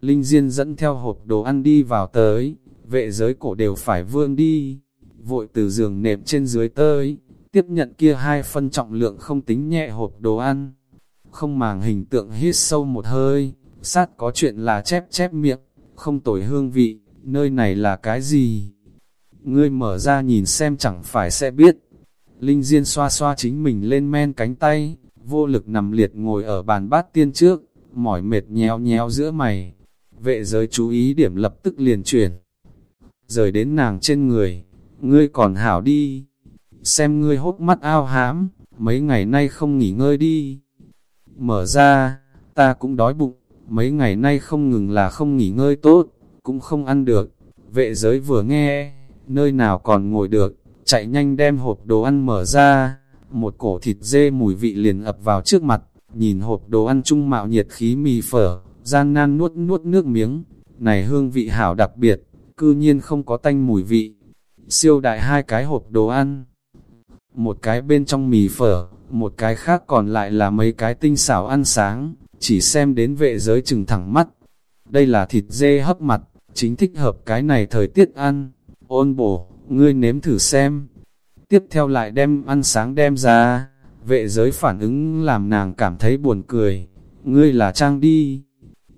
Linh Diên dẫn theo hộp đồ ăn đi vào tới, vệ giới cổ đều phải vươn đi, vội từ giường nệm trên dưới tới, tiếp nhận kia hai phân trọng lượng không tính nhẹ hộp đồ ăn. Không màng hình tượng hít sâu một hơi, sát có chuyện là chép chép miệng, không tồi hương vị, nơi này là cái gì? Ngươi mở ra nhìn xem chẳng phải sẽ biết. Linh Diên xoa xoa chính mình lên men cánh tay, vô lực nằm liệt ngồi ở bàn bát tiên trước, mỏi mệt nhéo nhéo giữa mày. Vệ giới chú ý điểm lập tức liền chuyển. Rời đến nàng trên người, ngươi còn hảo đi. Xem ngươi hốt mắt ao hám, mấy ngày nay không nghỉ ngơi đi. Mở ra, ta cũng đói bụng, mấy ngày nay không ngừng là không nghỉ ngơi tốt, cũng không ăn được. Vệ giới vừa nghe, nơi nào còn ngồi được, chạy nhanh đem hộp đồ ăn mở ra, một cổ thịt dê mùi vị liền ập vào trước mặt, nhìn hộp đồ ăn trung mạo nhiệt khí mì phở, gian nan nuốt nuốt nước miếng, này hương vị hảo đặc biệt, cư nhiên không có tanh mùi vị. Siêu đại hai cái hộp đồ ăn, một cái bên trong mì phở, một cái khác còn lại là mấy cái tinh xảo ăn sáng, chỉ xem đến vệ giới chừng thẳng mắt. Đây là thịt dê hấp mặt, chính thích hợp cái này thời tiết ăn, ôn bổ, ngươi nếm thử xem. Tiếp theo lại đem ăn sáng đem ra, vệ giới phản ứng làm nàng cảm thấy buồn cười, ngươi là trang đi.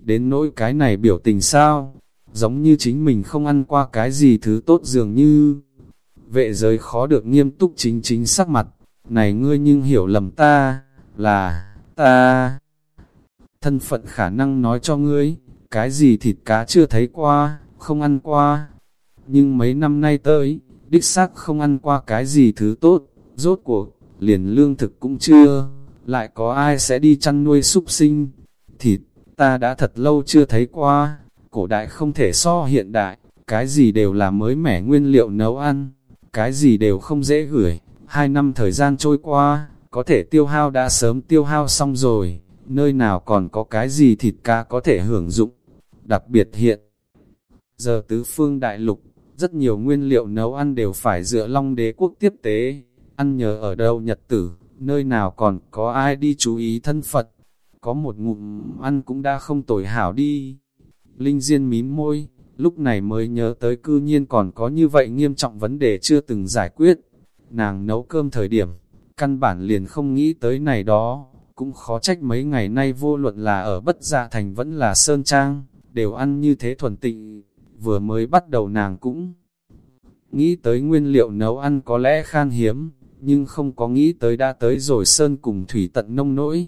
Đến nỗi cái này biểu tình sao, giống như chính mình không ăn qua cái gì thứ tốt dường như. Vệ giới khó được nghiêm túc chính chính sắc mặt, này ngươi nhưng hiểu lầm ta, là, ta. Thân phận khả năng nói cho ngươi, cái gì thịt cá chưa thấy qua, không ăn qua. Nhưng mấy năm nay tới, đích xác không ăn qua cái gì thứ tốt, rốt cuộc, liền lương thực cũng chưa, lại có ai sẽ đi chăn nuôi súc sinh. Thịt, ta đã thật lâu chưa thấy qua, cổ đại không thể so hiện đại, cái gì đều là mới mẻ nguyên liệu nấu ăn, cái gì đều không dễ gửi, hai năm thời gian trôi qua, có thể tiêu hao đã sớm tiêu hao xong rồi, nơi nào còn có cái gì thịt cá có thể hưởng dụng, đặc biệt hiện. Giờ tứ phương đại lục, rất nhiều nguyên liệu nấu ăn đều phải dựa long đế quốc tiếp tế, ăn nhờ ở đâu nhật tử, nơi nào còn có ai đi chú ý thân Phật, có một ngụm ăn cũng đã không tồi hảo đi. Linh Diên mím môi, lúc này mới nhớ tới cư nhiên còn có như vậy nghiêm trọng vấn đề chưa từng giải quyết. Nàng nấu cơm thời điểm, căn bản liền không nghĩ tới này đó, cũng khó trách mấy ngày nay vô luận là ở bất dạ thành vẫn là sơn trang, đều ăn như thế thuần tịnh, vừa mới bắt đầu nàng cũng nghĩ tới nguyên liệu nấu ăn có lẽ khan hiếm, nhưng không có nghĩ tới đã tới rồi sơn cùng thủy tận nông nỗi.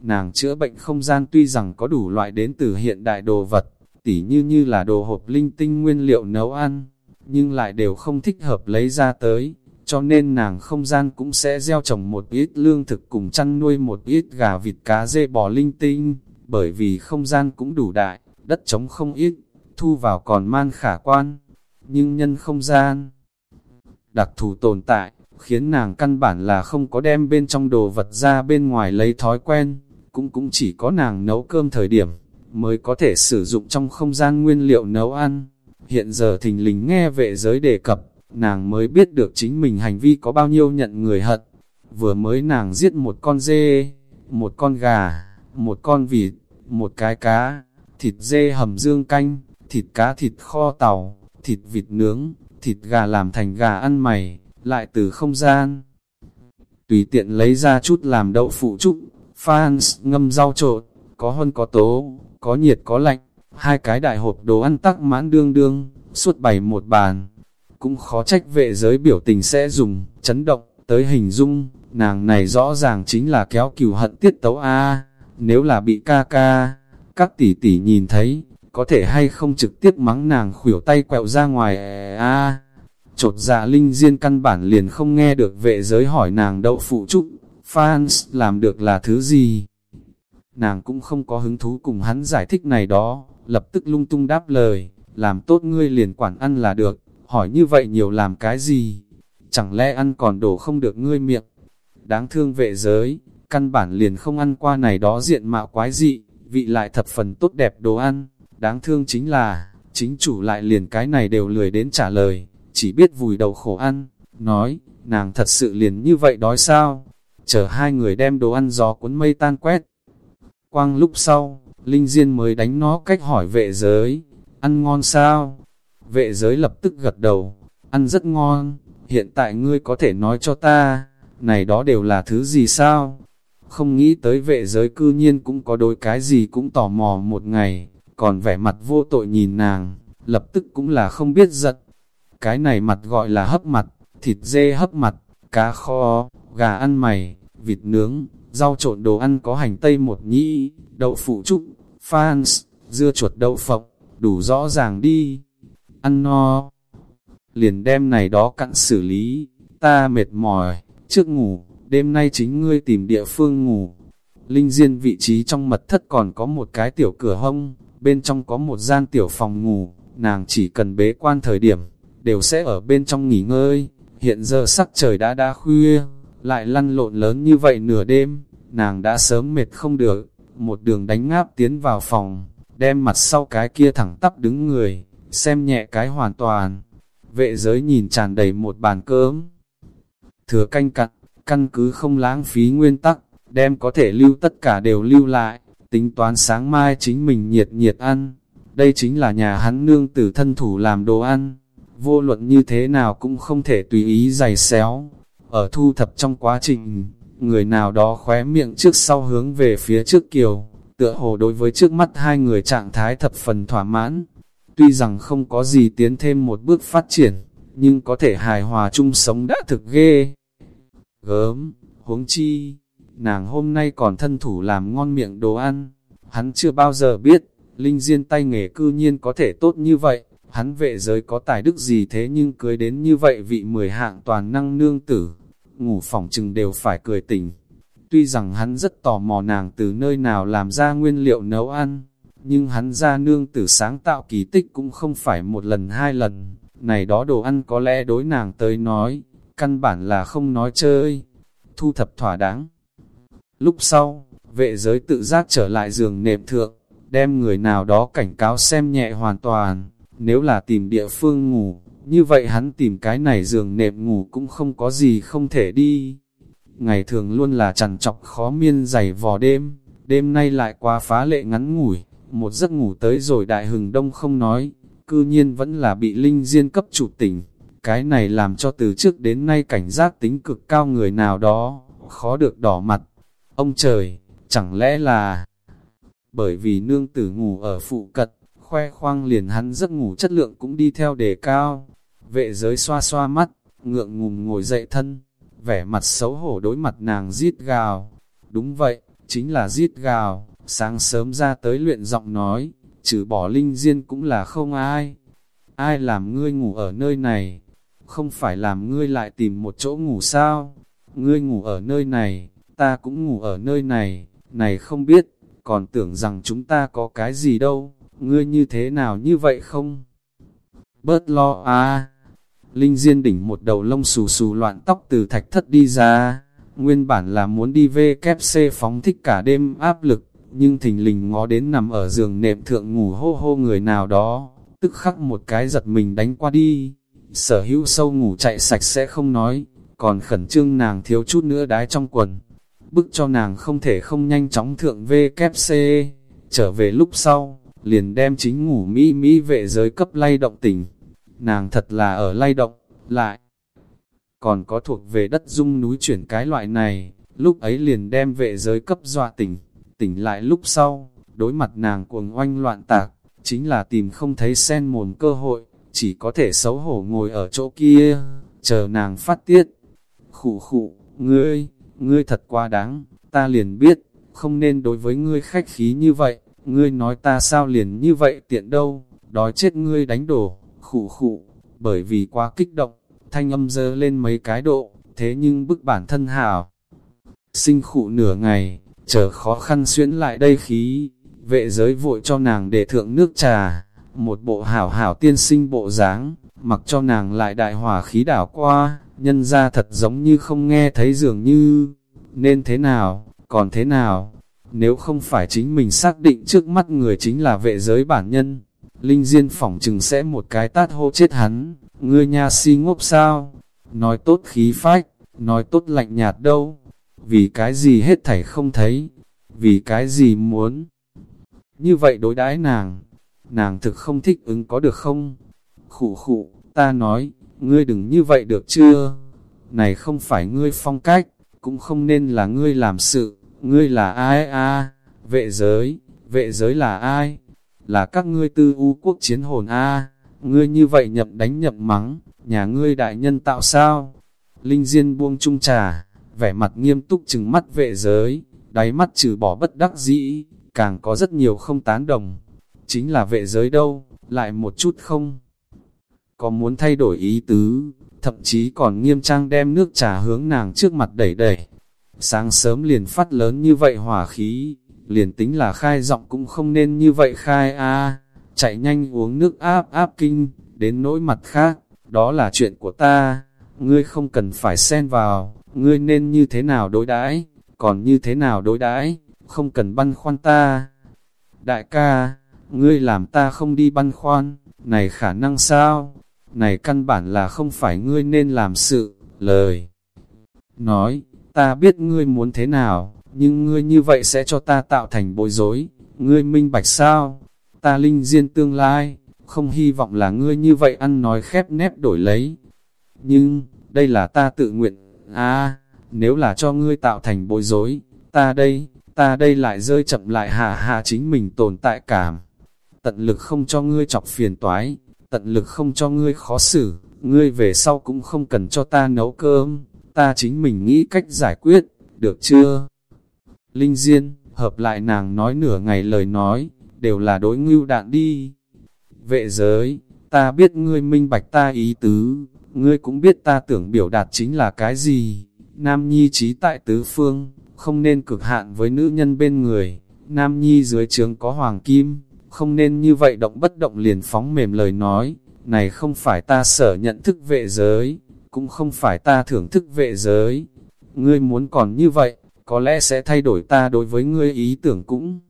Nàng chữa bệnh không gian tuy rằng có đủ loại đến từ hiện đại đồ vật, tỉ như như là đồ hộp linh tinh nguyên liệu nấu ăn, nhưng lại đều không thích hợp lấy ra tới, cho nên nàng không gian cũng sẽ gieo trồng một ít lương thực cùng chăn nuôi một ít gà vịt cá dê bò linh tinh, bởi vì không gian cũng đủ đại, đất trống không ít, thu vào còn man khả quan, nhưng nhân không gian. Đặc thù tồn tại, khiến nàng căn bản là không có đem bên trong đồ vật ra bên ngoài lấy thói quen, cũng cũng chỉ có nàng nấu cơm thời điểm, mới có thể sử dụng trong không gian nguyên liệu nấu ăn. Hiện giờ thình lình nghe vệ giới đề cập, nàng mới biết được chính mình hành vi có bao nhiêu nhận người hận. Vừa mới nàng giết một con dê, một con gà, một con vịt, một cái cá, thịt dê hầm dương canh, thịt cá thịt kho tàu, thịt vịt nướng, thịt gà làm thành gà ăn mày, lại từ không gian. Tùy tiện lấy ra chút làm đậu phụ trúc, fans ngâm rau trộn, có hơn có tố, có nhiệt có lạnh, hai cái đại hộp đồ ăn tắc mãn đương đương, suốt bày một bàn. Cũng khó trách vệ giới biểu tình sẽ dùng, chấn động, tới hình dung, nàng này rõ ràng chính là kéo cừu hận tiết tấu A, nếu là bị ca ca, các tỷ tỷ nhìn thấy, có thể hay không trực tiếp mắng nàng khuỷu tay quẹo ra ngoài e, a. Chột dạ linh diên căn bản liền không nghe được vệ giới hỏi nàng đậu phụ trúc, fans làm được là thứ gì. Nàng cũng không có hứng thú cùng hắn giải thích này đó, lập tức lung tung đáp lời, làm tốt ngươi liền quản ăn là được, hỏi như vậy nhiều làm cái gì, chẳng lẽ ăn còn đổ không được ngươi miệng. Đáng thương vệ giới, căn bản liền không ăn qua này đó diện mạo quái dị, vị lại thập phần tốt đẹp đồ ăn. Đáng thương chính là, chính chủ lại liền cái này đều lười đến trả lời, chỉ biết vùi đầu khổ ăn, nói, nàng thật sự liền như vậy đói sao? Chờ hai người đem đồ ăn gió cuốn mây tan quét. Quang lúc sau, Linh Diên mới đánh nó cách hỏi vệ giới, ăn ngon sao? Vệ giới lập tức gật đầu, ăn rất ngon, hiện tại ngươi có thể nói cho ta, này đó đều là thứ gì sao? Không nghĩ tới vệ giới cư nhiên cũng có đôi cái gì cũng tò mò một ngày, còn vẻ mặt vô tội nhìn nàng, lập tức cũng là không biết giật. Cái này mặt gọi là hấp mặt, thịt dê hấp mặt, cá kho, gà ăn mày, vịt nướng, rau trộn đồ ăn có hành tây một nhĩ, đậu phụ trúc, fans, dưa chuột đậu phộng, đủ rõ ràng đi. Ăn no, liền đem này đó cặn xử lý, ta mệt mỏi, trước ngủ, đêm nay chính ngươi tìm địa phương ngủ. Linh Diên vị trí trong mật thất còn có một cái tiểu cửa hông, bên trong có một gian tiểu phòng ngủ, nàng chỉ cần bế quan thời điểm, đều sẽ ở bên trong nghỉ ngơi. Hiện giờ sắc trời đã đã khuya, lại lăn lộn lớn như vậy nửa đêm, nàng đã sớm mệt không được, một đường đánh ngáp tiến vào phòng, đem mặt sau cái kia thẳng tắp đứng người, xem nhẹ cái hoàn toàn. Vệ giới nhìn tràn đầy một bàn cơm, thừa canh cặn, căn cứ không lãng phí nguyên tắc, đem có thể lưu tất cả đều lưu lại, tính toán sáng mai chính mình nhiệt nhiệt ăn. Đây chính là nhà hắn nương tử thân thủ làm đồ ăn, vô luận như thế nào cũng không thể tùy ý giày xéo. Ở thu thập trong quá trình, người nào đó khóe miệng trước sau hướng về phía trước kiều, tựa hồ đối với trước mắt hai người trạng thái thập phần thỏa mãn. Tuy rằng không có gì tiến thêm một bước phát triển, nhưng có thể hài hòa chung sống đã thực ghê. Gớm, huống chi, nàng hôm nay còn thân thủ làm ngon miệng đồ ăn, hắn chưa bao giờ biết, linh diên tay nghề cư nhiên có thể tốt như vậy, hắn vệ giới có tài đức gì thế nhưng cưới đến như vậy vị mười hạng toàn năng nương tử, ngủ phòng chừng đều phải cười tỉnh. Tuy rằng hắn rất tò mò nàng từ nơi nào làm ra nguyên liệu nấu ăn, nhưng hắn ra nương tử sáng tạo kỳ tích cũng không phải một lần hai lần, này đó đồ ăn có lẽ đối nàng tới nói, căn bản là không nói chơi, thu thập thỏa đáng. Lúc sau, vệ giới tự giác trở lại giường nệm thượng, đem người nào đó cảnh cáo xem nhẹ hoàn toàn, nếu là tìm địa phương ngủ, như vậy hắn tìm cái này giường nệm ngủ cũng không có gì không thể đi. Ngày thường luôn là chằn chọc khó miên dày vò đêm, đêm nay lại quá phá lệ ngắn ngủi, một giấc ngủ tới rồi đại hừng đông không nói, cư nhiên vẫn là bị linh diên cấp chủ tỉnh. Cái này làm cho từ trước đến nay cảnh giác tính cực cao người nào đó, khó được đỏ mặt. Ông trời, chẳng lẽ là... Bởi vì nương tử ngủ ở phụ cận, khoe khoang liền hắn giấc ngủ chất lượng cũng đi theo đề cao. Vệ giới xoa xoa mắt, ngượng ngùng ngồi dậy thân, vẻ mặt xấu hổ đối mặt nàng giết gào. Đúng vậy, chính là giết gào, sáng sớm ra tới luyện giọng nói, trừ bỏ linh diên cũng là không ai. Ai làm ngươi ngủ ở nơi này? Không phải làm ngươi lại tìm một chỗ ngủ sao? Ngươi ngủ ở nơi này, ta cũng ngủ ở nơi này, này không biết, còn tưởng rằng chúng ta có cái gì đâu, ngươi như thế nào như vậy không? Bớt lo à! Linh Diên đỉnh một đầu lông xù xù loạn tóc từ thạch thất đi ra, nguyên bản là muốn đi về kép xê phóng thích cả đêm áp lực, nhưng thình lình ngó đến nằm ở giường nệm thượng ngủ hô hô người nào đó, tức khắc một cái giật mình đánh qua đi, sở hữu sâu ngủ chạy sạch sẽ không nói, còn khẩn trương nàng thiếu chút nữa đái trong quần, bức cho nàng không thể không nhanh chóng thượng VKC, trở về lúc sau, liền đem chính ngủ mỹ mỹ vệ giới cấp lay động tình nàng thật là ở lay động, lại, còn có thuộc về đất dung núi chuyển cái loại này, lúc ấy liền đem vệ giới cấp dọa tỉnh, tỉnh lại lúc sau, đối mặt nàng cuồng oanh loạn tạc, chính là tìm không thấy sen mồm cơ hội, chỉ có thể xấu hổ ngồi ở chỗ kia, chờ nàng phát tiết. Khủ khủ, ngươi, ngươi thật quá đáng, ta liền biết, không nên đối với ngươi khách khí như vậy, ngươi nói ta sao liền như vậy tiện đâu, đói chết ngươi đánh đổ, khụ khụ bởi vì quá kích động, thanh âm dơ lên mấy cái độ, thế nhưng bức bản thân hảo. Sinh khụ nửa ngày, chờ khó khăn xuyễn lại đây khí, vệ giới vội cho nàng để thượng nước trà, một bộ hảo hảo tiên sinh bộ dáng, mặc cho nàng lại đại hỏa khí đảo qua, nhân ra thật giống như không nghe thấy dường như, nên thế nào, còn thế nào, nếu không phải chính mình xác định trước mắt người chính là vệ giới bản nhân, Linh Diên phỏng chừng sẽ một cái tát hô chết hắn, ngươi nhà si ngốc sao, nói tốt khí phách, nói tốt lạnh nhạt đâu, vì cái gì hết thảy không thấy, vì cái gì muốn như vậy đối đãi nàng, nàng thực không thích ứng có được không? Khụ khụ, ta nói, ngươi đừng như vậy được chưa? Này không phải ngươi phong cách, cũng không nên là ngươi làm sự, ngươi là ai a? Vệ giới, vệ giới là ai? Là các ngươi tư u quốc chiến hồn a? Ngươi như vậy nhập đánh nhập mắng, nhà ngươi đại nhân tạo sao? Linh Diên buông trung trà, vẻ mặt nghiêm túc chừng mắt vệ giới, đáy mắt trừ bỏ bất đắc dĩ, càng có rất nhiều không tán đồng. Chính là vệ giới đâu, lại một chút không. Có muốn thay đổi ý tứ, thậm chí còn nghiêm trang đem nước trà hướng nàng trước mặt đẩy đẩy. Sáng sớm liền phát lớn như vậy hỏa khí, liền tính là khai giọng cũng không nên như vậy khai a chạy nhanh uống nước áp áp kinh, đến nỗi mặt khác, đó là chuyện của ta, ngươi không cần phải xen vào, ngươi nên như thế nào đối đãi còn như thế nào đối đãi không cần băn khoăn ta. Đại ca, ngươi làm ta không đi băn khoăn, này khả năng sao? Này căn bản là không phải ngươi nên làm sự, lời. Nói, ta biết ngươi muốn thế nào, nhưng ngươi như vậy sẽ cho ta tạo thành bối rối, ngươi minh bạch sao? Ta linh diên tương lai, không hy vọng là ngươi như vậy ăn nói khép nép đổi lấy. Nhưng, đây là ta tự nguyện, à, nếu là cho ngươi tạo thành bối rối, ta đây, ta đây lại rơi chậm lại hạ hạ chính mình tồn tại cảm. Tận lực không cho ngươi chọc phiền toái, tận lực không cho ngươi khó xử, ngươi về sau cũng không cần cho ta nấu cơm, ta chính mình nghĩ cách giải quyết, được chưa? Linh Diên, hợp lại nàng nói nửa ngày lời nói, đều là đối ngưu đạn đi. Vệ giới, ta biết ngươi minh bạch ta ý tứ, ngươi cũng biết ta tưởng biểu đạt chính là cái gì. Nam Nhi trí tại tứ phương, không nên cực hạn với nữ nhân bên người. Nam Nhi dưới trướng có hoàng kim, không nên như vậy động bất động liền phóng mềm lời nói. Này không phải ta sở nhận thức vệ giới, cũng không phải ta thưởng thức vệ giới. Ngươi muốn còn như vậy, có lẽ sẽ thay đổi ta đối với ngươi ý tưởng cũng.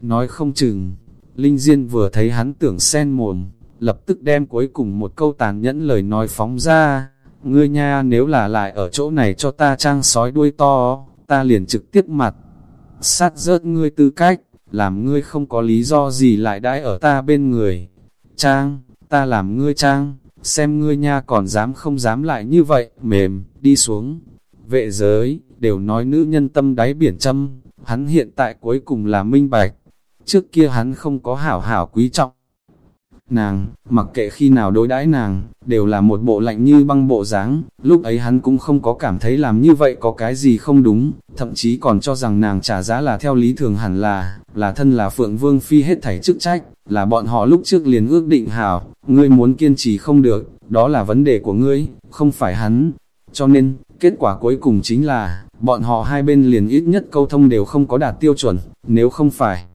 Nói không chừng, Linh Diên vừa thấy hắn tưởng sen mồm, lập tức đem cuối cùng một câu tàn nhẫn lời nói phóng ra. Ngươi nha nếu là lại ở chỗ này cho ta trang sói đuôi to, ta liền trực tiếp mặt. Sát rớt ngươi tư cách, làm ngươi không có lý do gì lại đãi ở ta bên người. Trang, ta làm ngươi trang, xem ngươi nha còn dám không dám lại như vậy, mềm, đi xuống. Vệ giới, đều nói nữ nhân tâm đáy biển châm, hắn hiện tại cuối cùng là minh bạch. Trước kia hắn không có hảo hảo quý trọng, Nàng, mặc kệ khi nào đối đãi nàng, đều là một bộ lạnh như băng bộ dáng. lúc ấy hắn cũng không có cảm thấy làm như vậy có cái gì không đúng, thậm chí còn cho rằng nàng trả giá là theo lý thường hẳn là, là thân là Phượng Vương Phi hết thảy chức trách, là bọn họ lúc trước liền ước định hảo, ngươi muốn kiên trì không được, đó là vấn đề của ngươi, không phải hắn. Cho nên, kết quả cuối cùng chính là, bọn họ hai bên liền ít nhất câu thông đều không có đạt tiêu chuẩn, nếu không phải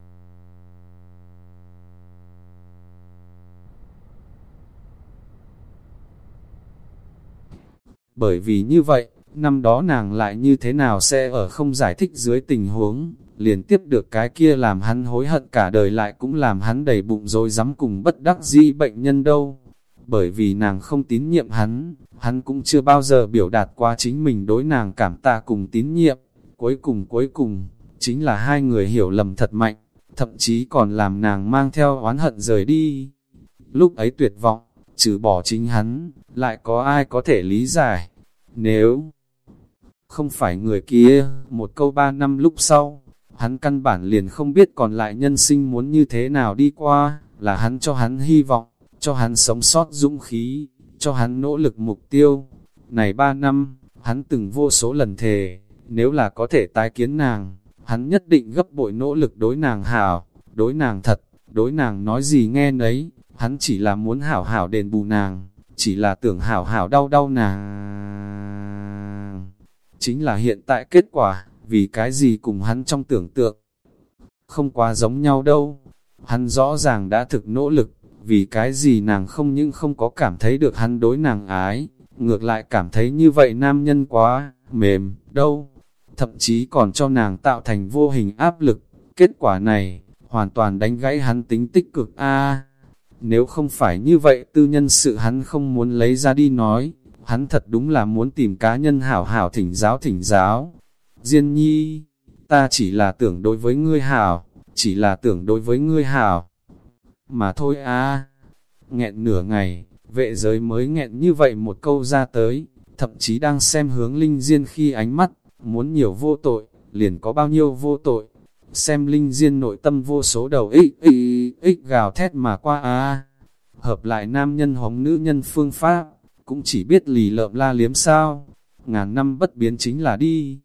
Bởi vì như vậy, năm đó nàng lại như thế nào sẽ ở không giải thích dưới tình huống, liền tiếp được cái kia làm hắn hối hận cả đời lại cũng làm hắn đầy bụng rồi dám cùng bất đắc dĩ bệnh nhân đâu. Bởi vì nàng không tín nhiệm hắn, hắn cũng chưa bao giờ biểu đạt qua chính mình đối nàng cảm tạ cùng tín nhiệm. Cuối cùng cuối cùng, chính là hai người hiểu lầm thật mạnh, thậm chí còn làm nàng mang theo oán hận rời đi. Lúc ấy tuyệt vọng, trừ bỏ chính hắn, lại có ai có thể lý giải. Nếu không phải người kia, một câu ba năm lúc sau, hắn căn bản liền không biết còn lại nhân sinh muốn như thế nào đi qua, là hắn cho hắn hy vọng, cho hắn sống sót dũng khí, cho hắn nỗ lực mục tiêu. Này ba năm, hắn từng vô số lần thề, nếu là có thể tái kiến nàng, hắn nhất định gấp bội nỗ lực đối nàng hảo, đối nàng thật, đối nàng nói gì nghe nấy, hắn chỉ là muốn hảo hảo đền bù nàng, chỉ là tưởng hảo hảo đau đau nàng. Chính là hiện tại kết quả, vì cái gì cùng hắn trong tưởng tượng. Không quá giống nhau đâu, hắn rõ ràng đã thực nỗ lực, vì cái gì nàng không những không có cảm thấy được hắn đối nàng ái, ngược lại cảm thấy như vậy nam nhân quá, mềm, đâu, thậm chí còn cho nàng tạo thành vô hình áp lực, kết quả này, hoàn toàn đánh gãy hắn tính tích cực a nếu không phải như vậy tư nhân sự hắn không muốn lấy ra đi nói, hắn thật đúng là muốn tìm cá nhân hảo hảo thỉnh giáo thỉnh giáo. Diên nhi, ta chỉ là tưởng đối với ngươi hảo, chỉ là tưởng đối với ngươi hảo. Mà thôi à, nghẹn nửa ngày, vệ giới mới nghẹn như vậy một câu ra tới, thậm chí đang xem hướng Linh Diên khi ánh mắt, muốn nhiều vô tội, liền có bao nhiêu vô tội. Xem Linh Diên nội tâm vô số đầu ích ích ích gào thét mà qua à. Hợp lại nam nhân hóng nữ nhân phương pháp, cũng chỉ biết lì lợm la liếm sao. Ngàn năm bất biến chính là đi,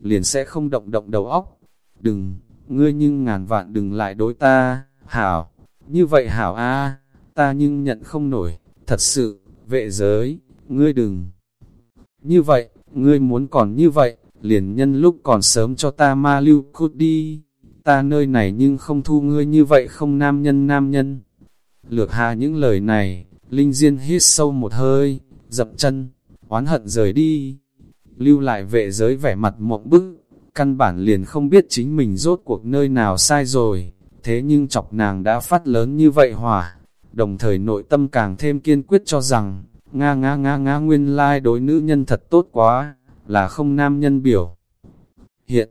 liền sẽ không động động đầu óc. Đừng, ngươi nhưng ngàn vạn đừng lại đối ta, hảo, như vậy hảo a ta nhưng nhận không nổi, thật sự, vệ giới, ngươi đừng. Như vậy, ngươi muốn còn như vậy, liền nhân lúc còn sớm cho ta ma lưu cút đi, ta nơi này nhưng không thu ngươi như vậy không nam nhân nam nhân. Lược hà những lời này, Linh Diên hít sâu một hơi, dập chân, oán hận rời đi, lưu lại vệ giới vẻ mặt mộng bức, căn bản liền không biết chính mình rốt cuộc nơi nào sai rồi, thế nhưng chọc nàng đã phát lớn như vậy hỏa, đồng thời nội tâm càng thêm kiên quyết cho rằng, nga nga nga nga nguyên lai đối nữ nhân thật tốt quá, là không nam nhân biểu. Hiện,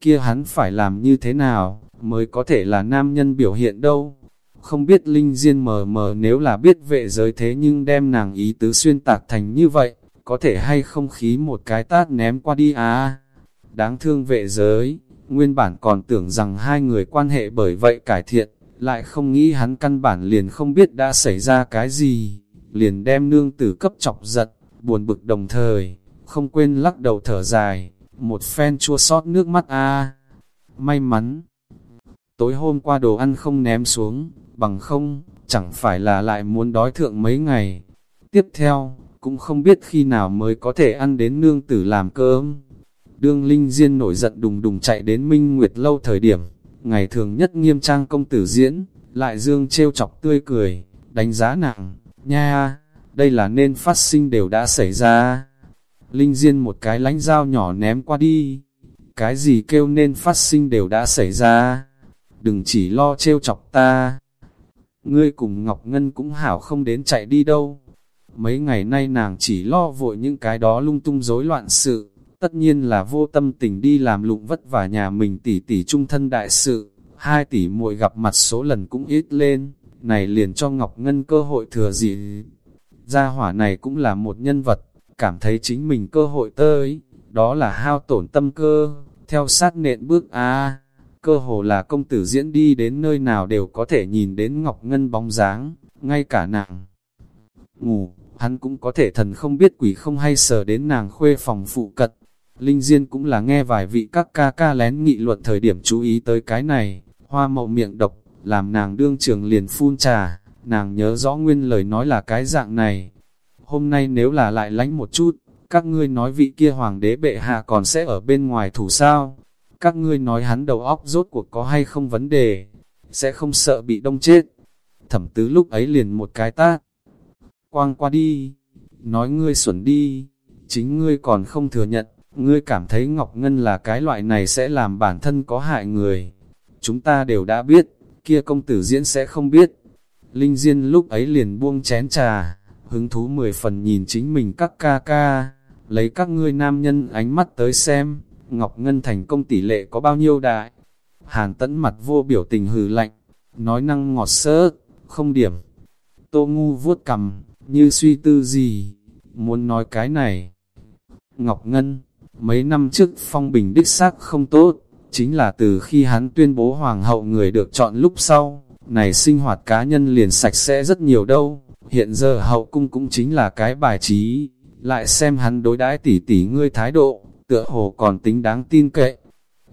kia hắn phải làm như thế nào, mới có thể là nam nhân biểu hiện đâu. Không biết Linh Diên mờ mờ nếu là biết vệ giới thế nhưng đem nàng ý tứ xuyên tạc thành như vậy, có thể hay không khí một cái tát ném qua đi à. Đáng thương vệ giới, nguyên bản còn tưởng rằng hai người quan hệ bởi vậy cải thiện, lại không nghĩ hắn căn bản liền không biết đã xảy ra cái gì, liền đem nương tử cấp chọc giật, buồn bực đồng thời, không quên lắc đầu thở dài, một phen chua sót nước mắt a May mắn, tối hôm qua đồ ăn không ném xuống, bằng không, chẳng phải là lại muốn đói thượng mấy ngày. Tiếp theo, cũng không biết khi nào mới có thể ăn đến nương tử làm cơm. Đương Linh Diên nổi giận đùng đùng chạy đến Minh Nguyệt lâu thời điểm, ngày thường nhất nghiêm trang công tử diễn, lại dương trêu chọc tươi cười, đánh giá nặng, nha, đây là nên phát sinh đều đã xảy ra. Linh Diên một cái lánh dao nhỏ ném qua đi, cái gì kêu nên phát sinh đều đã xảy ra, đừng chỉ lo trêu chọc ta. Ngươi cùng Ngọc Ngân cũng hảo không đến chạy đi đâu. Mấy ngày nay nàng chỉ lo vội những cái đó lung tung rối loạn sự, tất nhiên là vô tâm tình đi làm lụng vất vả nhà mình tỷ tỷ trung thân đại sự, hai tỷ muội gặp mặt số lần cũng ít lên, này liền cho Ngọc Ngân cơ hội thừa gì. Gia hỏa này cũng là một nhân vật, cảm thấy chính mình cơ hội tới, đó là hao tổn tâm cơ, theo sát nện bước a cơ hồ là công tử diễn đi đến nơi nào đều có thể nhìn đến Ngọc Ngân bóng dáng, ngay cả nàng. Ngủ, hắn cũng có thể thần không biết quỷ không hay sờ đến nàng khuê phòng phụ cận, Linh Diên cũng là nghe vài vị các ca ca lén nghị luận thời điểm chú ý tới cái này, hoa mậu miệng độc, làm nàng đương trường liền phun trà, nàng nhớ rõ nguyên lời nói là cái dạng này. Hôm nay nếu là lại lánh một chút, các ngươi nói vị kia hoàng đế bệ hạ còn sẽ ở bên ngoài thủ sao? Các ngươi nói hắn đầu óc rốt cuộc có hay không vấn đề, sẽ không sợ bị đông chết. Thẩm tứ lúc ấy liền một cái tát. Quang qua đi, nói ngươi xuẩn đi, chính ngươi còn không thừa nhận, Ngươi cảm thấy Ngọc Ngân là cái loại này sẽ làm bản thân có hại người. Chúng ta đều đã biết, kia công tử diễn sẽ không biết. Linh Diên lúc ấy liền buông chén trà, hứng thú mười phần nhìn chính mình các ca ca, lấy các ngươi nam nhân ánh mắt tới xem, Ngọc Ngân thành công tỷ lệ có bao nhiêu đại. Hàn tẫn mặt vô biểu tình hừ lạnh, nói năng ngọt sơ, không điểm. Tô ngu vuốt cầm, như suy tư gì, muốn nói cái này. Ngọc Ngân, Mấy năm trước phong bình đích xác không tốt, chính là từ khi hắn tuyên bố hoàng hậu người được chọn lúc sau, này sinh hoạt cá nhân liền sạch sẽ rất nhiều đâu, hiện giờ hậu cung cũng chính là cái bài trí, lại xem hắn đối đãi tỉ tỉ ngươi thái độ, tựa hồ còn tính đáng tin cậy.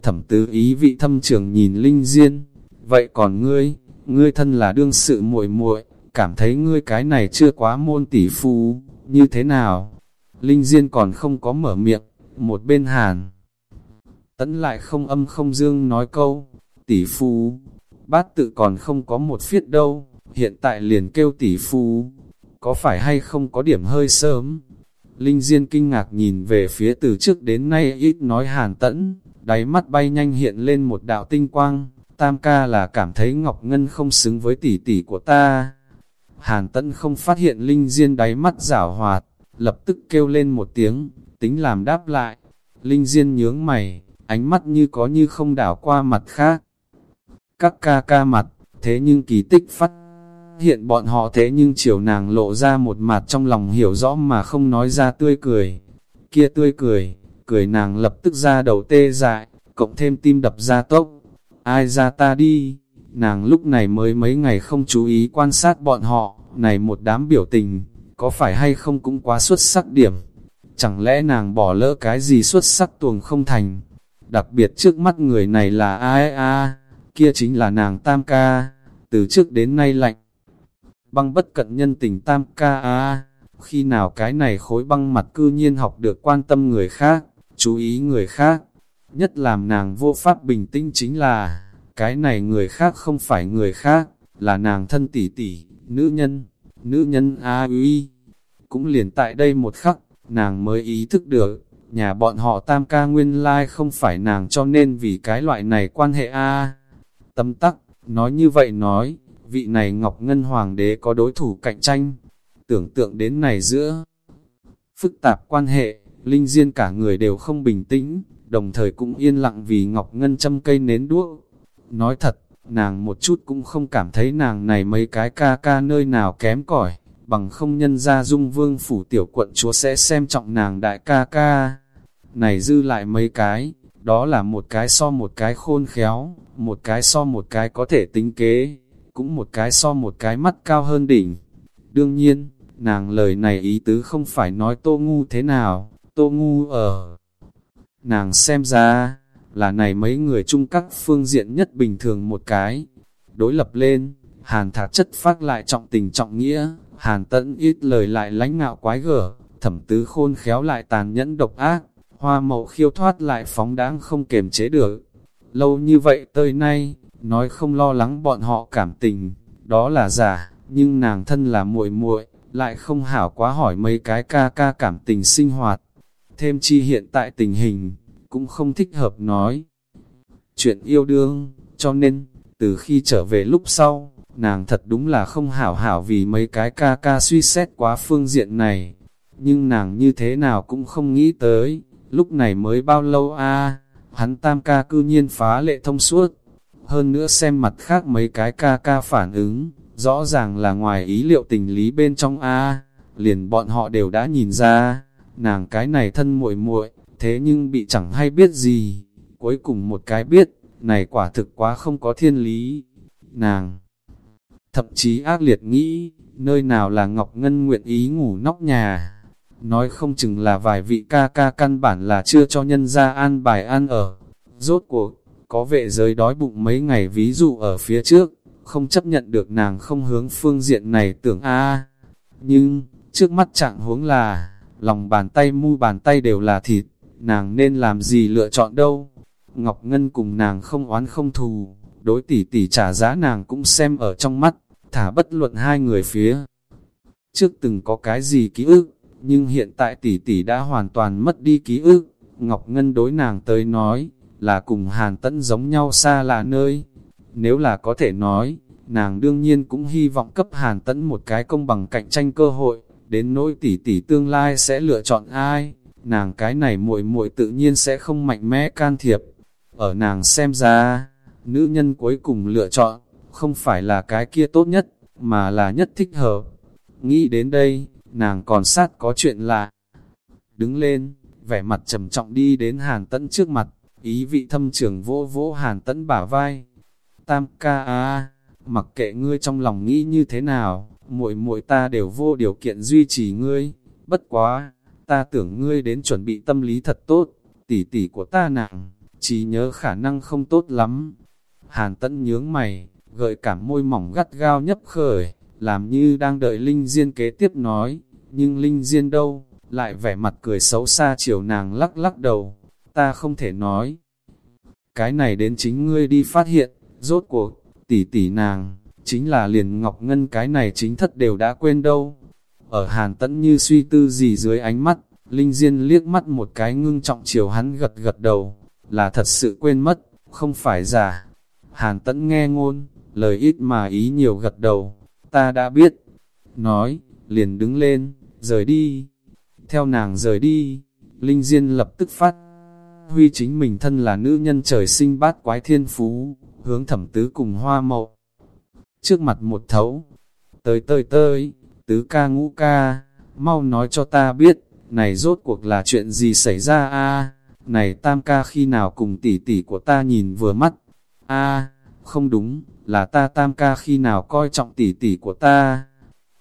Thẩm tứ ý vị thâm trường nhìn Linh Diên, vậy còn ngươi, ngươi thân là đương sự muội muội cảm thấy ngươi cái này chưa quá môn tỷ phu, như thế nào? Linh Diên còn không có mở miệng, một bên hàn. Tấn lại không âm không dương nói câu, tỷ phu, bát tự còn không có một phiết đâu, hiện tại liền kêu tỷ phu, có phải hay không có điểm hơi sớm. Linh Diên kinh ngạc nhìn về phía từ trước đến nay ít nói hàn tẫn, đáy mắt bay nhanh hiện lên một đạo tinh quang, tam ca là cảm thấy Ngọc Ngân không xứng với tỷ tỷ của ta. Hàn tẫn không phát hiện Linh Diên đáy mắt giả hoạt, lập tức kêu lên một tiếng, tính làm đáp lại. Linh Diên nhướng mày, ánh mắt như có như không đảo qua mặt khác. các ca ca mặt, thế nhưng kỳ tích phát hiện bọn họ thế nhưng chiều nàng lộ ra một mặt trong lòng hiểu rõ mà không nói ra tươi cười. Kia tươi cười, cười nàng lập tức ra đầu tê dại, cộng thêm tim đập ra tốc. Ai ra ta đi, nàng lúc này mới mấy ngày không chú ý quan sát bọn họ, này một đám biểu tình, có phải hay không cũng quá xuất sắc điểm. Chẳng lẽ nàng bỏ lỡ cái gì xuất sắc tuồng không thành? Đặc biệt trước mắt người này là ai a kia chính là nàng tam ca, từ trước đến nay lạnh. Băng bất cận nhân tình tam ca a khi nào cái này khối băng mặt cư nhiên học được quan tâm người khác, chú ý người khác. Nhất làm nàng vô pháp bình tĩnh chính là, cái này người khác không phải người khác, là nàng thân tỷ tỷ, nữ nhân, nữ nhân a uy. Cũng liền tại đây một khắc, nàng mới ý thức được, nhà bọn họ tam ca nguyên lai không phải nàng cho nên vì cái loại này quan hệ a Tâm tắc, nói như vậy nói, vị này Ngọc Ngân Hoàng đế có đối thủ cạnh tranh, tưởng tượng đến này giữa. Phức tạp quan hệ, Linh Diên cả người đều không bình tĩnh, đồng thời cũng yên lặng vì Ngọc Ngân châm cây nến đuốc. Nói thật, nàng một chút cũng không cảm thấy nàng này mấy cái ca ca nơi nào kém cỏi bằng không nhân ra dung vương phủ tiểu quận chúa sẽ xem trọng nàng đại ca ca. Này dư lại mấy cái, đó là một cái so một cái khôn khéo, một cái so một cái có thể tính kế, cũng một cái so một cái mắt cao hơn đỉnh. Đương nhiên, nàng lời này ý tứ không phải nói tô ngu thế nào, tô ngu ở. Nàng xem ra, là này mấy người chung các phương diện nhất bình thường một cái. Đối lập lên, hàn thạc chất phát lại trọng tình trọng nghĩa, hàn tẫn ít lời lại lánh ngạo quái gở, thẩm tứ khôn khéo lại tàn nhẫn độc ác, hoa mậu khiêu thoát lại phóng đáng không kềm chế được. Lâu như vậy tới nay, nói không lo lắng bọn họ cảm tình, đó là giả, nhưng nàng thân là muội muội lại không hảo quá hỏi mấy cái ca ca cảm tình sinh hoạt. Thêm chi hiện tại tình hình, cũng không thích hợp nói. Chuyện yêu đương, cho nên, từ khi trở về lúc sau, nàng thật đúng là không hảo hảo vì mấy cái ca ca suy xét quá phương diện này. Nhưng nàng như thế nào cũng không nghĩ tới, lúc này mới bao lâu a hắn tam ca cư nhiên phá lệ thông suốt. Hơn nữa xem mặt khác mấy cái ca ca phản ứng, rõ ràng là ngoài ý liệu tình lý bên trong a liền bọn họ đều đã nhìn ra, nàng cái này thân muội muội thế nhưng bị chẳng hay biết gì, cuối cùng một cái biết, này quả thực quá không có thiên lý. Nàng thậm chí ác liệt nghĩ, nơi nào là Ngọc Ngân nguyện ý ngủ nóc nhà. Nói không chừng là vài vị ca ca căn bản là chưa cho nhân ra an bài ăn ở. Rốt cuộc, có vệ giới đói bụng mấy ngày ví dụ ở phía trước, không chấp nhận được nàng không hướng phương diện này tưởng a Nhưng, trước mắt trạng huống là, lòng bàn tay mu bàn tay đều là thịt, nàng nên làm gì lựa chọn đâu. Ngọc Ngân cùng nàng không oán không thù, đối tỷ tỷ trả giá nàng cũng xem ở trong mắt, thả bất luận hai người phía. Trước từng có cái gì ký ức, nhưng hiện tại tỷ tỷ đã hoàn toàn mất đi ký ức. Ngọc Ngân đối nàng tới nói, là cùng Hàn Tẫn giống nhau xa là nơi. Nếu là có thể nói, nàng đương nhiên cũng hy vọng cấp Hàn Tẫn một cái công bằng cạnh tranh cơ hội, đến nỗi tỷ tỷ tương lai sẽ lựa chọn ai, nàng cái này muội muội tự nhiên sẽ không mạnh mẽ can thiệp. Ở nàng xem ra, nữ nhân cuối cùng lựa chọn, không phải là cái kia tốt nhất, mà là nhất thích hợp. Nghĩ đến đây, nàng còn sát có chuyện lạ. Đứng lên, vẻ mặt trầm trọng đi đến Hàn Tẫn trước mặt, ý vị thâm trưởng vỗ vỗ Hàn Tẫn bả vai. Tam ca a, mặc kệ ngươi trong lòng nghĩ như thế nào, muội muội ta đều vô điều kiện duy trì ngươi, bất quá, ta tưởng ngươi đến chuẩn bị tâm lý thật tốt, tỷ tỷ của ta nặng, chỉ nhớ khả năng không tốt lắm. Hàn tẫn nhướng mày, gợi cảm môi mỏng gắt gao nhấp khởi, làm như đang đợi Linh Diên kế tiếp nói, nhưng Linh Diên đâu, lại vẻ mặt cười xấu xa chiều nàng lắc lắc đầu, ta không thể nói. Cái này đến chính ngươi đi phát hiện, rốt cuộc, tỷ tỷ nàng, chính là liền Ngọc Ngân cái này chính thất đều đã quên đâu. Ở hàn tẫn như suy tư gì dưới ánh mắt, Linh Diên liếc mắt một cái ngưng trọng chiều hắn gật gật đầu, là thật sự quên mất, không phải giả. Hàn tẫn nghe ngôn, lời ít mà ý nhiều gật đầu, ta đã biết. Nói, liền đứng lên, rời đi. Theo nàng rời đi, Linh Diên lập tức phát. Huy chính mình thân là nữ nhân trời sinh bát quái thiên phú, hướng thẩm tứ cùng hoa mậu. Trước mặt một thấu, tới tới tới, tứ ca ngũ ca, mau nói cho ta biết, này rốt cuộc là chuyện gì xảy ra a này tam ca khi nào cùng tỷ tỷ của ta nhìn vừa mắt, a không đúng, là ta tam ca khi nào coi trọng tỷ tỷ của ta.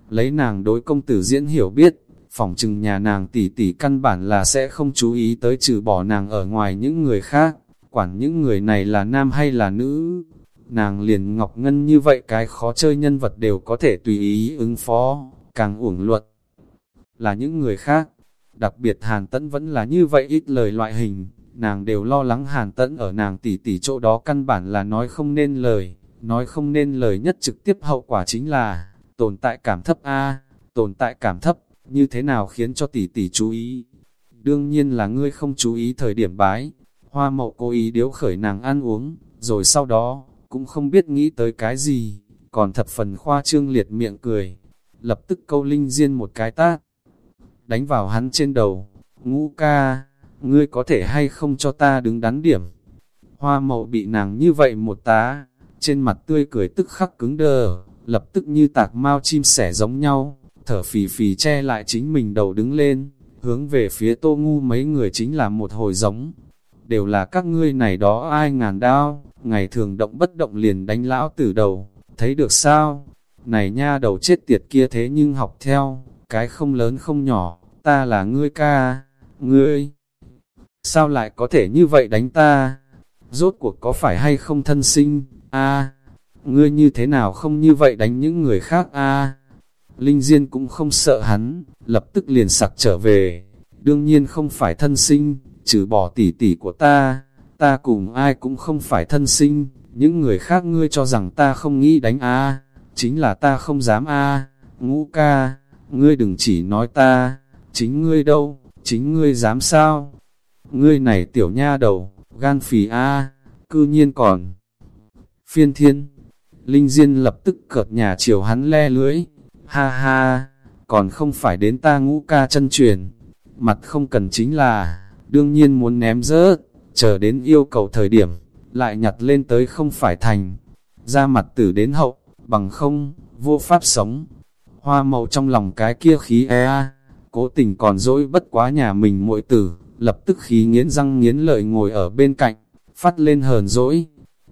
Lấy nàng đối công tử diễn hiểu biết, phỏng chừng nhà nàng tỷ tỷ căn bản là sẽ không chú ý tới trừ bỏ nàng ở ngoài những người khác, quản những người này là nam hay là nữ. Nàng liền ngọc ngân như vậy cái khó chơi nhân vật đều có thể tùy ý ứng phó, càng uổng luật. Là những người khác, đặc biệt Hàn Tấn vẫn là như vậy ít lời loại hình, nàng đều lo lắng Hàn Tẫn ở nàng tỷ tỷ chỗ đó căn bản là nói không nên lời, nói không nên lời nhất trực tiếp hậu quả chính là tồn tại cảm thấp A, tồn tại cảm thấp, như thế nào khiến cho tỷ tỷ chú ý. Đương nhiên là ngươi không chú ý thời điểm bái, hoa mậu cố ý điếu khởi nàng ăn uống, rồi sau đó, cũng không biết nghĩ tới cái gì, còn thập phần khoa trương liệt miệng cười, lập tức câu linh diên một cái tát, đánh vào hắn trên đầu, ngũ ca, ngươi có thể hay không cho ta đứng đắn điểm. Hoa mậu bị nàng như vậy một tá, trên mặt tươi cười tức khắc cứng đờ, lập tức như tạc mau chim sẻ giống nhau, thở phì phì che lại chính mình đầu đứng lên, hướng về phía tô ngu mấy người chính là một hồi giống. Đều là các ngươi này đó ai ngàn đao, ngày thường động bất động liền đánh lão từ đầu, thấy được sao? Này nha đầu chết tiệt kia thế nhưng học theo, cái không lớn không nhỏ, ta là ngươi ca, ngươi. Sao lại có thể như vậy đánh ta? Rốt cuộc có phải hay không thân sinh? a ngươi như thế nào không như vậy đánh những người khác a Linh Diên cũng không sợ hắn, lập tức liền sặc trở về. Đương nhiên không phải thân sinh, trừ bỏ tỷ tỷ của ta, ta cùng ai cũng không phải thân sinh, những người khác ngươi cho rằng ta không nghĩ đánh a chính là ta không dám a ngũ ca, ngươi đừng chỉ nói ta, chính ngươi đâu, chính ngươi dám sao? Ngươi này tiểu nha đầu, gan phì a cư nhiên còn. Phiên thiên, Linh Diên lập tức cợt nhà chiều hắn le lưỡi, ha ha, còn không phải đến ta ngũ ca chân truyền, mặt không cần chính là, đương nhiên muốn ném rớt, chờ đến yêu cầu thời điểm, lại nhặt lên tới không phải thành, ra mặt tử đến hậu, bằng không, vô pháp sống. Hoa màu trong lòng cái kia khí e a, cố tình còn dỗi bất quá nhà mình muội tử, lập tức khí nghiến răng nghiến lợi ngồi ở bên cạnh, phát lên hờn dỗi.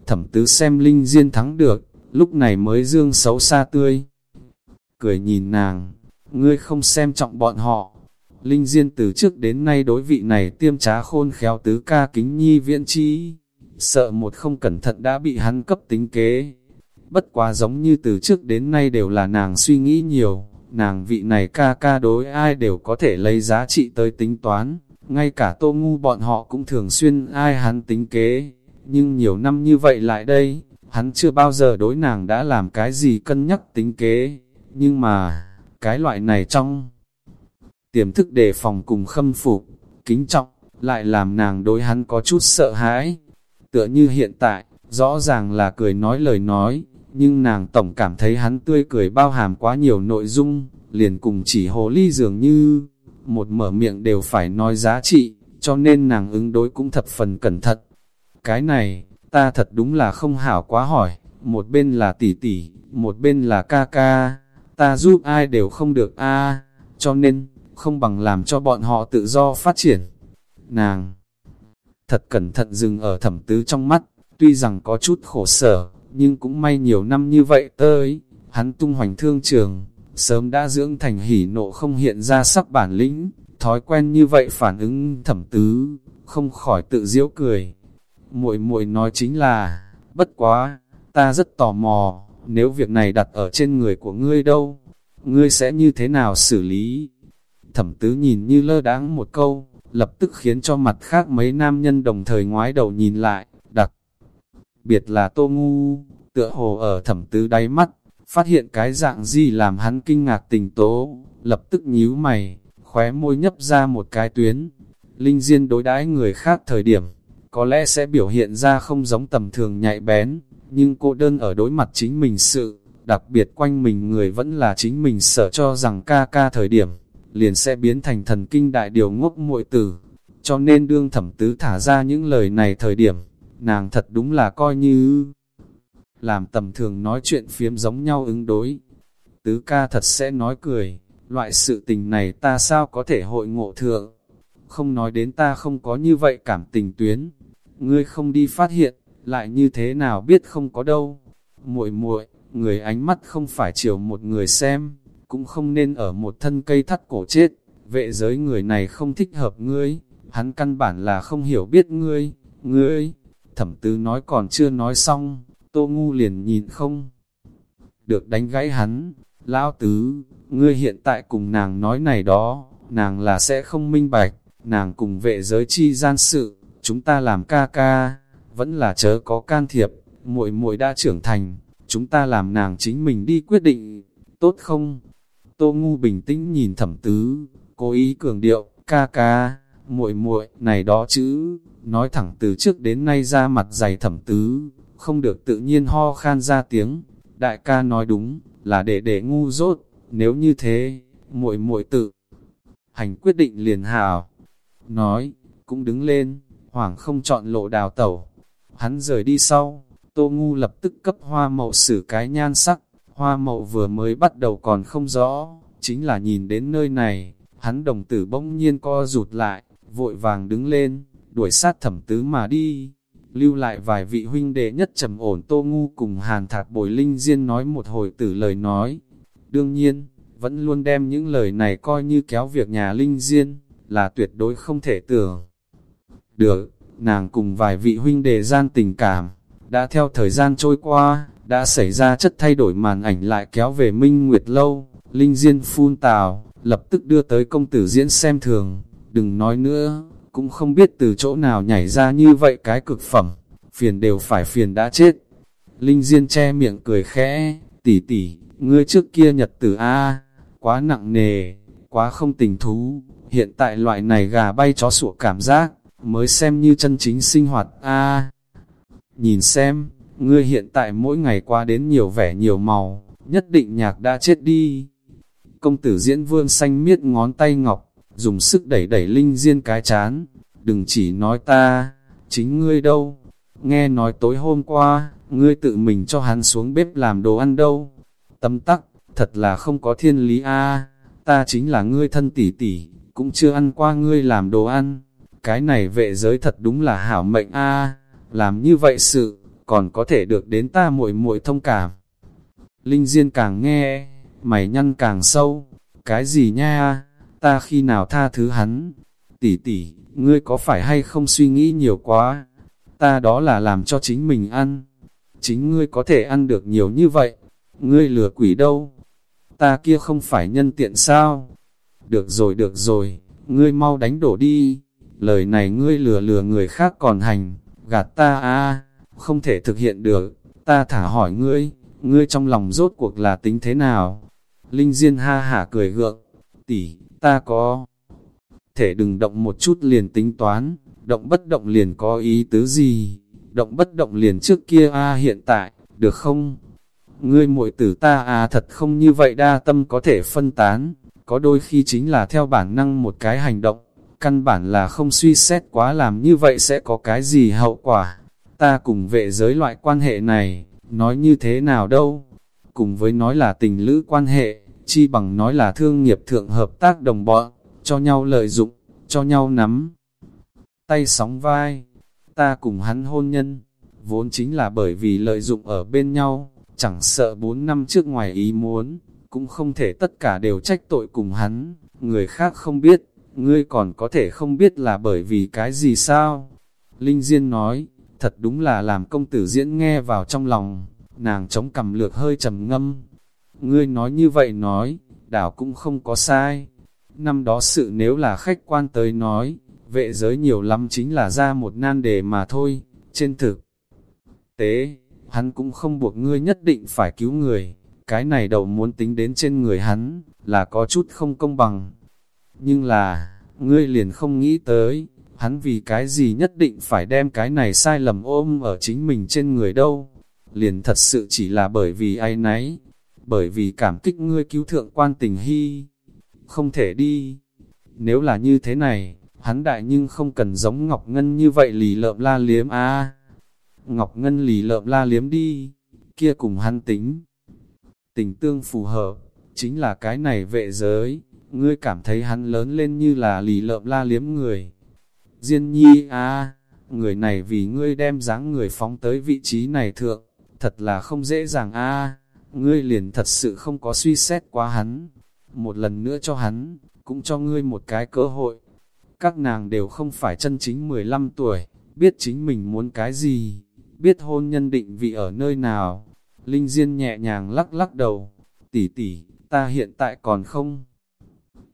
Thẩm tứ xem linh diên thắng được, lúc này mới dương xấu xa tươi. Cười nhìn nàng, ngươi không xem trọng bọn họ. Linh diên từ trước đến nay đối vị này tiêm trá khôn khéo tứ ca kính nhi viễn chi, sợ một không cẩn thận đã bị hắn cấp tính kế. Bất quá giống như từ trước đến nay đều là nàng suy nghĩ nhiều, nàng vị này ca ca đối ai đều có thể lấy giá trị tới tính toán, ngay cả tô ngu bọn họ cũng thường xuyên ai hắn tính kế, nhưng nhiều năm như vậy lại đây, hắn chưa bao giờ đối nàng đã làm cái gì cân nhắc tính kế, nhưng mà, cái loại này trong tiềm thức đề phòng cùng khâm phục, kính trọng, lại làm nàng đối hắn có chút sợ hãi. Tựa như hiện tại, rõ ràng là cười nói lời nói, nhưng nàng tổng cảm thấy hắn tươi cười bao hàm quá nhiều nội dung, liền cùng chỉ hồ ly dường như, một mở miệng đều phải nói giá trị, cho nên nàng ứng đối cũng thập phần cẩn thận. Cái này, ta thật đúng là không hảo quá hỏi, một bên là tỷ tỷ, một bên là ca ca, ta giúp ai đều không được a cho nên, không bằng làm cho bọn họ tự do phát triển. Nàng thật cẩn thận dừng ở thẩm tứ trong mắt, tuy rằng có chút khổ sở, nhưng cũng may nhiều năm như vậy tới, hắn tung hoành thương trường, sớm đã dưỡng thành hỉ nộ không hiện ra sắc bản lĩnh, thói quen như vậy phản ứng thẩm tứ, không khỏi tự diễu cười. muội muội nói chính là, bất quá, ta rất tò mò, nếu việc này đặt ở trên người của ngươi đâu, ngươi sẽ như thế nào xử lý? Thẩm tứ nhìn như lơ đáng một câu, lập tức khiến cho mặt khác mấy nam nhân đồng thời ngoái đầu nhìn lại, đặc biệt là tô ngu, tựa hồ ở thẩm tứ đáy mắt, phát hiện cái dạng gì làm hắn kinh ngạc tình tố, lập tức nhíu mày, khóe môi nhấp ra một cái tuyến. Linh Diên đối đãi người khác thời điểm, có lẽ sẽ biểu hiện ra không giống tầm thường nhạy bén, nhưng cô đơn ở đối mặt chính mình sự, đặc biệt quanh mình người vẫn là chính mình sợ cho rằng ca ca thời điểm, liền sẽ biến thành thần kinh đại điều ngốc muội tử. Cho nên đương thẩm tứ thả ra những lời này thời điểm, nàng thật đúng là coi như làm tầm thường nói chuyện phiếm giống nhau ứng đối. Tứ ca thật sẽ nói cười, loại sự tình này ta sao có thể hội ngộ thượng, không nói đến ta không có như vậy cảm tình tuyến, ngươi không đi phát hiện, lại như thế nào biết không có đâu. Muội muội, người ánh mắt không phải chiều một người xem, cũng không nên ở một thân cây thắt cổ chết, vệ giới người này không thích hợp ngươi, hắn căn bản là không hiểu biết ngươi, ngươi, thẩm tứ nói còn chưa nói xong, tô ngu liền nhìn không, được đánh gãy hắn, lão tứ, ngươi hiện tại cùng nàng nói này đó, nàng là sẽ không minh bạch, nàng cùng vệ giới chi gian sự, chúng ta làm ca ca, vẫn là chớ có can thiệp, muội muội đã trưởng thành, chúng ta làm nàng chính mình đi quyết định, tốt không? Tô Ngu bình tĩnh nhìn thẩm tứ, cố ý cường điệu, ca ca, muội muội này đó chứ, nói thẳng từ trước đến nay ra mặt dày thẩm tứ, không được tự nhiên ho khan ra tiếng, đại ca nói đúng, là để để ngu dốt, nếu như thế, muội muội tự hành quyết định liền hào. Nói, cũng đứng lên, hoảng không chọn lộ đào tẩu. Hắn rời đi sau, tô ngu lập tức cấp hoa mậu xử cái nhan sắc, hoa mậu vừa mới bắt đầu còn không rõ, chính là nhìn đến nơi này, hắn đồng tử bỗng nhiên co rụt lại, vội vàng đứng lên, đuổi sát thẩm tứ mà đi. Lưu lại vài vị huynh đệ nhất trầm ổn tô ngu cùng hàn thạc bồi linh diên nói một hồi tử lời nói. Đương nhiên, vẫn luôn đem những lời này coi như kéo việc nhà linh diên, là tuyệt đối không thể tưởng. Được, nàng cùng vài vị huynh đệ gian tình cảm, đã theo thời gian trôi qua, đã xảy ra chất thay đổi màn ảnh lại kéo về Minh Nguyệt Lâu, Linh Diên phun tào, lập tức đưa tới công tử diễn xem thường, đừng nói nữa, cũng không biết từ chỗ nào nhảy ra như vậy cái cực phẩm, phiền đều phải phiền đã chết. Linh Diên che miệng cười khẽ, tỷ tỷ, ngươi trước kia nhật tử A, quá nặng nề, quá không tình thú, hiện tại loại này gà bay chó sủa cảm giác, mới xem như chân chính sinh hoạt A. nhìn xem, ngươi hiện tại mỗi ngày qua đến nhiều vẻ nhiều màu, nhất định nhạc đã chết đi. Công tử diễn vương xanh miết ngón tay ngọc, dùng sức đẩy đẩy linh diên cái chán, đừng chỉ nói ta, chính ngươi đâu. Nghe nói tối hôm qua, ngươi tự mình cho hắn xuống bếp làm đồ ăn đâu. Tâm tắc, thật là không có thiên lý a ta chính là ngươi thân tỷ tỷ, cũng chưa ăn qua ngươi làm đồ ăn. Cái này vệ giới thật đúng là hảo mệnh a làm như vậy sự, còn có thể được đến ta muội muội thông cảm. Linh Diên càng nghe, mày nhăn càng sâu, cái gì nha, ta khi nào tha thứ hắn, tỷ tỷ, ngươi có phải hay không suy nghĩ nhiều quá, ta đó là làm cho chính mình ăn, chính ngươi có thể ăn được nhiều như vậy, ngươi lừa quỷ đâu, ta kia không phải nhân tiện sao, được rồi được rồi, ngươi mau đánh đổ đi, lời này ngươi lừa lừa người khác còn hành, gạt ta a không thể thực hiện được, ta thả hỏi ngươi, ngươi trong lòng rốt cuộc là tính thế nào? Linh Diên ha hả cười gượng, tỷ, ta có thể đừng động một chút liền tính toán, động bất động liền có ý tứ gì, động bất động liền trước kia a hiện tại, được không? Ngươi muội tử ta à thật không như vậy đa tâm có thể phân tán, có đôi khi chính là theo bản năng một cái hành động, căn bản là không suy xét quá làm như vậy sẽ có cái gì hậu quả. Ta cùng vệ giới loại quan hệ này, nói như thế nào đâu, cùng với nói là tình lữ quan hệ, chi bằng nói là thương nghiệp thượng hợp tác đồng bọn, cho nhau lợi dụng, cho nhau nắm. Tay sóng vai, ta cùng hắn hôn nhân, vốn chính là bởi vì lợi dụng ở bên nhau, chẳng sợ 4 năm trước ngoài ý muốn, cũng không thể tất cả đều trách tội cùng hắn, người khác không biết, ngươi còn có thể không biết là bởi vì cái gì sao? Linh Diên nói, thật đúng là làm công tử diễn nghe vào trong lòng, nàng chống cầm lược hơi trầm ngâm. Ngươi nói như vậy nói, đảo cũng không có sai. Năm đó sự nếu là khách quan tới nói, vệ giới nhiều lắm chính là ra một nan đề mà thôi, trên thực tế, hắn cũng không buộc ngươi nhất định phải cứu người, cái này đầu muốn tính đến trên người hắn, là có chút không công bằng. Nhưng là, ngươi liền không nghĩ tới, hắn vì cái gì nhất định phải đem cái này sai lầm ôm ở chính mình trên người đâu. Liền thật sự chỉ là bởi vì ai nấy, bởi vì cảm kích ngươi cứu thượng quan tình hy. Không thể đi. Nếu là như thế này, hắn đại nhưng không cần giống Ngọc Ngân như vậy lì lợm la liếm a Ngọc Ngân lì lợm la liếm đi, kia cùng hắn tính. Tình tương phù hợp, chính là cái này vệ giới, ngươi cảm thấy hắn lớn lên như là lì lợm la liếm người. Diên nhi à, người này vì ngươi đem dáng người phóng tới vị trí này thượng, thật là không dễ dàng a ngươi liền thật sự không có suy xét quá hắn. Một lần nữa cho hắn, cũng cho ngươi một cái cơ hội. Các nàng đều không phải chân chính 15 tuổi, biết chính mình muốn cái gì, biết hôn nhân định vị ở nơi nào. Linh Diên nhẹ nhàng lắc lắc đầu, tỷ tỷ, ta hiện tại còn không.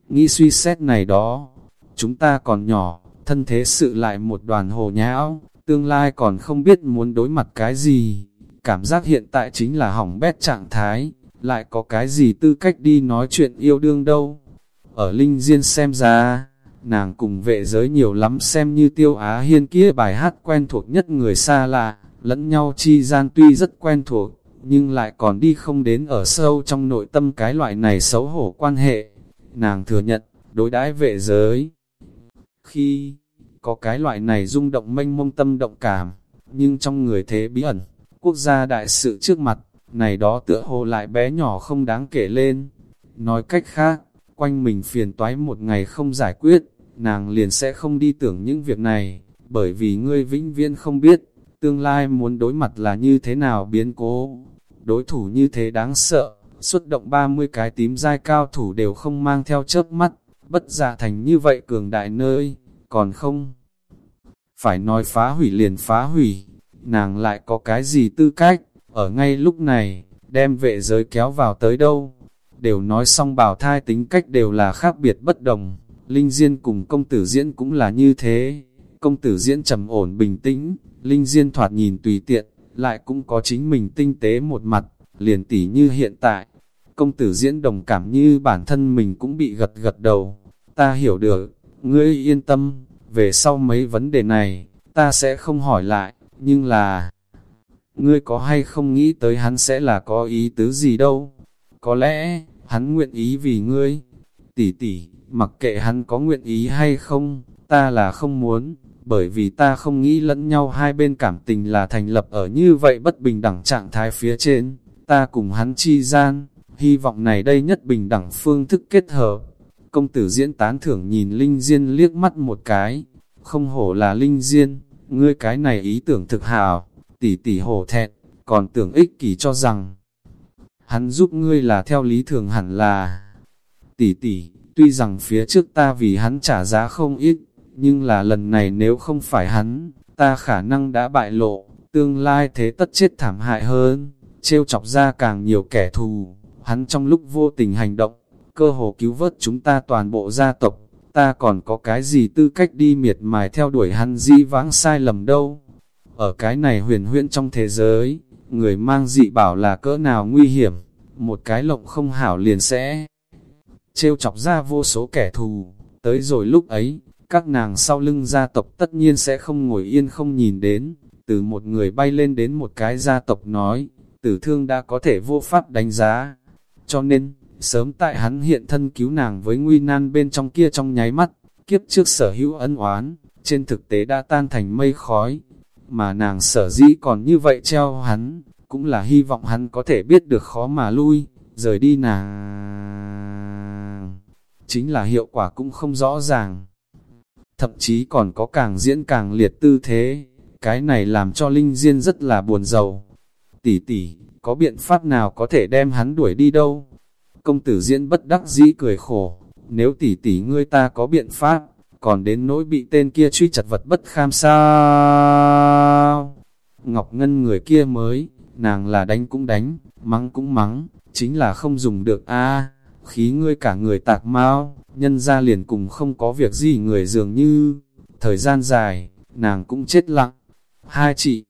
Nghĩ suy xét này đó, chúng ta còn nhỏ, thân thế sự lại một đoàn hồ nhão, tương lai còn không biết muốn đối mặt cái gì. Cảm giác hiện tại chính là hỏng bét trạng thái, lại có cái gì tư cách đi nói chuyện yêu đương đâu. Ở Linh Diên xem ra, nàng cùng vệ giới nhiều lắm xem như tiêu á hiên kia bài hát quen thuộc nhất người xa lạ, lẫn nhau chi gian tuy rất quen thuộc, nhưng lại còn đi không đến ở sâu trong nội tâm cái loại này xấu hổ quan hệ. Nàng thừa nhận, đối đãi vệ giới. Khi có cái loại này rung động mênh mông tâm động cảm, nhưng trong người thế bí ẩn, quốc gia đại sự trước mặt, này đó tựa hồ lại bé nhỏ không đáng kể lên. Nói cách khác, quanh mình phiền toái một ngày không giải quyết, nàng liền sẽ không đi tưởng những việc này, bởi vì ngươi vĩnh viễn không biết, tương lai muốn đối mặt là như thế nào biến cố. Đối thủ như thế đáng sợ, xuất động 30 cái tím dai cao thủ đều không mang theo chớp mắt, bất giả thành như vậy cường đại nơi, còn không. Phải nói phá hủy liền phá hủy, nàng lại có cái gì tư cách, ở ngay lúc này, đem vệ giới kéo vào tới đâu. Đều nói xong bảo thai tính cách đều là khác biệt bất đồng, Linh Diên cùng công tử diễn cũng là như thế. Công tử diễn trầm ổn bình tĩnh, Linh Diên thoạt nhìn tùy tiện, lại cũng có chính mình tinh tế một mặt, liền tỉ như hiện tại. Công tử diễn đồng cảm như bản thân mình cũng bị gật gật đầu. Ta hiểu được, ngươi yên tâm, về sau mấy vấn đề này, ta sẽ không hỏi lại, nhưng là... Ngươi có hay không nghĩ tới hắn sẽ là có ý tứ gì đâu? Có lẽ, hắn nguyện ý vì ngươi. Tỷ tỷ, mặc kệ hắn có nguyện ý hay không, ta là không muốn, bởi vì ta không nghĩ lẫn nhau hai bên cảm tình là thành lập ở như vậy bất bình đẳng trạng thái phía trên, ta cùng hắn chi gian, hy vọng này đây nhất bình đẳng phương thức kết hợp. Công tử diễn tán thưởng nhìn Linh Diên liếc mắt một cái, không hổ là Linh Diên, ngươi cái này ý tưởng thực hào, tỷ tỷ hổ thẹn, còn tưởng ích kỷ cho rằng, hắn giúp ngươi là theo lý thường hẳn là, tỷ tỷ, tuy rằng phía trước ta vì hắn trả giá không ít, nhưng là lần này nếu không phải hắn, ta khả năng đã bại lộ, tương lai thế tất chết thảm hại hơn, trêu chọc ra càng nhiều kẻ thù, hắn trong lúc vô tình hành động, cơ hồ cứu vớt chúng ta toàn bộ gia tộc, ta còn có cái gì tư cách đi miệt mài theo đuổi hắn di vãng sai lầm đâu. Ở cái này huyền huyễn trong thế giới, người mang dị bảo là cỡ nào nguy hiểm, một cái lộng không hảo liền sẽ trêu chọc ra vô số kẻ thù, tới rồi lúc ấy, các nàng sau lưng gia tộc tất nhiên sẽ không ngồi yên không nhìn đến, từ một người bay lên đến một cái gia tộc nói, tử thương đã có thể vô pháp đánh giá. Cho nên, sớm tại hắn hiện thân cứu nàng với nguy nan bên trong kia trong nháy mắt, kiếp trước sở hữu ân oán, trên thực tế đã tan thành mây khói, mà nàng sở dĩ còn như vậy treo hắn, cũng là hy vọng hắn có thể biết được khó mà lui, rời đi nàng. Chính là hiệu quả cũng không rõ ràng thậm chí còn có càng diễn càng liệt tư thế, cái này làm cho Linh Diên rất là buồn giàu. Tỷ tỷ, có biện pháp nào có thể đem hắn đuổi đi đâu? Công tử diễn bất đắc dĩ cười khổ, nếu tỷ tỷ ngươi ta có biện pháp, còn đến nỗi bị tên kia truy chặt vật bất kham sao? Ngọc Ngân người kia mới, nàng là đánh cũng đánh, mắng cũng mắng, chính là không dùng được a khí ngươi cả người tạc mau, nhân ra liền cùng không có việc gì người dường như, thời gian dài, nàng cũng chết lặng. Hai chị,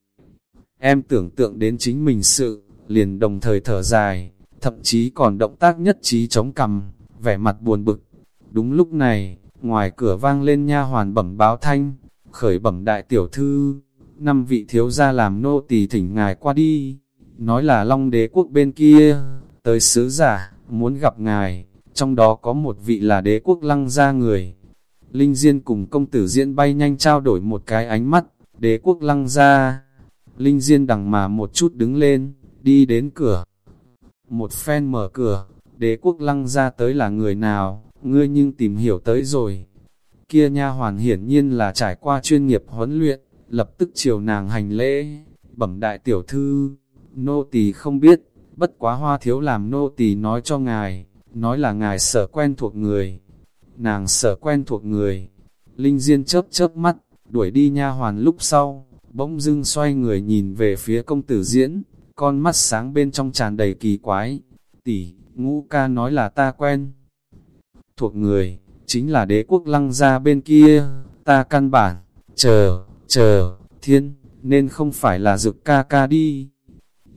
em tưởng tượng đến chính mình sự, liền đồng thời thở dài, thậm chí còn động tác nhất trí chống cằm, vẻ mặt buồn bực. Đúng lúc này, ngoài cửa vang lên nha hoàn bẩm báo thanh, khởi bẩm đại tiểu thư, năm vị thiếu gia làm nô tỳ thỉnh ngài qua đi, nói là long đế quốc bên kia, tới sứ giả, muốn gặp ngài trong đó có một vị là đế quốc lăng gia người. Linh Diên cùng công tử Diễn bay nhanh trao đổi một cái ánh mắt, đế quốc lăng gia. Linh Diên đằng mà một chút đứng lên, đi đến cửa. Một phen mở cửa, đế quốc lăng ra tới là người nào, ngươi nhưng tìm hiểu tới rồi. Kia nha hoàn hiển nhiên là trải qua chuyên nghiệp huấn luyện, lập tức chiều nàng hành lễ, bẩm đại tiểu thư, nô tỳ không biết, bất quá hoa thiếu làm nô tỳ nói cho ngài, nói là ngài sở quen thuộc người. Nàng sở quen thuộc người, Linh Diên chớp chớp mắt, đuổi đi nha hoàn lúc sau, bỗng dưng xoay người nhìn về phía công tử diễn, con mắt sáng bên trong tràn đầy kỳ quái. Tỷ, ngũ ca nói là ta quen. Thuộc người, chính là đế quốc lăng ra bên kia, ta căn bản, chờ, chờ, thiên, nên không phải là dực ca ca đi.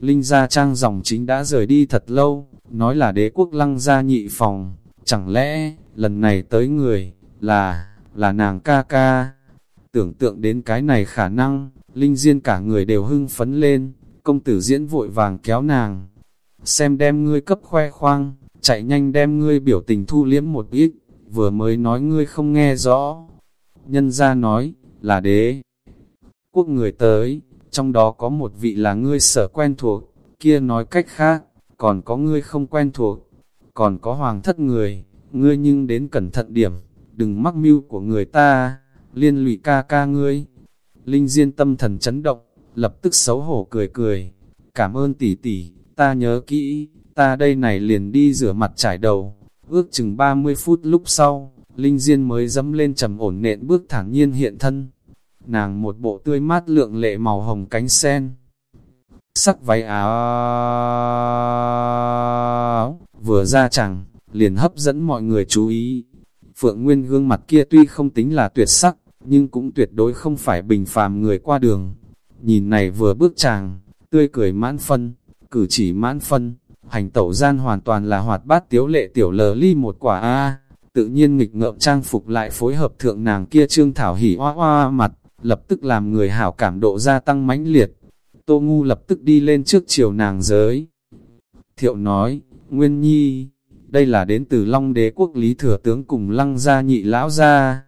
Linh gia trang dòng chính đã rời đi thật lâu, nói là đế quốc lăng gia nhị phòng, chẳng lẽ, lần này tới người, là, là nàng ca ca. Tưởng tượng đến cái này khả năng, Linh Diên cả người đều hưng phấn lên, công tử diễn vội vàng kéo nàng. Xem đem ngươi cấp khoe khoang, chạy nhanh đem ngươi biểu tình thu liếm một ít, vừa mới nói ngươi không nghe rõ. Nhân ra nói, là đế. Quốc người tới, trong đó có một vị là ngươi sở quen thuộc, kia nói cách khác, còn có ngươi không quen thuộc, còn có hoàng thất người, ngươi nhưng đến cẩn thận điểm, đừng mắc mưu của người ta, liên lụy ca ca ngươi. Linh Diên tâm thần chấn động, lập tức xấu hổ cười cười, cảm ơn tỷ tỷ, ta nhớ kỹ, ta đây này liền đi rửa mặt trải đầu, ước chừng 30 phút lúc sau, Linh Diên mới dẫm lên trầm ổn nện bước thản nhiên hiện thân. Nàng một bộ tươi mát lượng lệ màu hồng cánh sen, sắc váy áo vừa ra chẳng, liền hấp dẫn mọi người chú ý. Phượng Nguyên gương mặt kia tuy không tính là tuyệt sắc, nhưng cũng tuyệt đối không phải bình phàm người qua đường. Nhìn này vừa bước chàng, tươi cười mãn phân, cử chỉ mãn phân, hành tẩu gian hoàn toàn là hoạt bát tiếu lệ tiểu lờ ly một quả A. Tự nhiên nghịch ngợm trang phục lại phối hợp thượng nàng kia trương thảo hỉ hoa hoa mặt, lập tức làm người hảo cảm độ gia tăng mãnh liệt. Tô Ngu lập tức đi lên trước chiều nàng giới. Thiệu nói, Nguyên Nhi, đây là đến từ Long Đế quốc lý thừa tướng cùng lăng gia nhị lão gia.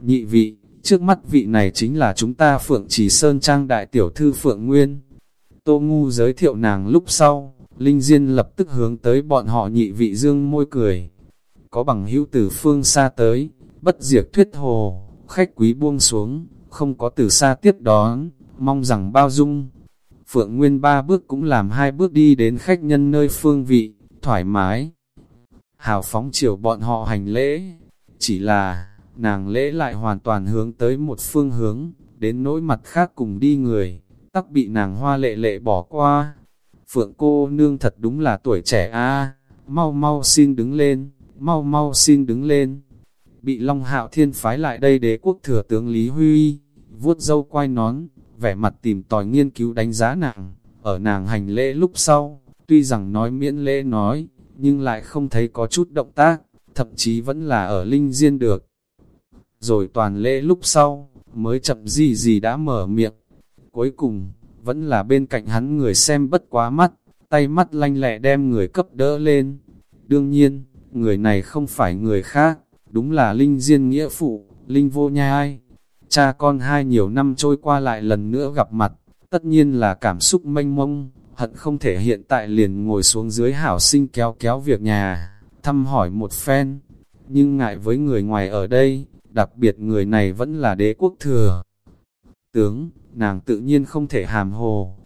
Nhị vị, trước mắt vị này chính là chúng ta Phượng Trì Sơn Trang Đại Tiểu Thư Phượng Nguyên. Tô Ngu giới thiệu nàng lúc sau, Linh Diên lập tức hướng tới bọn họ nhị vị dương môi cười. Có bằng hữu từ phương xa tới, bất diệt thuyết hồ, khách quý buông xuống, không có từ xa tiếp đón, mong rằng bao dung. Phượng Nguyên ba bước cũng làm hai bước đi đến khách nhân nơi phương vị, thoải mái. Hào phóng chiều bọn họ hành lễ, chỉ là, nàng lễ lại hoàn toàn hướng tới một phương hướng, đến nỗi mặt khác cùng đi người, tắc bị nàng hoa lệ lệ bỏ qua. Phượng cô nương thật đúng là tuổi trẻ a mau mau xin đứng lên, mau mau xin đứng lên. Bị Long Hạo Thiên phái lại đây đế quốc thừa tướng Lý Huy, vuốt dâu quay nón, vẻ mặt tìm tòi nghiên cứu đánh giá nàng, ở nàng hành lễ lúc sau, tuy rằng nói miễn lễ nói, nhưng lại không thấy có chút động tác, thậm chí vẫn là ở linh diên được. Rồi toàn lễ lúc sau, mới chậm gì gì đã mở miệng. Cuối cùng, vẫn là bên cạnh hắn người xem bất quá mắt, tay mắt lanh lẹ đem người cấp đỡ lên. Đương nhiên, người này không phải người khác, đúng là Linh Diên Nghĩa Phụ, Linh Vô Nhai. Cha con hai nhiều năm trôi qua lại lần nữa gặp mặt, tất nhiên là cảm xúc mênh mông, hận không thể hiện tại liền ngồi xuống dưới hảo sinh kéo kéo việc nhà, thăm hỏi một phen. Nhưng ngại với người ngoài ở đây, đặc biệt người này vẫn là đế quốc thừa. Tướng, nàng tự nhiên không thể hàm hồ.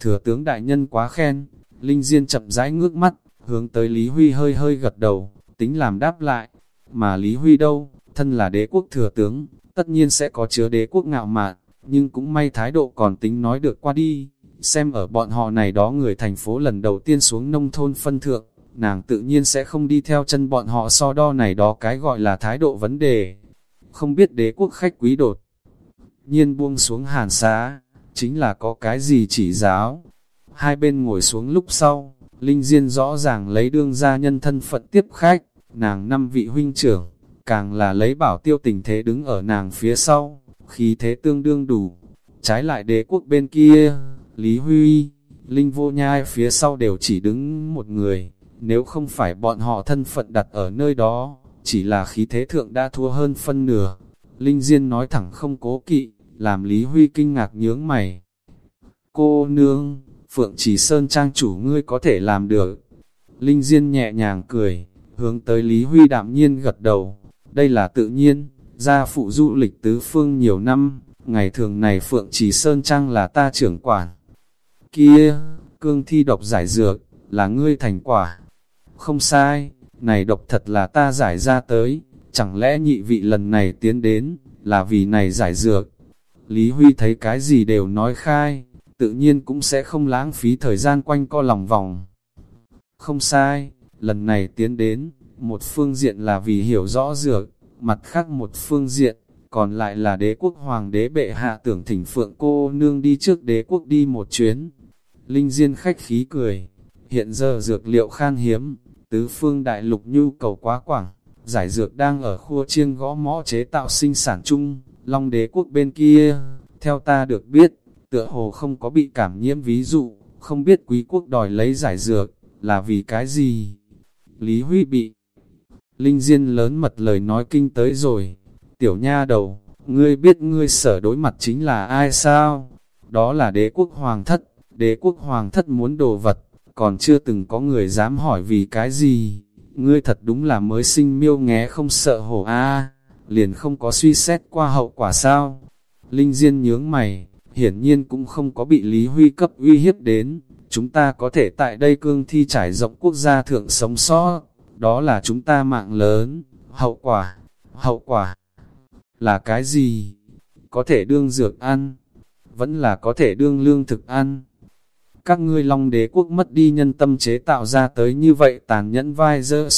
Thừa tướng đại nhân quá khen, Linh Diên chậm rãi ngước mắt, hướng tới Lý Huy hơi hơi gật đầu, tính làm đáp lại. Mà Lý Huy đâu, thân là đế quốc thừa tướng, tất nhiên sẽ có chứa đế quốc ngạo mạn, nhưng cũng may thái độ còn tính nói được qua đi. Xem ở bọn họ này đó người thành phố lần đầu tiên xuống nông thôn phân thượng, nàng tự nhiên sẽ không đi theo chân bọn họ so đo này đó cái gọi là thái độ vấn đề. Không biết đế quốc khách quý đột. Nhiên buông xuống hàn xá, chính là có cái gì chỉ giáo. Hai bên ngồi xuống lúc sau, Linh Diên rõ ràng lấy đương gia nhân thân phận tiếp khách, nàng năm vị huynh trưởng, càng là lấy bảo tiêu tình thế đứng ở nàng phía sau, khí thế tương đương đủ. Trái lại đế quốc bên kia, Lý Huy, Linh Vô Nhai phía sau đều chỉ đứng một người, nếu không phải bọn họ thân phận đặt ở nơi đó, chỉ là khí thế thượng đã thua hơn phân nửa. Linh Diên nói thẳng không cố kỵ, làm Lý Huy kinh ngạc nhướng mày. Cô nương, Phượng Trì Sơn trang chủ ngươi có thể làm được. Linh Diên nhẹ nhàng cười, hướng tới Lý Huy đạm nhiên gật đầu. Đây là tự nhiên, gia phụ du lịch tứ phương nhiều năm, ngày thường này Phượng Trì Sơn Trang là ta trưởng quản. Kia, cương thi độc giải dược, là ngươi thành quả. Không sai, này độc thật là ta giải ra tới, chẳng lẽ nhị vị lần này tiến đến, là vì này giải dược. Lý Huy thấy cái gì đều nói khai, tự nhiên cũng sẽ không lãng phí thời gian quanh co lòng vòng. Không sai, lần này tiến đến, một phương diện là vì hiểu rõ dược, mặt khác một phương diện, còn lại là đế quốc hoàng đế bệ hạ tưởng thỉnh phượng cô nương đi trước đế quốc đi một chuyến. Linh Diên khách khí cười, hiện giờ dược liệu khan hiếm, tứ phương đại lục nhu cầu quá quảng, giải dược đang ở khu chiêng gõ mõ chế tạo sinh sản chung, long đế quốc bên kia, theo ta được biết, tựa hồ không có bị cảm nhiễm ví dụ, không biết quý quốc đòi lấy giải dược, là vì cái gì? Lý Huy bị Linh Diên lớn mật lời nói kinh tới rồi, tiểu nha đầu, ngươi biết ngươi sở đối mặt chính là ai sao? Đó là đế quốc hoàng thất, đế quốc hoàng thất muốn đồ vật, còn chưa từng có người dám hỏi vì cái gì. Ngươi thật đúng là mới sinh miêu nghé không sợ hổ a liền không có suy xét qua hậu quả sao. Linh Diên nhướng mày, hiển nhiên cũng không có bị Lý Huy cấp uy hiếp đến. Chúng ta có thể tại đây cương thi trải rộng quốc gia thượng sống sót, đó là chúng ta mạng lớn. Hậu quả, hậu quả là cái gì? Có thể đương dược ăn, vẫn là có thể đương lương thực ăn. Các ngươi long đế quốc mất đi nhân tâm chế tạo ra tới như vậy tàn nhẫn vai dơ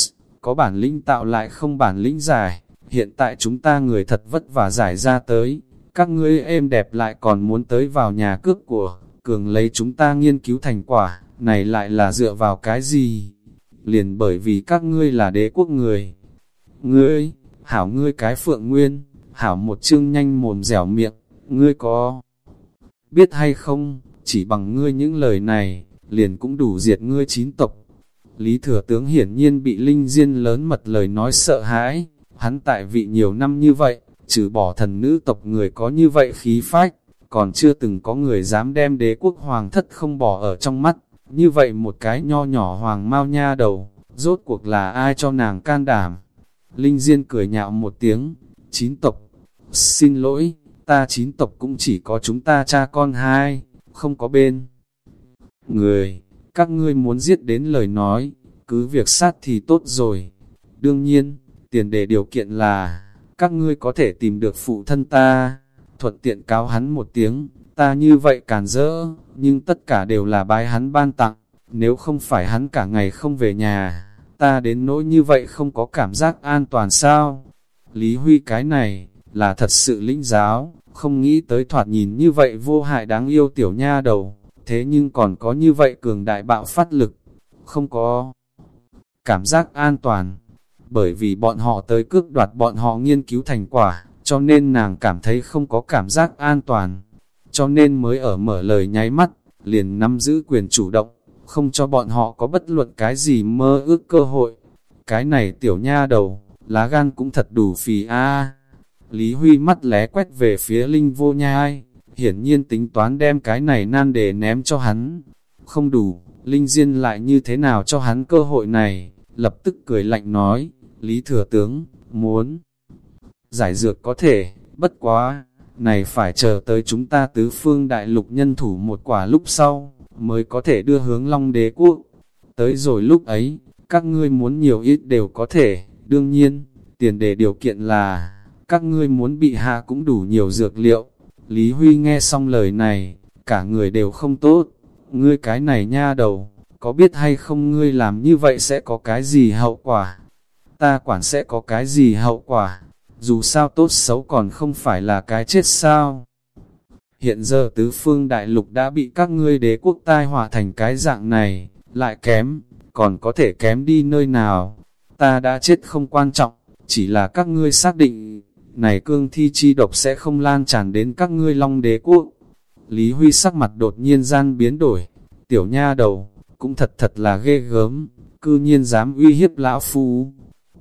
có bản lĩnh tạo lại không bản lĩnh giải, hiện tại chúng ta người thật vất vả giải ra tới, các ngươi êm đẹp lại còn muốn tới vào nhà cước của, cường lấy chúng ta nghiên cứu thành quả, này lại là dựa vào cái gì? Liền bởi vì các ngươi là đế quốc người. Ngươi, hảo ngươi cái phượng nguyên, hảo một chương nhanh mồm dẻo miệng, ngươi có biết hay không, chỉ bằng ngươi những lời này, liền cũng đủ diệt ngươi chín tộc. Lý thừa tướng hiển nhiên bị linh diên lớn mật lời nói sợ hãi, hắn tại vị nhiều năm như vậy, trừ bỏ thần nữ tộc người có như vậy khí phách, còn chưa từng có người dám đem đế quốc hoàng thất không bỏ ở trong mắt, như vậy một cái nho nhỏ hoàng mau nha đầu, rốt cuộc là ai cho nàng can đảm. Linh Diên cười nhạo một tiếng, chín tộc, xin lỗi, ta chín tộc cũng chỉ có chúng ta cha con hai, không có bên. Người, các ngươi muốn giết đến lời nói, cứ việc sát thì tốt rồi. Đương nhiên, tiền đề điều kiện là, các ngươi có thể tìm được phụ thân ta, thuận tiện cáo hắn một tiếng, ta như vậy càn rỡ, nhưng tất cả đều là bái hắn ban tặng, nếu không phải hắn cả ngày không về nhà, ta đến nỗi như vậy không có cảm giác an toàn sao? Lý Huy cái này, là thật sự lĩnh giáo, không nghĩ tới thoạt nhìn như vậy vô hại đáng yêu tiểu nha đầu, thế nhưng còn có như vậy cường đại bạo phát lực, không có cảm giác an toàn, bởi vì bọn họ tới cước đoạt bọn họ nghiên cứu thành quả, cho nên nàng cảm thấy không có cảm giác an toàn, cho nên mới ở mở lời nháy mắt, liền nắm giữ quyền chủ động, không cho bọn họ có bất luận cái gì mơ ước cơ hội. Cái này tiểu nha đầu, lá gan cũng thật đủ phì a. Lý Huy mắt lé quét về phía Linh vô nhai, hiển nhiên tính toán đem cái này nan để ném cho hắn. Không đủ, Linh Diên lại như thế nào cho hắn cơ hội này, lập tức cười lạnh nói, Lý Thừa Tướng, muốn giải dược có thể, bất quá, này phải chờ tới chúng ta tứ phương đại lục nhân thủ một quả lúc sau, mới có thể đưa hướng Long Đế Quốc. Tới rồi lúc ấy, các ngươi muốn nhiều ít đều có thể, đương nhiên, tiền đề điều kiện là, các ngươi muốn bị hạ cũng đủ nhiều dược liệu. Lý Huy nghe xong lời này, cả người đều không tốt, ngươi cái này nha đầu, có biết hay không ngươi làm như vậy sẽ có cái gì hậu quả? Ta quản sẽ có cái gì hậu quả? Dù sao tốt xấu còn không phải là cái chết sao? Hiện giờ tứ phương đại lục đã bị các ngươi đế quốc tai họa thành cái dạng này, lại kém, còn có thể kém đi nơi nào? Ta đã chết không quan trọng, chỉ là các ngươi xác định, này cương thi chi độc sẽ không lan tràn đến các ngươi long đế quốc. Lý Huy sắc mặt đột nhiên gian biến đổi, tiểu nha đầu, cũng thật thật là ghê gớm, cư nhiên dám uy hiếp lão phu.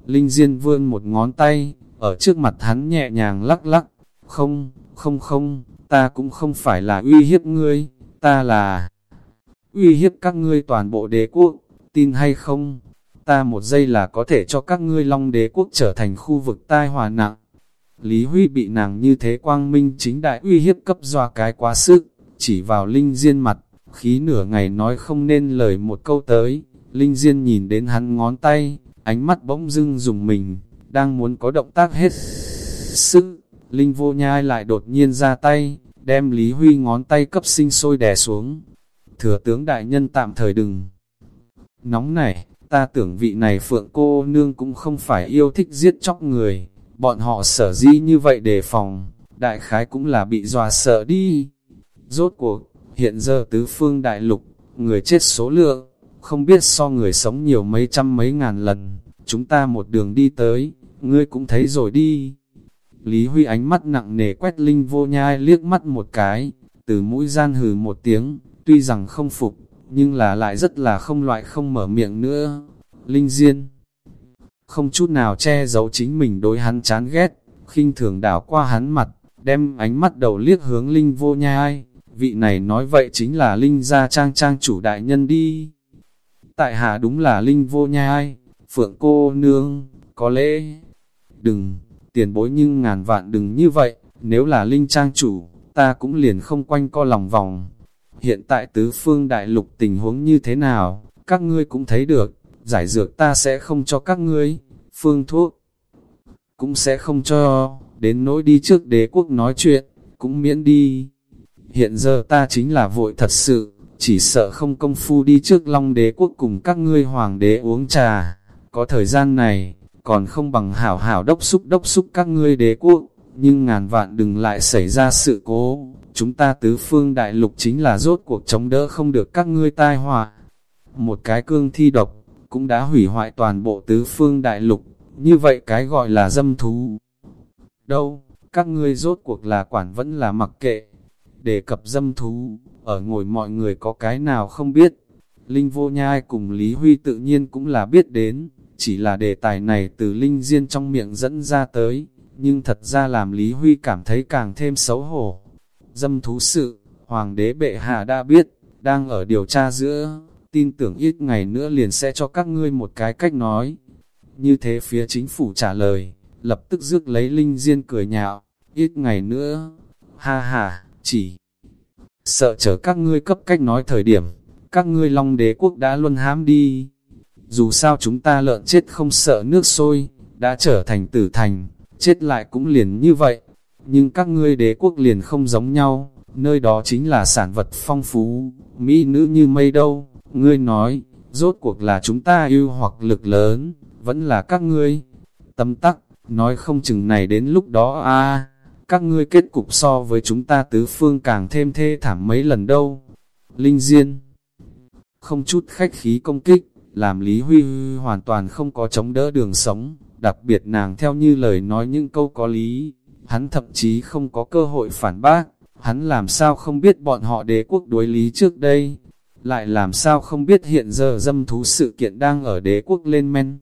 Linh Diên vươn một ngón tay, ở trước mặt hắn nhẹ nhàng lắc lắc, không, không không, ta cũng không phải là uy hiếp ngươi, ta là uy hiếp các ngươi toàn bộ đế quốc, tin hay không? Ta một giây là có thể cho các ngươi long đế quốc trở thành khu vực tai hòa nặng. Lý Huy bị nàng như thế quang minh chính đại uy hiếp cấp doa cái quá sức, chỉ vào Linh Diên mặt, khí nửa ngày nói không nên lời một câu tới. Linh Diên nhìn đến hắn ngón tay, ánh mắt bỗng dưng dùng mình, đang muốn có động tác hết sức. Linh vô nhai lại đột nhiên ra tay, đem Lý Huy ngón tay cấp sinh sôi đè xuống. Thừa tướng đại nhân tạm thời đừng. Nóng này, ta tưởng vị này phượng cô nương cũng không phải yêu thích giết chóc người. Bọn họ sở dĩ như vậy đề phòng, đại khái cũng là bị dọa sợ đi. Rốt cuộc, hiện giờ tứ phương đại lục, người chết số lượng, không biết so người sống nhiều mấy trăm mấy ngàn lần, chúng ta một đường đi tới, ngươi cũng thấy rồi đi. Lý Huy ánh mắt nặng nề quét Linh vô nhai liếc mắt một cái, từ mũi gian hừ một tiếng, tuy rằng không phục, nhưng là lại rất là không loại không mở miệng nữa. Linh Diên không chút nào che giấu chính mình đối hắn chán ghét, khinh thường đảo qua hắn mặt, đem ánh mắt đầu liếc hướng Linh vô nhai. Vị này nói vậy chính là Linh gia trang trang chủ đại nhân đi. Tại hạ đúng là Linh vô nhai, phượng cô nương, có lẽ, đừng, tiền bối nhưng ngàn vạn đừng như vậy, nếu là Linh trang chủ, ta cũng liền không quanh co lòng vòng. Hiện tại tứ phương đại lục tình huống như thế nào, các ngươi cũng thấy được, giải dược ta sẽ không cho các ngươi, phương thuốc cũng sẽ không cho, đến nỗi đi trước đế quốc nói chuyện, cũng miễn đi. Hiện giờ ta chính là vội thật sự, chỉ sợ không công phu đi trước long đế quốc cùng các ngươi hoàng đế uống trà. Có thời gian này, còn không bằng hảo hảo đốc xúc đốc xúc các ngươi đế quốc, nhưng ngàn vạn đừng lại xảy ra sự cố. Chúng ta tứ phương đại lục chính là rốt cuộc chống đỡ không được các ngươi tai họa. Một cái cương thi độc, cũng đã hủy hoại toàn bộ tứ phương đại lục, như vậy cái gọi là dâm thú. Đâu, các ngươi rốt cuộc là quản vẫn là mặc kệ. Đề cập dâm thú, ở ngồi mọi người có cái nào không biết. Linh vô nhai cùng Lý Huy tự nhiên cũng là biết đến, chỉ là đề tài này từ Linh Diên trong miệng dẫn ra tới, nhưng thật ra làm Lý Huy cảm thấy càng thêm xấu hổ. Dâm thú sự, Hoàng đế bệ hạ đã biết, đang ở điều tra giữa, tin tưởng ít ngày nữa liền sẽ cho các ngươi một cái cách nói. Như thế phía chính phủ trả lời, lập tức rước lấy Linh Diên cười nhạo, ít ngày nữa, ha ha, chỉ sợ chờ các ngươi cấp cách nói thời điểm, các ngươi long đế quốc đã luân hám đi. Dù sao chúng ta lợn chết không sợ nước sôi, đã trở thành tử thành, chết lại cũng liền như vậy. Nhưng các ngươi đế quốc liền không giống nhau, nơi đó chính là sản vật phong phú, mỹ nữ như mây đâu. Ngươi nói, rốt cuộc là chúng ta yêu hoặc lực lớn, vẫn là các ngươi. Tâm tắc, nói không chừng này đến lúc đó a các ngươi kết cục so với chúng ta tứ phương càng thêm thê thảm mấy lần đâu. Linh Diên không chút khách khí công kích, làm Lý Huy hoàn toàn không có chống đỡ đường sống, đặc biệt nàng theo như lời nói những câu có lý, hắn thậm chí không có cơ hội phản bác, hắn làm sao không biết bọn họ đế quốc đối lý trước đây, lại làm sao không biết hiện giờ dâm thú sự kiện đang ở đế quốc lên men,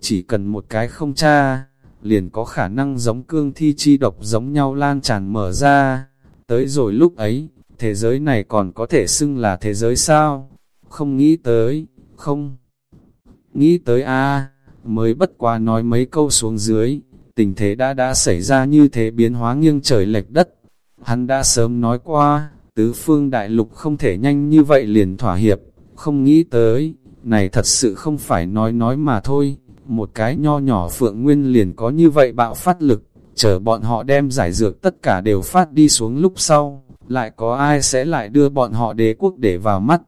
chỉ cần một cái không cha, liền có khả năng giống cương thi chi độc giống nhau lan tràn mở ra, tới rồi lúc ấy, thế giới này còn có thể xưng là thế giới sao, không nghĩ tới, không nghĩ tới a. Mới bất quá nói mấy câu xuống dưới, tình thế đã đã xảy ra như thế biến hóa nghiêng trời lệch đất. Hắn đã sớm nói qua, tứ phương đại lục không thể nhanh như vậy liền thỏa hiệp, không nghĩ tới, này thật sự không phải nói nói mà thôi, một cái nho nhỏ phượng nguyên liền có như vậy bạo phát lực, chờ bọn họ đem giải dược tất cả đều phát đi xuống lúc sau, lại có ai sẽ lại đưa bọn họ đế quốc để vào mắt,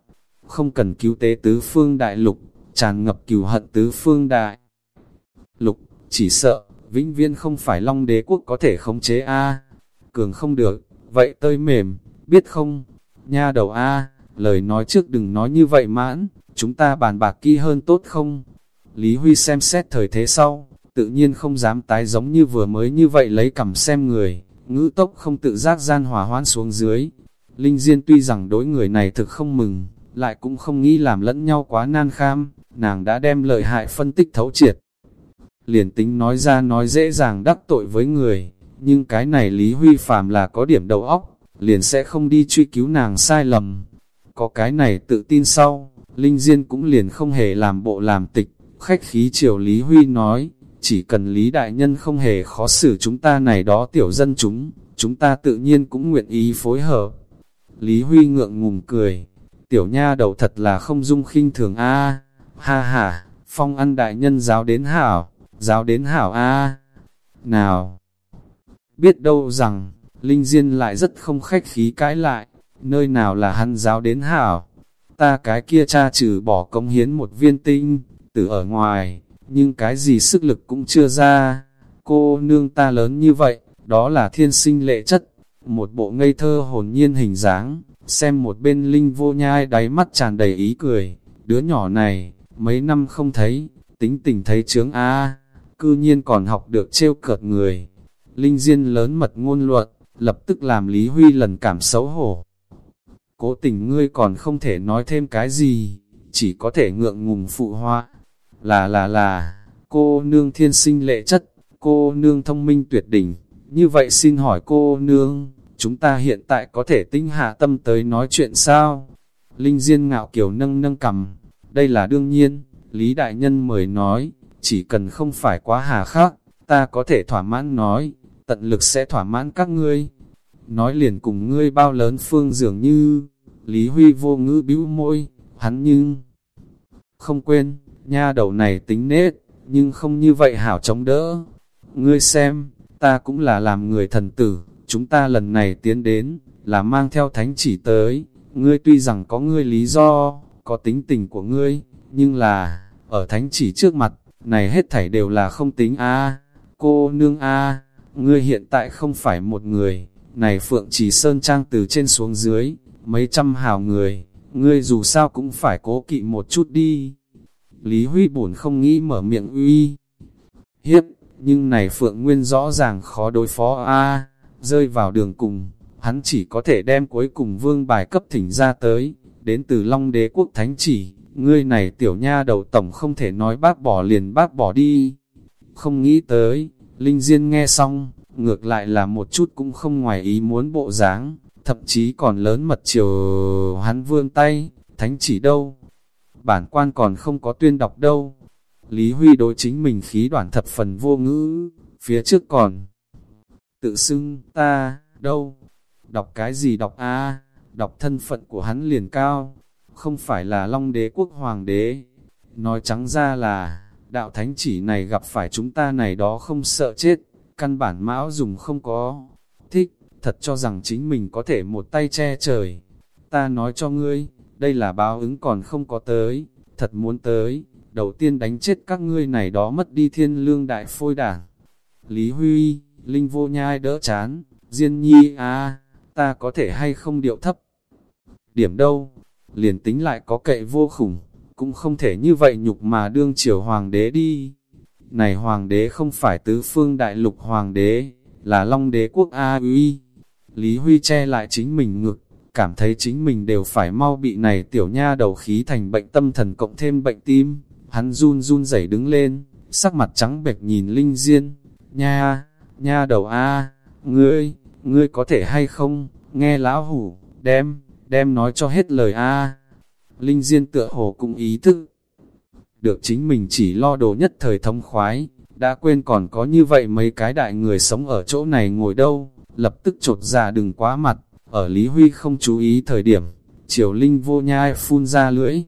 không cần cứu tế tứ phương đại lục, tràn ngập cừu hận tứ phương đại. Lục, chỉ sợ, vĩnh viên không phải long đế quốc có thể khống chế A. Cường không được, vậy tơi mềm, biết không? Nha đầu A, lời nói trước đừng nói như vậy mãn, chúng ta bàn bạc kỹ hơn tốt không? Lý Huy xem xét thời thế sau, tự nhiên không dám tái giống như vừa mới như vậy lấy cầm xem người, ngữ tốc không tự giác gian hòa hoãn xuống dưới. Linh Diên tuy rằng đối người này thực không mừng, lại cũng không nghĩ làm lẫn nhau quá nan kham, nàng đã đem lợi hại phân tích thấu triệt. Liền tính nói ra nói dễ dàng đắc tội với người, nhưng cái này Lý Huy Phạm là có điểm đầu óc, liền sẽ không đi truy cứu nàng sai lầm. Có cái này tự tin sau, Linh Diên cũng liền không hề làm bộ làm tịch, khách khí triều Lý Huy nói, chỉ cần Lý Đại Nhân không hề khó xử chúng ta này đó tiểu dân chúng, chúng ta tự nhiên cũng nguyện ý phối hợp. Lý Huy ngượng ngùng cười, tiểu nha đầu thật là không dung khinh thường a ha ha, phong ăn đại nhân giáo đến hảo, giáo đến hảo a nào. Biết đâu rằng, Linh Diên lại rất không khách khí cãi lại, nơi nào là hắn giáo đến hảo. Ta cái kia cha trừ bỏ công hiến một viên tinh, từ ở ngoài, nhưng cái gì sức lực cũng chưa ra. Cô nương ta lớn như vậy, đó là thiên sinh lệ chất, một bộ ngây thơ hồn nhiên hình dáng, xem một bên linh vô nhai đáy mắt tràn đầy ý cười, đứa nhỏ này, mấy năm không thấy, tính tình thấy trướng a cư nhiên còn học được trêu cợt người. Linh Diên lớn mật ngôn luận, lập tức làm Lý Huy lần cảm xấu hổ. Cố tình ngươi còn không thể nói thêm cái gì, chỉ có thể ngượng ngùng phụ hoa. Là là là, cô nương thiên sinh lệ chất, cô nương thông minh tuyệt đỉnh, như vậy xin hỏi cô nương, chúng ta hiện tại có thể tinh hạ tâm tới nói chuyện sao? Linh Diên ngạo kiểu nâng nâng cầm, đây là đương nhiên, Lý Đại Nhân mời nói, chỉ cần không phải quá hà khắc, ta có thể thỏa mãn nói, tận lực sẽ thỏa mãn các ngươi. Nói liền cùng ngươi bao lớn phương dường như, Lý Huy vô ngữ bĩu môi, hắn nhưng không quên, nha đầu này tính nết, nhưng không như vậy hảo chống đỡ. Ngươi xem, ta cũng là làm người thần tử, chúng ta lần này tiến đến, là mang theo thánh chỉ tới, ngươi tuy rằng có ngươi lý do, có tính tình của ngươi, nhưng là, ở thánh chỉ trước mặt, này hết thảy đều là không tính a cô nương a ngươi hiện tại không phải một người, này Phượng chỉ Sơn Trang từ trên xuống dưới, mấy trăm hào người, ngươi dù sao cũng phải cố kỵ một chút đi. Lý Huy buồn không nghĩ mở miệng uy. Hiếp, nhưng này Phượng Nguyên rõ ràng khó đối phó a à, rơi vào đường cùng, hắn chỉ có thể đem cuối cùng vương bài cấp thỉnh ra tới, đến từ Long Đế Quốc Thánh chỉ, ngươi này tiểu nha đầu tổng không thể nói bác bỏ liền bác bỏ đi. Không nghĩ tới, Linh Diên nghe xong, ngược lại là một chút cũng không ngoài ý muốn bộ dáng, thậm chí còn lớn mật chiều hắn vương tay, thánh chỉ đâu. Bản quan còn không có tuyên đọc đâu. Lý Huy đối chính mình khí đoạn thập phần vô ngữ, phía trước còn tự xưng ta, đâu, đọc cái gì đọc a đọc thân phận của hắn liền cao, không phải là Long đế quốc hoàng đế. Nói trắng ra là, đạo thánh chỉ này gặp phải chúng ta này đó không sợ chết, căn bản mão dùng không có. Thích, thật cho rằng chính mình có thể một tay che trời. Ta nói cho ngươi, đây là báo ứng còn không có tới, thật muốn tới, đầu tiên đánh chết các ngươi này đó mất đi thiên lương đại phôi đảng. Lý Huy, Linh vô nhai đỡ chán, Diên nhi à, ta có thể hay không điệu thấp. Điểm đâu, liền tính lại có cậy vô khủng, cũng không thể như vậy nhục mà đương triều hoàng đế đi. Này hoàng đế không phải tứ phương đại lục hoàng đế, là long đế quốc A uy. Lý Huy che lại chính mình ngực, cảm thấy chính mình đều phải mau bị này tiểu nha đầu khí thành bệnh tâm thần cộng thêm bệnh tim. Hắn run run rẩy đứng lên, sắc mặt trắng bệch nhìn Linh Diên. Nha, nha đầu A, ngươi, ngươi có thể hay không, nghe lão hủ, đem, đem nói cho hết lời A. Linh Diên tựa hồ cũng ý thức. Được chính mình chỉ lo đồ nhất thời thông khoái, đã quên còn có như vậy mấy cái đại người sống ở chỗ này ngồi đâu, lập tức trột ra đừng quá mặt, ở Lý Huy không chú ý thời điểm, chiều Linh vô nhai phun ra lưỡi,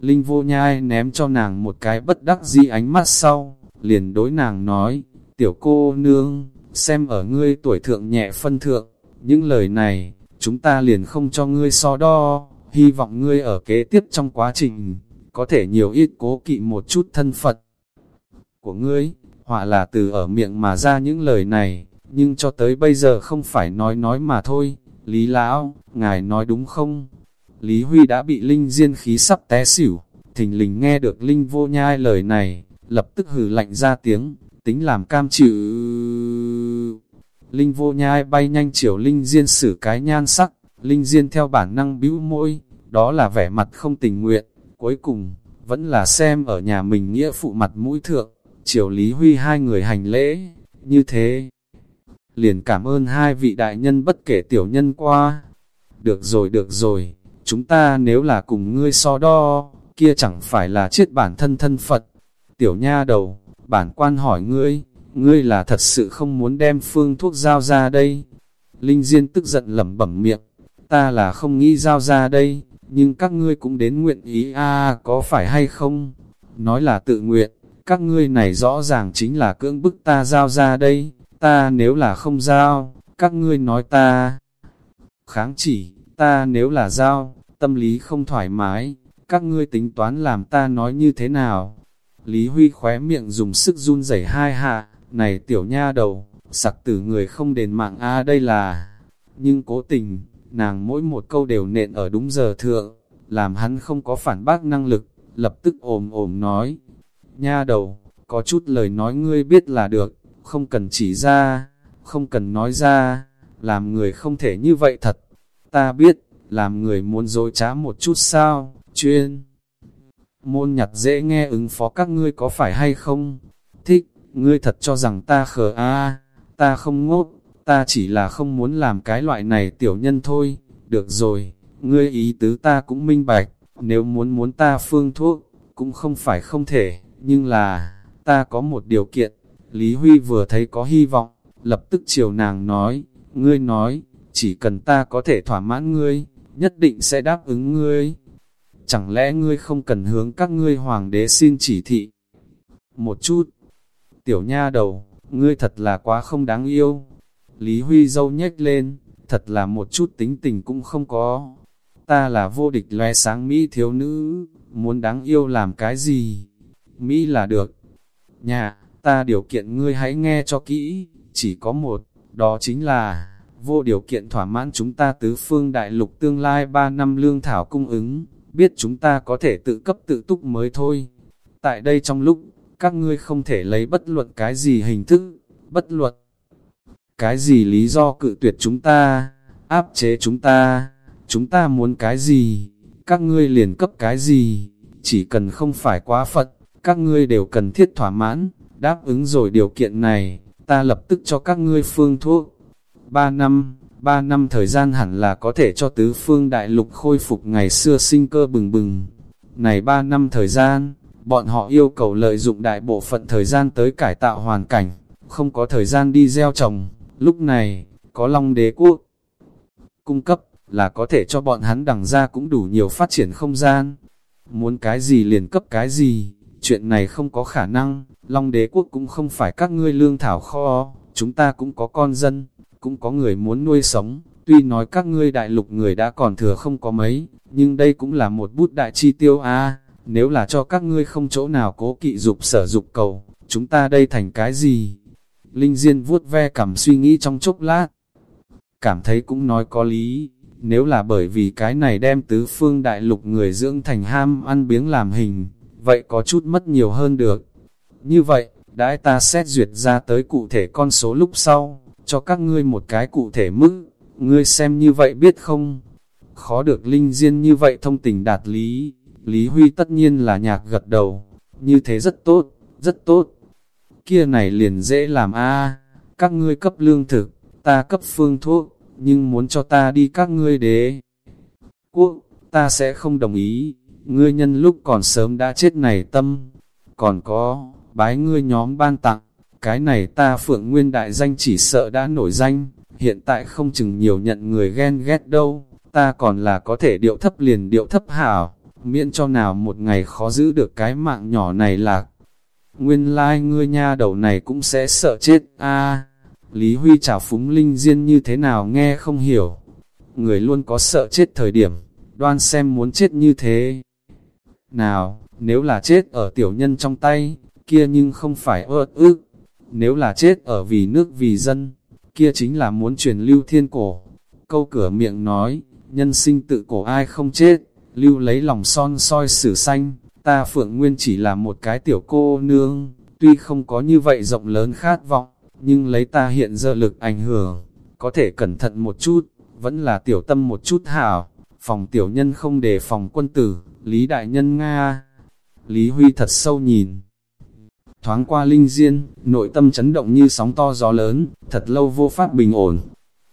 Linh vô nhai ném cho nàng một cái bất đắc di ánh mắt sau, liền đối nàng nói, tiểu cô nương, xem ở ngươi tuổi thượng nhẹ phân thượng, những lời này, chúng ta liền không cho ngươi so đo, hy vọng ngươi ở kế tiếp trong quá trình, có thể nhiều ít cố kỵ một chút thân Phật của ngươi, họa là từ ở miệng mà ra những lời này, nhưng cho tới bây giờ không phải nói nói mà thôi, Lý Lão, ngài nói đúng không? Lý Huy đã bị Linh Diên khí sắp té xỉu, thình lình nghe được Linh vô nhai lời này, lập tức hừ lạnh ra tiếng, tính làm cam chịu. Linh vô nhai bay nhanh chiều Linh Diên xử cái nhan sắc, Linh Diên theo bản năng bĩu môi, đó là vẻ mặt không tình nguyện, cuối cùng, vẫn là xem ở nhà mình nghĩa phụ mặt mũi thượng, triều Lý Huy hai người hành lễ, như thế. Liền cảm ơn hai vị đại nhân bất kể tiểu nhân qua. Được rồi được rồi, chúng ta nếu là cùng ngươi so đo, kia chẳng phải là chết bản thân thân Phật. Tiểu nha đầu, bản quan hỏi ngươi, ngươi là thật sự không muốn đem phương thuốc giao ra đây. Linh Diên tức giận lẩm bẩm miệng, ta là không nghĩ giao ra đây, nhưng các ngươi cũng đến nguyện ý a có phải hay không? Nói là tự nguyện, các ngươi này rõ ràng chính là cưỡng bức ta giao ra đây, ta nếu là không giao, các ngươi nói ta kháng chỉ, ta nếu là giao, tâm lý không thoải mái, các ngươi tính toán làm ta nói như thế nào? Lý Huy khóe miệng dùng sức run rẩy hai hạ, này tiểu nha đầu, sặc tử người không đền mạng a đây là... Nhưng cố tình, nàng mỗi một câu đều nện ở đúng giờ thượng, làm hắn không có phản bác năng lực, lập tức ồm ồm nói. Nha đầu, có chút lời nói ngươi biết là được, không cần chỉ ra, không cần nói ra, làm người không thể như vậy thật. Ta biết, làm người muốn dối trá một chút sao, chuyên. Môn nhặt dễ nghe ứng phó các ngươi có phải hay không? Thích, ngươi thật cho rằng ta khờ a ta không ngốc, ta chỉ là không muốn làm cái loại này tiểu nhân thôi, được rồi, ngươi ý tứ ta cũng minh bạch, nếu muốn muốn ta phương thuốc, cũng không phải không thể, nhưng là, ta có một điều kiện, Lý Huy vừa thấy có hy vọng, lập tức chiều nàng nói, ngươi nói, chỉ cần ta có thể thỏa mãn ngươi, nhất định sẽ đáp ứng ngươi. Chẳng lẽ ngươi không cần hướng các ngươi hoàng đế xin chỉ thị? Một chút, tiểu nha đầu, ngươi thật là quá không đáng yêu. Lý Huy dâu nhếch lên, thật là một chút tính tình cũng không có. Ta là vô địch loe sáng Mỹ thiếu nữ, muốn đáng yêu làm cái gì? Mỹ là được. Nhà, ta điều kiện ngươi hãy nghe cho kỹ, chỉ có một, đó chính là, vô điều kiện thỏa mãn chúng ta tứ phương đại lục tương lai 3 năm lương thảo cung ứng, biết chúng ta có thể tự cấp tự túc mới thôi. Tại đây trong lúc, các ngươi không thể lấy bất luận cái gì hình thức, bất luận cái gì lý do cự tuyệt chúng ta, áp chế chúng ta, chúng ta muốn cái gì, các ngươi liền cấp cái gì, chỉ cần không phải quá phật, các ngươi đều cần thiết thỏa mãn, đáp ứng rồi điều kiện này, ta lập tức cho các ngươi phương thuốc. Ba năm, ba năm thời gian hẳn là có thể cho tứ phương đại lục khôi phục ngày xưa sinh cơ bừng bừng. Này ba năm thời gian, bọn họ yêu cầu lợi dụng đại bộ phận thời gian tới cải tạo hoàn cảnh, không có thời gian đi gieo trồng. Lúc này, có Long Đế Quốc cung cấp, là có thể cho bọn hắn đằng ra cũng đủ nhiều phát triển không gian. Muốn cái gì liền cấp cái gì, chuyện này không có khả năng, Long Đế Quốc cũng không phải các ngươi lương thảo kho, chúng ta cũng có con dân, cũng có người muốn nuôi sống. Tuy nói các ngươi đại lục người đã còn thừa không có mấy, nhưng đây cũng là một bút đại chi tiêu a nếu là cho các ngươi không chỗ nào cố kỵ dục sở dục cầu, chúng ta đây thành cái gì? Linh Diên vuốt ve cảm suy nghĩ trong chốc lát. Cảm thấy cũng nói có lý, nếu là bởi vì cái này đem tứ phương đại lục người dưỡng thành ham ăn biếng làm hình, vậy có chút mất nhiều hơn được. Như vậy, đãi ta xét duyệt ra tới cụ thể con số lúc sau, cho các ngươi một cái cụ thể mức, ngươi xem như vậy biết không? Khó được linh diên như vậy thông tình đạt lý, Lý Huy tất nhiên là nhạc gật đầu, như thế rất tốt, rất tốt. Kia này liền dễ làm a các ngươi cấp lương thực, ta cấp phương thuốc, nhưng muốn cho ta đi các ngươi đế. Quốc, ta sẽ không đồng ý, ngươi nhân lúc còn sớm đã chết này tâm. Còn có, bái ngươi nhóm ban tặng, cái này ta phượng nguyên đại danh chỉ sợ đã nổi danh, hiện tại không chừng nhiều nhận người ghen ghét đâu, ta còn là có thể điệu thấp liền điệu thấp hảo miễn cho nào một ngày khó giữ được cái mạng nhỏ này lạc. Nguyên lai like ngươi nha đầu này cũng sẽ sợ chết a Lý Huy chào phúng linh diên như thế nào nghe không hiểu. Người luôn có sợ chết thời điểm, đoan xem muốn chết như thế. Nào, nếu là chết ở tiểu nhân trong tay, kia nhưng không phải ớt ức. Nếu là chết ở vì nước vì dân, kia chính là muốn truyền lưu thiên cổ. Câu cửa miệng nói, nhân sinh tự cổ ai không chết lưu lấy lòng son soi sử xanh, ta Phượng Nguyên chỉ là một cái tiểu cô nương, tuy không có như vậy rộng lớn khát vọng, nhưng lấy ta hiện giờ lực ảnh hưởng, có thể cẩn thận một chút, vẫn là tiểu tâm một chút hảo, phòng tiểu nhân không đề phòng quân tử, Lý Đại Nhân Nga. Lý Huy thật sâu nhìn. Thoáng qua linh diên, nội tâm chấn động như sóng to gió lớn, thật lâu vô pháp bình ổn.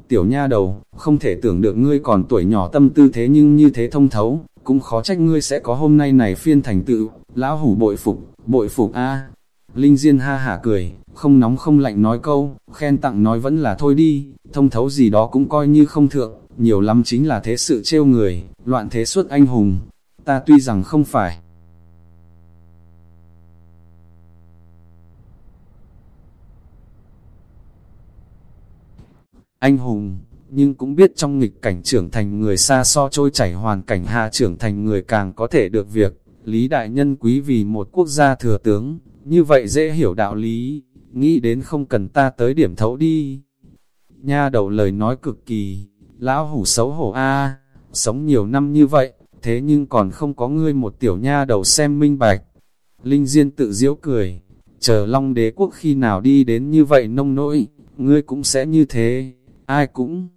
Tiểu nha đầu, không thể tưởng được ngươi còn tuổi nhỏ tâm tư thế nhưng như thế thông thấu, cũng khó trách ngươi sẽ có hôm nay này phiên thành tựu, lão hủ bội phục, bội phục a. Linh Diên ha hả cười, không nóng không lạnh nói câu, khen tặng nói vẫn là thôi đi, thông thấu gì đó cũng coi như không thượng, nhiều lắm chính là thế sự trêu người, loạn thế suốt anh hùng. Ta tuy rằng không phải anh hùng, nhưng cũng biết trong nghịch cảnh trưởng thành người xa so trôi chảy hoàn cảnh hạ trưởng thành người càng có thể được việc. Lý Đại Nhân quý vì một quốc gia thừa tướng, như vậy dễ hiểu đạo lý, nghĩ đến không cần ta tới điểm thấu đi. Nha đầu lời nói cực kỳ, lão hủ xấu hổ a sống nhiều năm như vậy, thế nhưng còn không có ngươi một tiểu nha đầu xem minh bạch. Linh Diên tự diễu cười, chờ Long đế quốc khi nào đi đến như vậy nông nỗi, ngươi cũng sẽ như thế ai cũng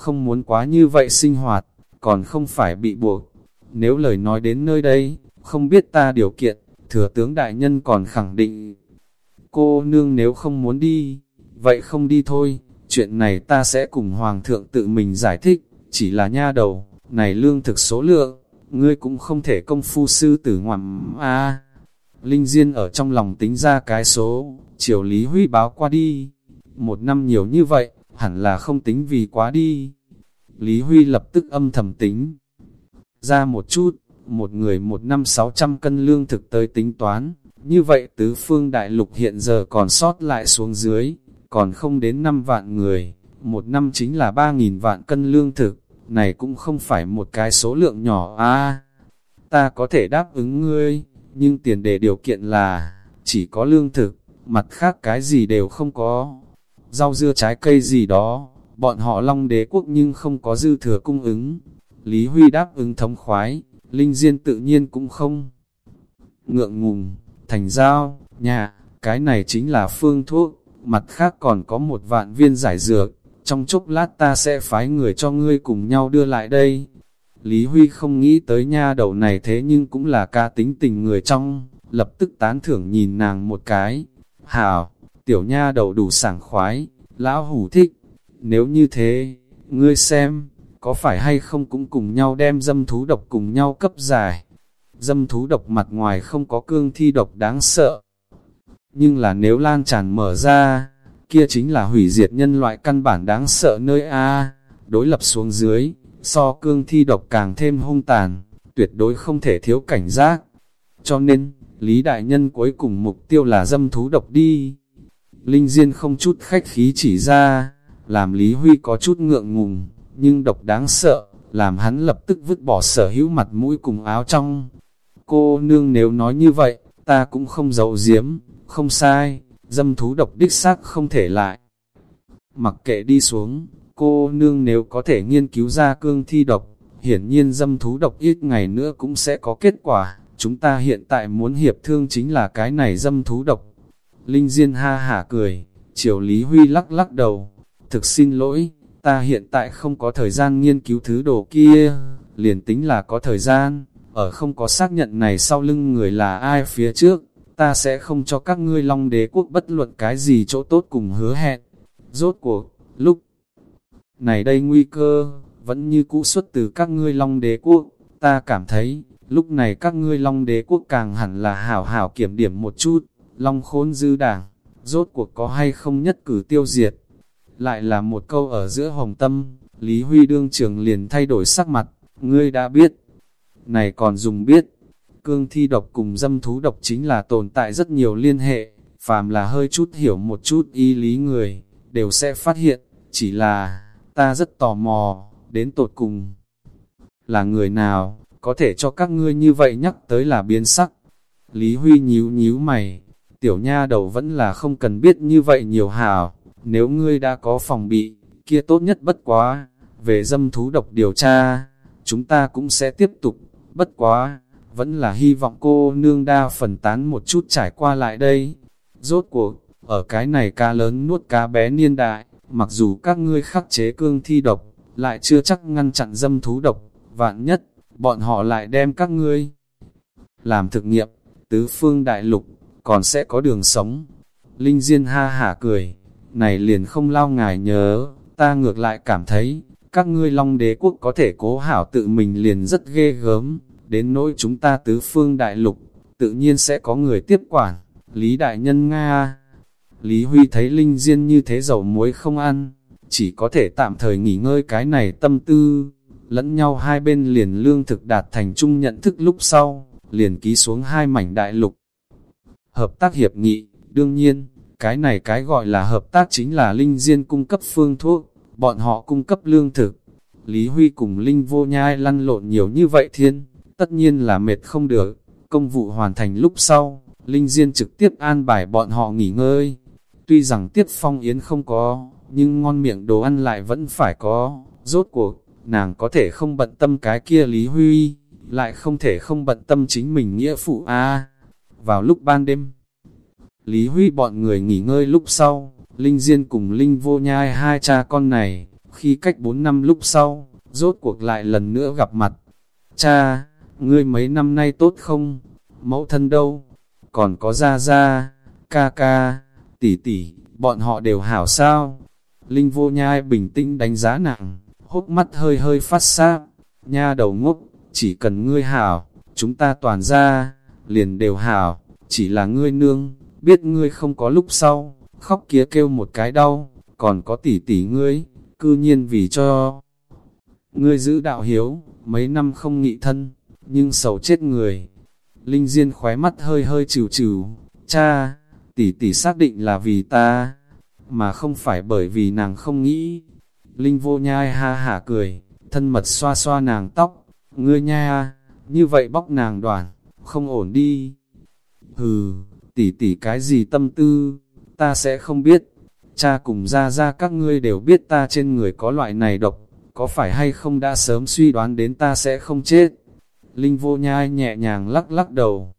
không muốn quá như vậy sinh hoạt, còn không phải bị buộc. Nếu lời nói đến nơi đây, không biết ta điều kiện, thừa tướng đại nhân còn khẳng định. Cô nương nếu không muốn đi, vậy không đi thôi, chuyện này ta sẽ cùng hoàng thượng tự mình giải thích, chỉ là nha đầu, này lương thực số lượng, ngươi cũng không thể công phu sư tử ngoằm a à, Linh Diên ở trong lòng tính ra cái số, triều Lý Huy báo qua đi, một năm nhiều như vậy, hẳn là không tính vì quá đi. Lý Huy lập tức âm thầm tính. Ra một chút, một người một năm 600 cân lương thực tới tính toán, như vậy tứ phương đại lục hiện giờ còn sót lại xuống dưới, còn không đến 5 vạn người, một năm chính là 3.000 vạn cân lương thực, này cũng không phải một cái số lượng nhỏ a. Ta có thể đáp ứng ngươi, nhưng tiền đề điều kiện là, chỉ có lương thực, mặt khác cái gì đều không có rau dưa trái cây gì đó, bọn họ long đế quốc nhưng không có dư thừa cung ứng. Lý Huy đáp ứng thống khoái, Linh Diên tự nhiên cũng không. Ngượng ngùng, thành giao, nhà, cái này chính là phương thuốc, mặt khác còn có một vạn viên giải dược, trong chốc lát ta sẽ phái người cho ngươi cùng nhau đưa lại đây. Lý Huy không nghĩ tới nha đầu này thế nhưng cũng là ca tính tình người trong, lập tức tán thưởng nhìn nàng một cái. Hảo, tiểu nha đầu đủ sảng khoái, lão hủ thích. Nếu như thế, ngươi xem, có phải hay không cũng cùng nhau đem dâm thú độc cùng nhau cấp giải. Dâm thú độc mặt ngoài không có cương thi độc đáng sợ. Nhưng là nếu lan tràn mở ra, kia chính là hủy diệt nhân loại căn bản đáng sợ nơi A, đối lập xuống dưới, so cương thi độc càng thêm hung tàn, tuyệt đối không thể thiếu cảnh giác. Cho nên, Lý Đại Nhân cuối cùng mục tiêu là dâm thú độc đi. Linh Diên không chút khách khí chỉ ra, làm Lý Huy có chút ngượng ngùng, nhưng độc đáng sợ, làm hắn lập tức vứt bỏ sở hữu mặt mũi cùng áo trong. Cô nương nếu nói như vậy, ta cũng không giấu giếm, không sai, dâm thú độc đích xác không thể lại. Mặc kệ đi xuống, cô nương nếu có thể nghiên cứu ra cương thi độc, hiển nhiên dâm thú độc ít ngày nữa cũng sẽ có kết quả. Chúng ta hiện tại muốn hiệp thương chính là cái này dâm thú độc, Linh Diên ha hả cười, Triều Lý Huy lắc lắc đầu, thực xin lỗi, ta hiện tại không có thời gian nghiên cứu thứ đồ kia, liền tính là có thời gian, ở không có xác nhận này sau lưng người là ai phía trước, ta sẽ không cho các ngươi long đế quốc bất luận cái gì chỗ tốt cùng hứa hẹn. Rốt cuộc, lúc này đây nguy cơ, vẫn như cũ xuất từ các ngươi long đế quốc, ta cảm thấy, lúc này các ngươi long đế quốc càng hẳn là hảo hảo kiểm điểm một chút, long khôn dư đảng, rốt cuộc có hay không nhất cử tiêu diệt. Lại là một câu ở giữa hồng tâm, Lý Huy đương trường liền thay đổi sắc mặt, ngươi đã biết. Này còn dùng biết, cương thi độc cùng dâm thú độc chính là tồn tại rất nhiều liên hệ, phàm là hơi chút hiểu một chút ý lý người, đều sẽ phát hiện, chỉ là, ta rất tò mò, đến tột cùng. Là người nào, có thể cho các ngươi như vậy nhắc tới là biến sắc. Lý Huy nhíu nhíu mày, tiểu nha đầu vẫn là không cần biết như vậy nhiều hảo, nếu ngươi đã có phòng bị, kia tốt nhất bất quá, về dâm thú độc điều tra, chúng ta cũng sẽ tiếp tục, bất quá, vẫn là hy vọng cô nương đa phần tán một chút trải qua lại đây. Rốt cuộc, ở cái này ca lớn nuốt cá bé niên đại, mặc dù các ngươi khắc chế cương thi độc, lại chưa chắc ngăn chặn dâm thú độc, vạn nhất, bọn họ lại đem các ngươi làm thực nghiệm, tứ phương đại lục, còn sẽ có đường sống. Linh Diên ha hả cười, này liền không lao ngài nhớ, ta ngược lại cảm thấy, các ngươi Long đế quốc có thể cố hảo tự mình liền rất ghê gớm, đến nỗi chúng ta tứ phương đại lục, tự nhiên sẽ có người tiếp quản, Lý Đại Nhân Nga. Lý Huy thấy Linh Diên như thế dầu muối không ăn, chỉ có thể tạm thời nghỉ ngơi cái này tâm tư, lẫn nhau hai bên liền lương thực đạt thành chung nhận thức lúc sau, liền ký xuống hai mảnh đại lục. Hợp tác hiệp nghị, đương nhiên, cái này cái gọi là hợp tác chính là Linh Diên cung cấp phương thuốc, bọn họ cung cấp lương thực. Lý Huy cùng Linh vô nhai lăn lộn nhiều như vậy thiên, tất nhiên là mệt không được. Công vụ hoàn thành lúc sau, Linh Diên trực tiếp an bài bọn họ nghỉ ngơi. Tuy rằng tiết phong yến không có, nhưng ngon miệng đồ ăn lại vẫn phải có. Rốt cuộc, nàng có thể không bận tâm cái kia Lý Huy, lại không thể không bận tâm chính mình nghĩa phụ a vào lúc ban đêm, Lý Huy bọn người nghỉ ngơi lúc sau, Linh Diên cùng Linh Vô Nhai hai cha con này, khi cách 4 năm lúc sau, rốt cuộc lại lần nữa gặp mặt. Cha, ngươi mấy năm nay tốt không? Mẫu thân đâu? Còn có gia gia ca ca, tỷ tỷ, bọn họ đều hảo sao? Linh Vô Nhai bình tĩnh đánh giá nặng, hốc mắt hơi hơi phát sáp, nha đầu ngốc, chỉ cần ngươi hảo, chúng ta toàn ra, liền đều hảo, chỉ là ngươi nương, biết ngươi không có lúc sau, khóc kia kêu một cái đau, còn có tỷ tỷ ngươi, cư nhiên vì cho ngươi giữ đạo hiếu, mấy năm không nghị thân, nhưng sầu chết người. Linh Diên khóe mắt hơi hơi trừ trừ, cha, tỷ tỷ xác định là vì ta, mà không phải bởi vì nàng không nghĩ. Linh vô nhai ha hả cười, thân mật xoa xoa nàng tóc, ngươi nha, như vậy bóc nàng đoàn, không ổn đi. Hừ, tỷ tỷ cái gì tâm tư, ta sẽ không biết. Cha cùng ra ra các ngươi đều biết ta trên người có loại này độc, có phải hay không đã sớm suy đoán đến ta sẽ không chết. Linh vô nhai nhẹ nhàng lắc lắc đầu.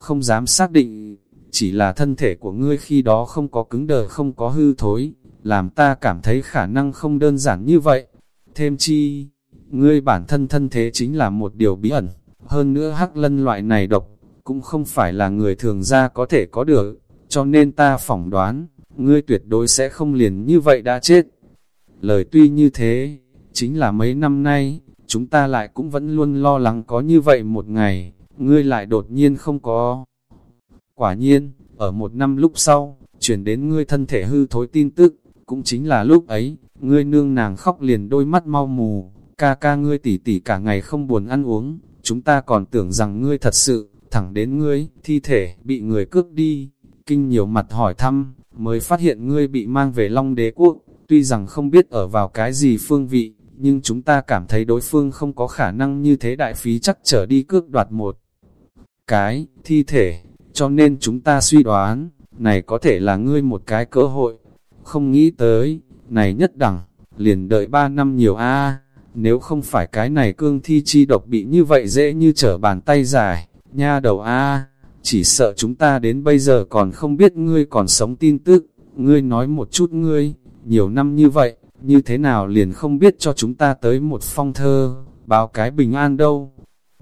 Không dám xác định, chỉ là thân thể của ngươi khi đó không có cứng đờ không có hư thối, làm ta cảm thấy khả năng không đơn giản như vậy. Thêm chi, ngươi bản thân thân thế chính là một điều bí ẩn, hơn nữa hắc lân loại này độc, cũng không phải là người thường ra có thể có được, cho nên ta phỏng đoán, ngươi tuyệt đối sẽ không liền như vậy đã chết. Lời tuy như thế, chính là mấy năm nay, chúng ta lại cũng vẫn luôn lo lắng có như vậy một ngày, ngươi lại đột nhiên không có. Quả nhiên, ở một năm lúc sau, chuyển đến ngươi thân thể hư thối tin tức, cũng chính là lúc ấy, ngươi nương nàng khóc liền đôi mắt mau mù, ca ca ngươi tỉ tỉ cả ngày không buồn ăn uống, chúng ta còn tưởng rằng ngươi thật sự, thẳng đến ngươi, thi thể bị người cướp đi, kinh nhiều mặt hỏi thăm, mới phát hiện ngươi bị mang về Long Đế Quốc, tuy rằng không biết ở vào cái gì phương vị, nhưng chúng ta cảm thấy đối phương không có khả năng như thế đại phí chắc trở đi cướp đoạt một cái thi thể, cho nên chúng ta suy đoán, này có thể là ngươi một cái cơ hội, không nghĩ tới, này nhất đẳng, liền đợi ba năm nhiều a nếu không phải cái này cương thi chi độc bị như vậy dễ như trở bàn tay dài, nha đầu a chỉ sợ chúng ta đến bây giờ còn không biết ngươi còn sống tin tức, ngươi nói một chút ngươi, nhiều năm như vậy, như thế nào liền không biết cho chúng ta tới một phong thơ, báo cái bình an đâu.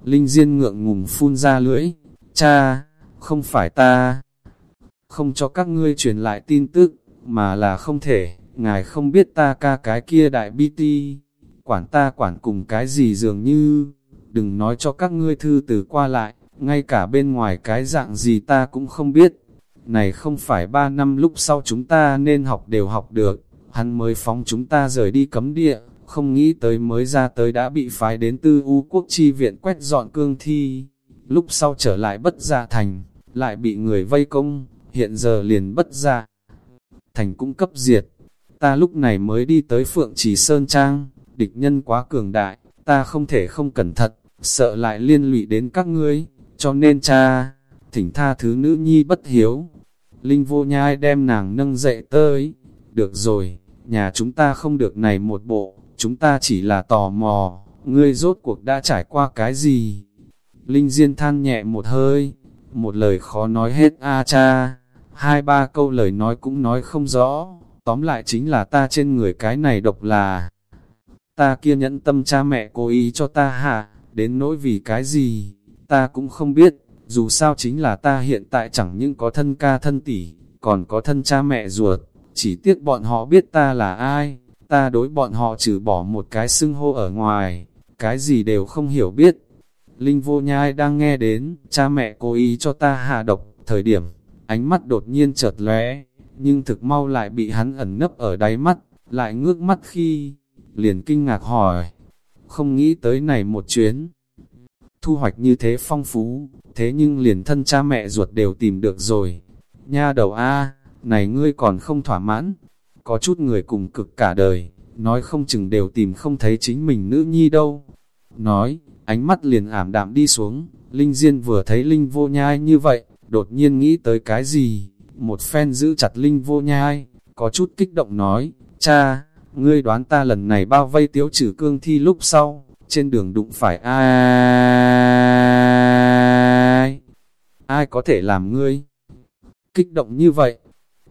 Linh Diên ngượng ngùng phun ra lưỡi, cha, không phải ta, không cho các ngươi truyền lại tin tức, mà là không thể, ngài không biết ta ca cái kia đại bi ti, quản ta quản cùng cái gì dường như, đừng nói cho các ngươi thư từ qua lại, ngay cả bên ngoài cái dạng gì ta cũng không biết. Này không phải ba năm lúc sau chúng ta nên học đều học được, hắn mới phóng chúng ta rời đi cấm địa, không nghĩ tới mới ra tới đã bị phái đến tư u quốc chi viện quét dọn cương thi. Lúc sau trở lại bất gia thành, lại bị người vây công, hiện giờ liền bất gia. Thành cũng cấp diệt, ta lúc này mới đi tới Phượng Trì Sơn Trang, địch nhân quá cường đại, ta không thể không cẩn thận, sợ lại liên lụy đến các ngươi, cho nên cha, thỉnh tha thứ nữ nhi bất hiếu. Linh vô nhai đem nàng nâng dậy tới, được rồi, nhà chúng ta không được này một bộ, chúng ta chỉ là tò mò, ngươi rốt cuộc đã trải qua cái gì? Linh Diên than nhẹ một hơi, một lời khó nói hết a cha, hai ba câu lời nói cũng nói không rõ, tóm lại chính là ta trên người cái này độc là, ta kia nhẫn tâm cha mẹ cố ý cho ta hạ, đến nỗi vì cái gì, ta cũng không biết, dù sao chính là ta hiện tại chẳng những có thân ca thân tỷ, còn có thân cha mẹ ruột, chỉ tiếc bọn họ biết ta là ai, ta đối bọn họ trừ bỏ một cái xưng hô ở ngoài, cái gì đều không hiểu biết. Linh vô nhai đang nghe đến, cha mẹ cố ý cho ta hạ độc, thời điểm, ánh mắt đột nhiên chợt lóe, nhưng thực mau lại bị hắn ẩn nấp ở đáy mắt, lại ngước mắt khi, liền kinh ngạc hỏi, không nghĩ tới này một chuyến. Thu hoạch như thế phong phú, thế nhưng liền thân cha mẹ ruột đều tìm được rồi. Nha đầu A, này ngươi còn không thỏa mãn, có chút người cùng cực cả đời, nói không chừng đều tìm không thấy chính mình nữ nhi đâu. Nói, ánh mắt liền ảm đạm đi xuống, Linh Diên vừa thấy Linh vô nhai như vậy, đột nhiên nghĩ tới cái gì, một phen giữ chặt Linh vô nhai, có chút kích động nói, cha, ngươi đoán ta lần này bao vây tiếu trừ cương thi lúc sau, trên đường đụng phải ai? Ai có thể làm ngươi? Kích động như vậy,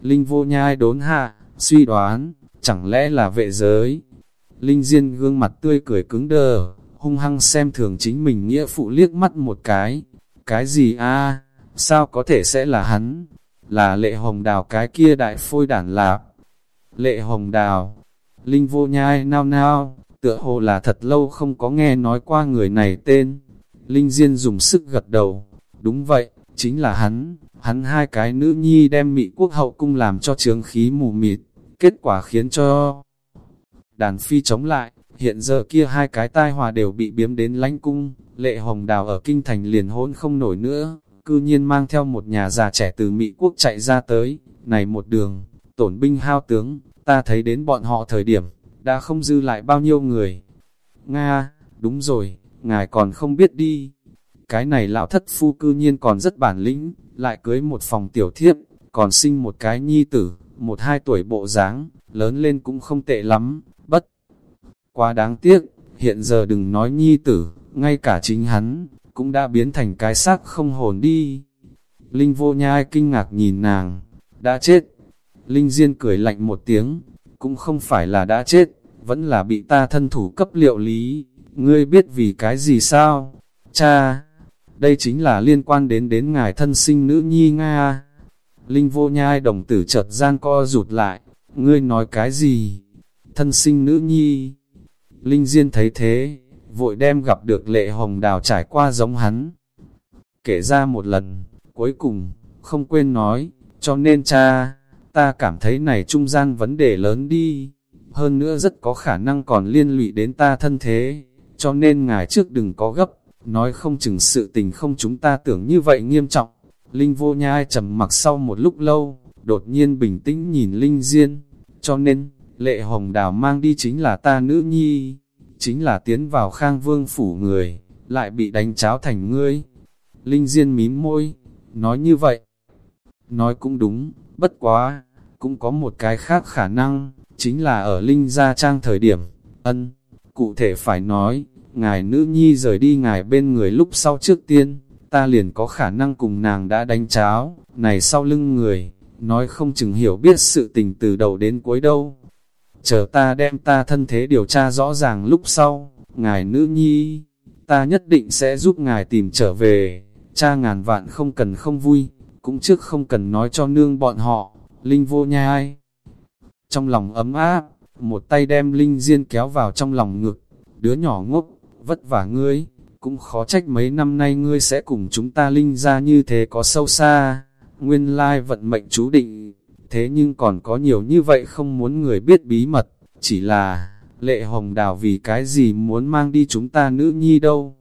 Linh vô nhai đốn hạ, suy đoán, chẳng lẽ là vệ giới? Linh Diên gương mặt tươi cười cứng đờ, hung hăng xem thường chính mình nghĩa phụ liếc mắt một cái. Cái gì a? Sao có thể sẽ là hắn? Là lệ hồng đào cái kia đại phôi đản lạp. Lệ hồng đào. Linh vô nhai nao nao, tựa hồ là thật lâu không có nghe nói qua người này tên. Linh Diên dùng sức gật đầu. Đúng vậy, chính là hắn. Hắn hai cái nữ nhi đem Mỹ quốc hậu cung làm cho trường khí mù mịt. Kết quả khiến cho đàn phi chống lại, hiện giờ kia hai cái tai hòa đều bị biếm đến lánh cung, lệ hồng đào ở kinh thành liền hôn không nổi nữa, cư nhiên mang theo một nhà già trẻ từ Mỹ quốc chạy ra tới, này một đường, tổn binh hao tướng, ta thấy đến bọn họ thời điểm, đã không dư lại bao nhiêu người. Nga, đúng rồi, ngài còn không biết đi. Cái này lão thất phu cư nhiên còn rất bản lĩnh, lại cưới một phòng tiểu thiếp, còn sinh một cái nhi tử, một hai tuổi bộ dáng lớn lên cũng không tệ lắm, bất. Quá đáng tiếc, hiện giờ đừng nói nhi tử, ngay cả chính hắn, cũng đã biến thành cái xác không hồn đi. Linh vô nhai kinh ngạc nhìn nàng, đã chết. Linh Diên cười lạnh một tiếng, cũng không phải là đã chết, vẫn là bị ta thân thủ cấp liệu lý. Ngươi biết vì cái gì sao? Cha, đây chính là liên quan đến đến ngài thân sinh nữ nhi Nga. Linh vô nhai đồng tử chợt gian co rụt lại, ngươi nói cái gì? Thân sinh nữ nhi. Linh Diên thấy thế, vội đem gặp được lệ hồng đào trải qua giống hắn. Kể ra một lần, cuối cùng, không quên nói, cho nên cha, ta cảm thấy này trung gian vấn đề lớn đi, hơn nữa rất có khả năng còn liên lụy đến ta thân thế, cho nên ngài trước đừng có gấp, nói không chừng sự tình không chúng ta tưởng như vậy nghiêm trọng. Linh vô nhai trầm mặc sau một lúc lâu, đột nhiên bình tĩnh nhìn Linh Diên, cho nên, lệ hồng đào mang đi chính là ta nữ nhi, chính là tiến vào khang vương phủ người, lại bị đánh cháo thành ngươi. Linh Diên mím môi, nói như vậy. Nói cũng đúng, bất quá, cũng có một cái khác khả năng, chính là ở Linh Gia Trang thời điểm, ân, cụ thể phải nói, ngài nữ nhi rời đi ngài bên người lúc sau trước tiên, ta liền có khả năng cùng nàng đã đánh cháo, này sau lưng người, nói không chừng hiểu biết sự tình từ đầu đến cuối đâu. Chờ ta đem ta thân thế điều tra rõ ràng lúc sau, ngài nữ nhi, ta nhất định sẽ giúp ngài tìm trở về, cha ngàn vạn không cần không vui, cũng trước không cần nói cho nương bọn họ, Linh vô nhai. Trong lòng ấm áp, một tay đem Linh Diên kéo vào trong lòng ngực, đứa nhỏ ngốc, vất vả ngươi, cũng khó trách mấy năm nay ngươi sẽ cùng chúng ta Linh ra như thế có sâu xa, nguyên lai vận mệnh chú định, thế nhưng còn có nhiều như vậy không muốn người biết bí mật, chỉ là, lệ hồng đào vì cái gì muốn mang đi chúng ta nữ nhi đâu.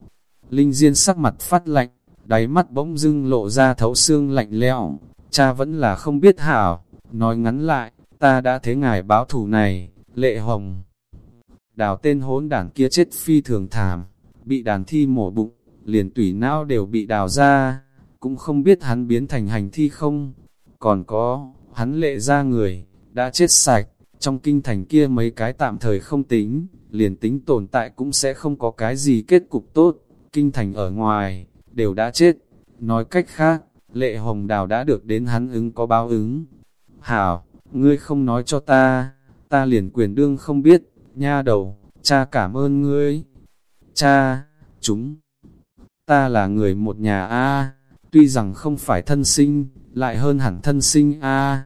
Linh Diên sắc mặt phát lạnh, đáy mắt bỗng dưng lộ ra thấu xương lạnh lẽo, cha vẫn là không biết hảo, nói ngắn lại, ta đã thế ngài báo thù này, lệ hồng. Đào tên hốn đảng kia chết phi thường thảm, bị đàn thi mổ bụng, liền tủy não đều bị đào ra, cũng không biết hắn biến thành hành thi không. Còn có, hắn lệ ra người, đã chết sạch, trong kinh thành kia mấy cái tạm thời không tính, liền tính tồn tại cũng sẽ không có cái gì kết cục tốt, kinh thành ở ngoài, đều đã chết. Nói cách khác, lệ hồng đào đã được đến hắn ứng có báo ứng. Hảo, ngươi không nói cho ta, ta liền quyền đương không biết, nha đầu, cha cảm ơn ngươi. Cha, chúng, ta là người một nhà A, tuy rằng không phải thân sinh, lại hơn hẳn thân sinh A.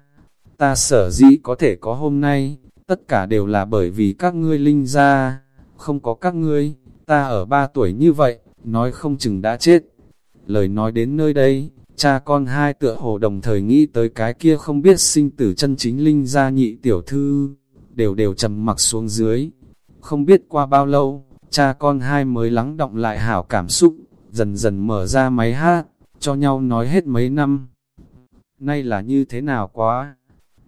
Ta sở dĩ có thể có hôm nay, tất cả đều là bởi vì các ngươi linh ra, không có các ngươi, ta ở ba tuổi như vậy, nói không chừng đã chết. Lời nói đến nơi đây, cha con hai tựa hồ đồng thời nghĩ tới cái kia không biết sinh tử chân chính linh gia nhị tiểu thư, đều đều trầm mặc xuống dưới. Không biết qua bao lâu, cha con hai mới lắng động lại hảo cảm xúc, dần dần mở ra máy hát, cho nhau nói hết mấy năm. Nay là như thế nào quá,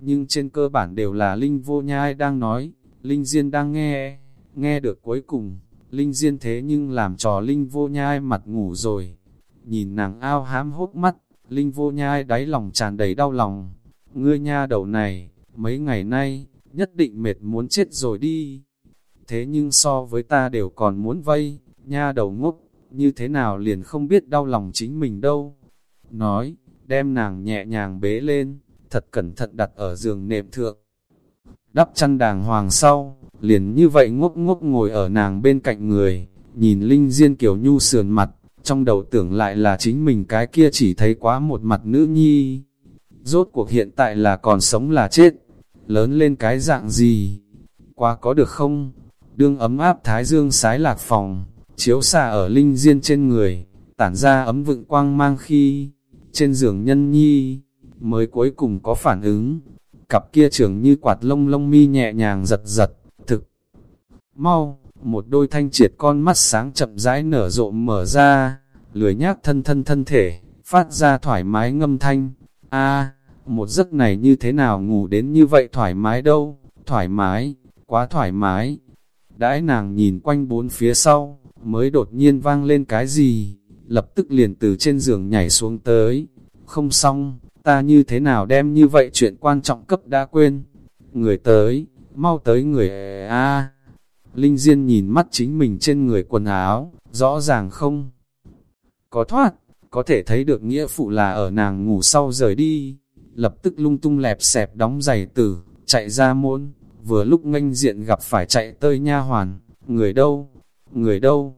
nhưng trên cơ bản đều là Linh vô nhai đang nói, Linh Diên đang nghe, nghe được cuối cùng, Linh Diên thế nhưng làm trò Linh vô nhai mặt ngủ rồi. Nhìn nàng ao hám hốt mắt, Linh vô nhai đáy lòng tràn đầy đau lòng. Ngươi nha đầu này, mấy ngày nay, nhất định mệt muốn chết rồi đi. Thế nhưng so với ta đều còn muốn vây, nha đầu ngốc, như thế nào liền không biết đau lòng chính mình đâu. Nói, đem nàng nhẹ nhàng bế lên, thật cẩn thận đặt ở giường nệm thượng. Đắp chăn đàng hoàng sau, liền như vậy ngốc ngốc ngồi ở nàng bên cạnh người, nhìn Linh Diên kiểu nhu sườn mặt, trong đầu tưởng lại là chính mình cái kia chỉ thấy quá một mặt nữ nhi. Rốt cuộc hiện tại là còn sống là chết, lớn lên cái dạng gì, quá có được không? Đương ấm áp thái dương sái lạc phòng, chiếu xà ở Linh Diên trên người, tản ra ấm vựng quang mang khi, trên giường nhân nhi, mới cuối cùng có phản ứng. Cặp kia trưởng như quạt lông lông mi nhẹ nhàng giật giật, thực. Mau, một đôi thanh triệt con mắt sáng chậm rãi nở rộ mở ra, lười nhác thân thân thân thể, phát ra thoải mái ngâm thanh. a một giấc này như thế nào ngủ đến như vậy thoải mái đâu, thoải mái, quá thoải mái. Đãi nàng nhìn quanh bốn phía sau, mới đột nhiên vang lên cái gì, lập tức liền từ trên giường nhảy xuống tới. Không xong, ta như thế nào đem như vậy chuyện quan trọng cấp đã quên. Người tới, mau tới người a Linh Diên nhìn mắt chính mình trên người quần áo, rõ ràng không có thoát, có thể thấy được nghĩa phụ là ở nàng ngủ sau rời đi, lập tức lung tung lẹp xẹp đóng giày tử, chạy ra môn, vừa lúc nganh diện gặp phải chạy tơi nha hoàn, người đâu, người đâu,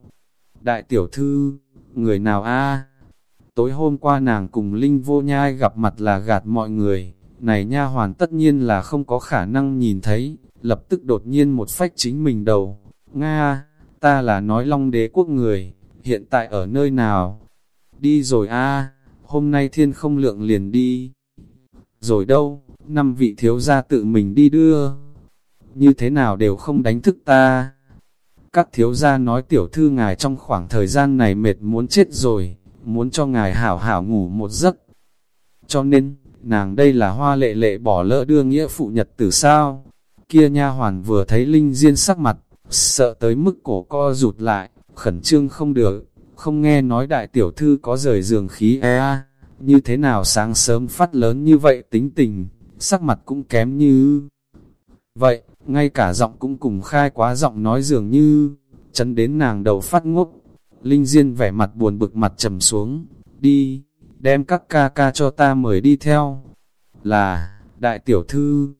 đại tiểu thư, người nào a? Tối hôm qua nàng cùng Linh vô nhai gặp mặt là gạt mọi người, này nha hoàn tất nhiên là không có khả năng nhìn thấy, lập tức đột nhiên một phách chính mình đầu. Nga, ta là nói long đế quốc người, hiện tại ở nơi nào? Đi rồi a hôm nay thiên không lượng liền đi. Rồi đâu, năm vị thiếu gia tự mình đi đưa. Như thế nào đều không đánh thức ta. Các thiếu gia nói tiểu thư ngài trong khoảng thời gian này mệt muốn chết rồi, muốn cho ngài hảo hảo ngủ một giấc. Cho nên, nàng đây là hoa lệ lệ bỏ lỡ đưa nghĩa phụ nhật từ sao. Kia nha hoàn vừa thấy Linh Diên sắc mặt, sợ tới mức cổ co rụt lại, khẩn trương không được, không nghe nói đại tiểu thư có rời giường khí e như thế nào sáng sớm phát lớn như vậy tính tình, sắc mặt cũng kém như... Vậy, ngay cả giọng cũng cùng khai quá giọng nói dường như, chấn đến nàng đầu phát ngốc. Linh Diên vẻ mặt buồn bực mặt trầm xuống, đi, đem các ca ca cho ta mời đi theo. Là, đại tiểu thư,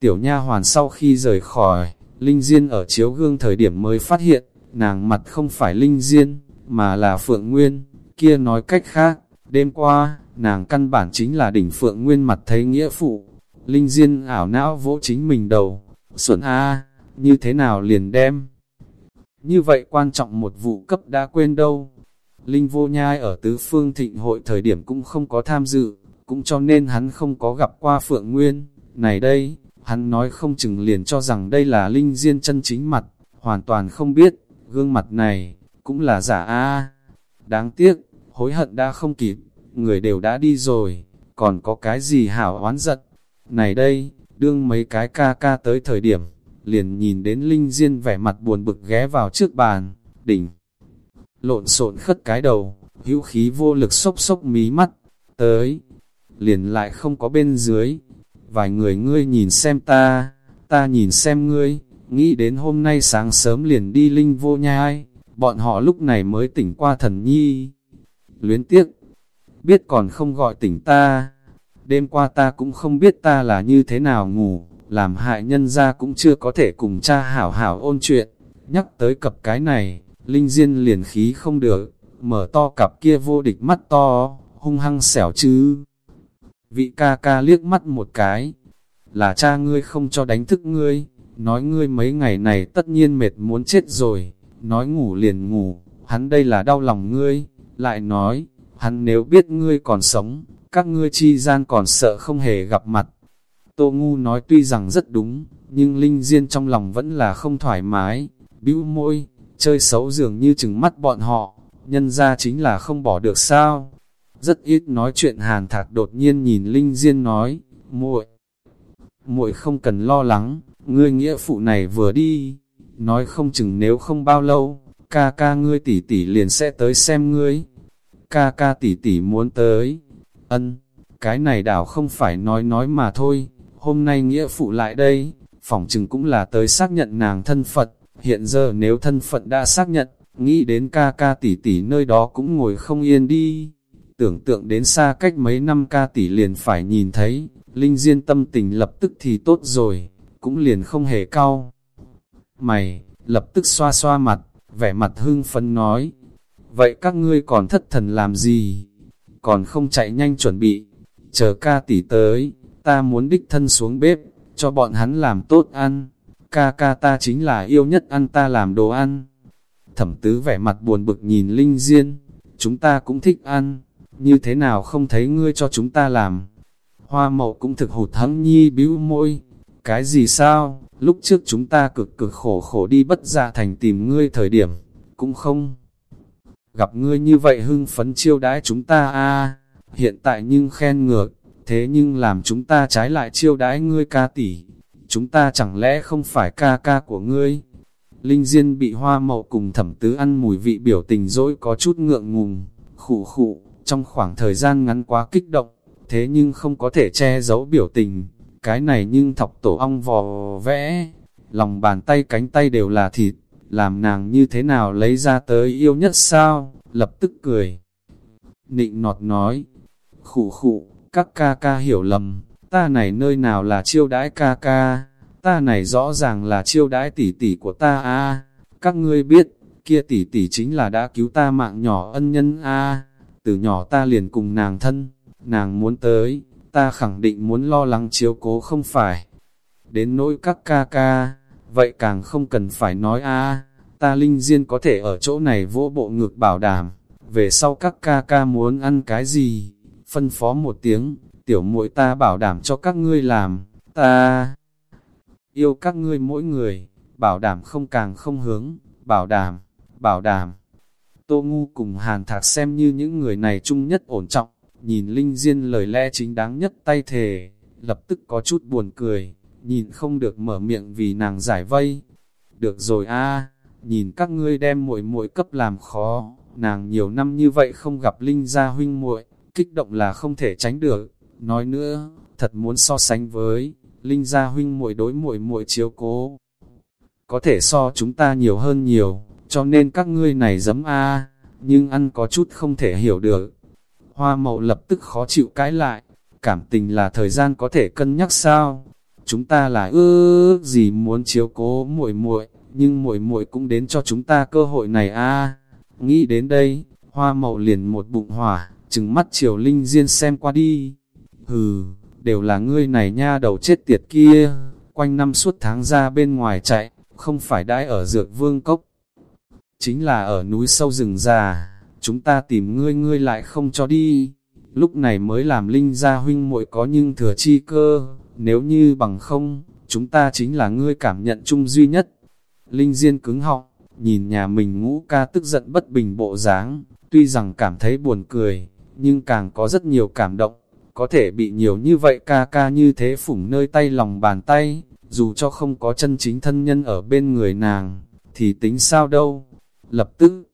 tiểu nha hoàn sau khi rời khỏi, Linh Diên ở chiếu gương thời điểm mới phát hiện, nàng mặt không phải Linh Diên, mà là Phượng Nguyên, kia nói cách khác, đêm qua, nàng căn bản chính là đỉnh Phượng Nguyên mặt thấy nghĩa phụ. Linh Diên ảo não vỗ chính mình đầu, xuẩn a như thế nào liền đem. Như vậy quan trọng một vụ cấp đã quên đâu. Linh vô nhai ở tứ phương thịnh hội thời điểm cũng không có tham dự, cũng cho nên hắn không có gặp qua Phượng Nguyên. Này đây, hắn nói không chừng liền cho rằng đây là Linh Diên chân chính mặt, hoàn toàn không biết, gương mặt này, cũng là giả a Đáng tiếc, hối hận đã không kịp, người đều đã đi rồi, còn có cái gì hảo oán giận. Này đây, đương mấy cái ca ca tới thời điểm, liền nhìn đến Linh Diên vẻ mặt buồn bực ghé vào trước bàn, đỉnh. Lộn xộn khất cái đầu, hữu khí vô lực sốc sốc mí mắt, tới, liền lại không có bên dưới. Vài người ngươi nhìn xem ta, ta nhìn xem ngươi, nghĩ đến hôm nay sáng sớm liền đi Linh vô nhai, bọn họ lúc này mới tỉnh qua thần nhi. Luyến tiếc, biết còn không gọi tỉnh ta, đêm qua ta cũng không biết ta là như thế nào ngủ, làm hại nhân ra cũng chưa có thể cùng cha hảo hảo ôn chuyện. Nhắc tới cặp cái này, Linh Diên liền khí không được, mở to cặp kia vô địch mắt to, hung hăng xẻo chứ. Vị ca ca liếc mắt một cái, là cha ngươi không cho đánh thức ngươi, nói ngươi mấy ngày này tất nhiên mệt muốn chết rồi, nói ngủ liền ngủ, hắn đây là đau lòng ngươi, lại nói, hắn nếu biết ngươi còn sống, các ngươi chi gian còn sợ không hề gặp mặt. Tô Ngu nói tuy rằng rất đúng, nhưng Linh Diên trong lòng vẫn là không thoải mái, bĩu môi, chơi xấu dường như chừng mắt bọn họ, nhân ra chính là không bỏ được sao. Rất ít nói chuyện hàn thạc đột nhiên nhìn Linh Diên nói, muội muội không cần lo lắng, ngươi nghĩa phụ này vừa đi, nói không chừng nếu không bao lâu, ca ca ngươi tỷ tỷ liền sẽ tới xem ngươi. Ca ca tỷ tỷ muốn tới, ân, cái này đảo không phải nói nói mà thôi, hôm nay nghĩa phụ lại đây, phỏng chừng cũng là tới xác nhận nàng thân Phật, hiện giờ nếu thân phận đã xác nhận, nghĩ đến ca ca tỷ tỷ nơi đó cũng ngồi không yên đi. Tưởng tượng đến xa cách mấy năm ca tỷ liền phải nhìn thấy, Linh Diên tâm tình lập tức thì tốt rồi, cũng liền không hề cao. Mày, lập tức xoa xoa mặt, vẻ mặt hưng phấn nói, vậy các ngươi còn thất thần làm gì? Còn không chạy nhanh chuẩn bị, chờ ca tỷ tới, ta muốn đích thân xuống bếp, cho bọn hắn làm tốt ăn. Ca ca ta chính là yêu nhất ăn ta làm đồ ăn. Thẩm tứ vẻ mặt buồn bực nhìn Linh Diên, chúng ta cũng thích ăn, như thế nào không thấy ngươi cho chúng ta làm. Hoa mậu cũng thực hụt hẫng nhi bĩu môi, cái gì sao, lúc trước chúng ta cực cực khổ khổ đi bất ra thành tìm ngươi thời điểm, cũng không. Gặp ngươi như vậy hưng phấn chiêu đãi chúng ta a hiện tại nhưng khen ngược, thế nhưng làm chúng ta trái lại chiêu đãi ngươi ca tỷ, chúng ta chẳng lẽ không phải ca ca của ngươi? Linh Diên bị hoa mậu cùng thẩm tứ ăn mùi vị biểu tình dỗi có chút ngượng ngùng, khụ khụ, trong khoảng thời gian ngắn quá kích động, thế nhưng không có thể che giấu biểu tình, cái này nhưng thọc tổ ong vò vẽ, lòng bàn tay cánh tay đều là thịt, làm nàng như thế nào lấy ra tới yêu nhất sao, lập tức cười. Nịnh nọt nói, khụ khụ, các ca ca hiểu lầm, ta này nơi nào là chiêu đãi ca ca, ta này rõ ràng là chiêu đãi tỷ tỷ của ta a. Các ngươi biết, kia tỷ tỷ chính là đã cứu ta mạng nhỏ ân nhân a từ nhỏ ta liền cùng nàng thân, nàng muốn tới, ta khẳng định muốn lo lắng chiếu cố không phải. Đến nỗi các ca ca, vậy càng không cần phải nói a ta linh diên có thể ở chỗ này vỗ bộ ngực bảo đảm, về sau các ca ca muốn ăn cái gì, phân phó một tiếng, tiểu muội ta bảo đảm cho các ngươi làm, ta yêu các ngươi mỗi người, bảo đảm không càng không hướng, bảo đảm, bảo đảm. Tô Ngu cùng Hàn Thạc xem như những người này chung nhất ổn trọng, nhìn Linh Diên lời lẽ chính đáng nhất tay thề, lập tức có chút buồn cười, nhìn không được mở miệng vì nàng giải vây. Được rồi a, nhìn các ngươi đem muội muội cấp làm khó, nàng nhiều năm như vậy không gặp Linh gia huynh muội, kích động là không thể tránh được. Nói nữa, thật muốn so sánh với Linh gia huynh muội đối muội muội chiếu cố, có thể so chúng ta nhiều hơn nhiều, cho nên các ngươi này giấm a, nhưng ăn có chút không thể hiểu được. Hoa mậu lập tức khó chịu cãi lại, cảm tình là thời gian có thể cân nhắc sao? Chúng ta là ước gì muốn chiếu cố muội muội, nhưng muội muội cũng đến cho chúng ta cơ hội này a. Nghĩ đến đây, hoa mậu liền một bụng hỏa, trừng mắt chiều linh diên xem qua đi. Hừ, đều là ngươi này nha đầu chết tiệt kia, quanh năm suốt tháng ra bên ngoài chạy, không phải đãi ở dược vương cốc. Chính là ở núi sâu rừng già, chúng ta tìm ngươi ngươi lại không cho đi. Lúc này mới làm linh gia huynh muội có nhưng thừa chi cơ, nếu như bằng không, chúng ta chính là ngươi cảm nhận chung duy nhất. Linh Diên cứng họng, nhìn nhà mình ngũ ca tức giận bất bình bộ dáng, tuy rằng cảm thấy buồn cười, nhưng càng có rất nhiều cảm động, có thể bị nhiều như vậy ca ca như thế phủng nơi tay lòng bàn tay, dù cho không có chân chính thân nhân ở bên người nàng, thì tính sao đâu. Lập tức,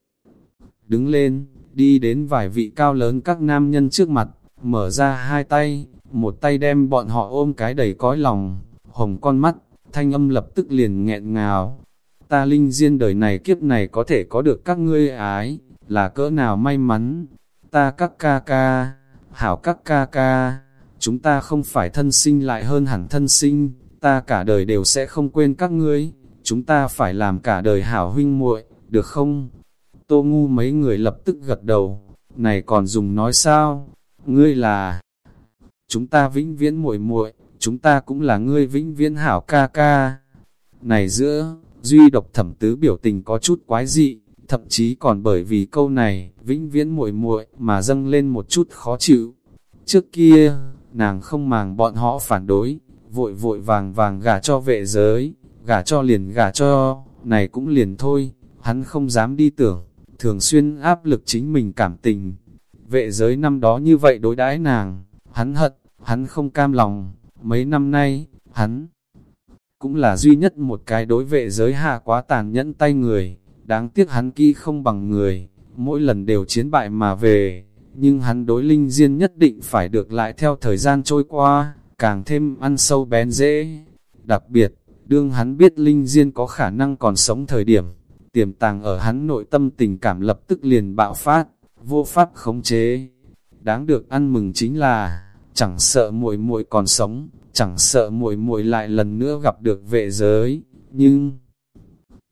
đứng lên, đi đến vài vị cao lớn các nam nhân trước mặt, mở ra hai tay, một tay đem bọn họ ôm cái đầy cõi lòng, hồng con mắt, thanh âm lập tức liền nghẹn ngào. Ta linh diên đời này kiếp này có thể có được các ngươi ái, là cỡ nào may mắn, ta các ca ca, hảo các ca ca, chúng ta không phải thân sinh lại hơn hẳn thân sinh, ta cả đời đều sẽ không quên các ngươi, chúng ta phải làm cả đời hảo huynh muội, được không? Tô ngu mấy người lập tức gật đầu, này còn dùng nói sao? Ngươi là chúng ta vĩnh viễn muội muội, chúng ta cũng là ngươi vĩnh viễn hảo ca ca. Này giữa, duy độc thẩm tứ biểu tình có chút quái dị, thậm chí còn bởi vì câu này, vĩnh viễn muội muội mà dâng lên một chút khó chịu. Trước kia, nàng không màng bọn họ phản đối, vội vội vàng vàng gả cho vệ giới, gả cho liền gả cho, này cũng liền thôi, hắn không dám đi tưởng, thường xuyên áp lực chính mình cảm tình. Vệ giới năm đó như vậy đối đãi nàng, hắn hận, hắn không cam lòng, mấy năm nay, hắn cũng là duy nhất một cái đối vệ giới hạ quá tàn nhẫn tay người, đáng tiếc hắn kỹ không bằng người, mỗi lần đều chiến bại mà về, nhưng hắn đối linh diên nhất định phải được lại theo thời gian trôi qua, càng thêm ăn sâu bén dễ. Đặc biệt, đương hắn biết linh diên có khả năng còn sống thời điểm, tiềm tàng ở hắn nội tâm tình cảm lập tức liền bạo phát, vô pháp khống chế. Đáng được ăn mừng chính là, chẳng sợ muội muội còn sống, chẳng sợ muội muội lại lần nữa gặp được vệ giới, nhưng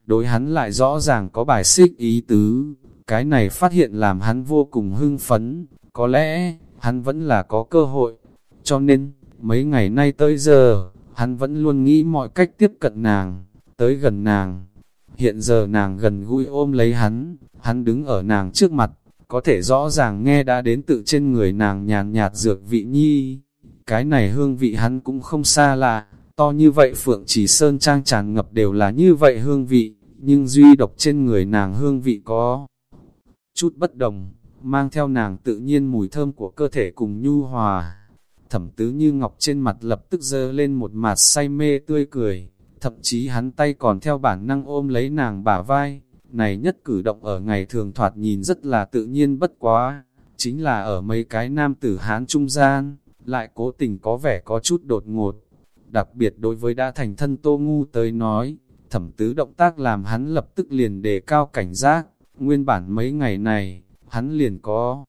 đối hắn lại rõ ràng có bài xích ý tứ, cái này phát hiện làm hắn vô cùng hưng phấn, có lẽ, hắn vẫn là có cơ hội, cho nên, mấy ngày nay tới giờ, hắn vẫn luôn nghĩ mọi cách tiếp cận nàng, tới gần nàng. Hiện giờ nàng gần gũi ôm lấy hắn, hắn đứng ở nàng trước mặt, có thể rõ ràng nghe đã đến tự trên người nàng nhàn nhạt dược vị nhi. Cái này hương vị hắn cũng không xa lạ, to như vậy Phượng chỉ Sơn Trang tràn ngập đều là như vậy hương vị, nhưng duy độc trên người nàng hương vị có chút bất đồng, mang theo nàng tự nhiên mùi thơm của cơ thể cùng nhu hòa. Thẩm tứ như ngọc trên mặt lập tức dơ lên một mặt say mê tươi cười, thậm chí hắn tay còn theo bản năng ôm lấy nàng bả vai, này nhất cử động ở ngày thường thoạt nhìn rất là tự nhiên bất quá, chính là ở mấy cái nam tử hán trung gian, lại cố tình có vẻ có chút đột ngột. Đặc biệt đối với đã thành thân tô ngu tới nói, thẩm tứ động tác làm hắn lập tức liền đề cao cảnh giác, nguyên bản mấy ngày này, hắn liền có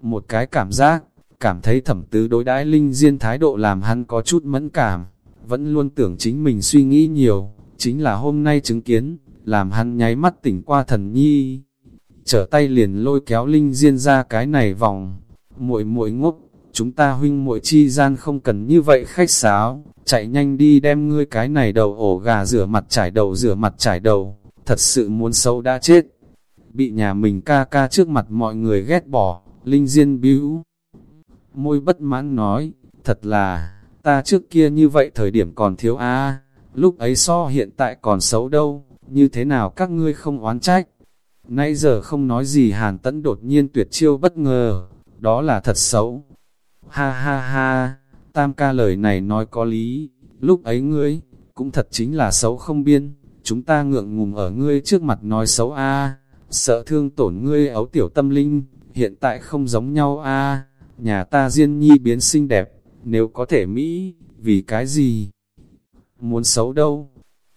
một cái cảm giác, cảm thấy thẩm tứ đối đãi linh diên thái độ làm hắn có chút mẫn cảm, vẫn luôn tưởng chính mình suy nghĩ nhiều, chính là hôm nay chứng kiến, làm hắn nháy mắt tỉnh qua thần nhi. Trở tay liền lôi kéo linh diên ra cái này vòng, muội muội ngốc, chúng ta huynh muội chi gian không cần như vậy khách sáo, chạy nhanh đi đem ngươi cái này đầu ổ gà rửa mặt trải đầu rửa mặt trải đầu, thật sự muốn xấu đã chết. Bị nhà mình ca ca trước mặt mọi người ghét bỏ, linh diên bĩu. Môi bất mãn nói, thật là, ta trước kia như vậy thời điểm còn thiếu a lúc ấy so hiện tại còn xấu đâu, như thế nào các ngươi không oán trách. Nãy giờ không nói gì hàn tẫn đột nhiên tuyệt chiêu bất ngờ, đó là thật xấu. Ha ha ha, tam ca lời này nói có lý, lúc ấy ngươi, cũng thật chính là xấu không biên, chúng ta ngượng ngùng ở ngươi trước mặt nói xấu a sợ thương tổn ngươi ấu tiểu tâm linh, hiện tại không giống nhau a nhà ta diên nhi biến xinh đẹp, nếu có thể Mỹ, vì cái gì? Muốn xấu đâu?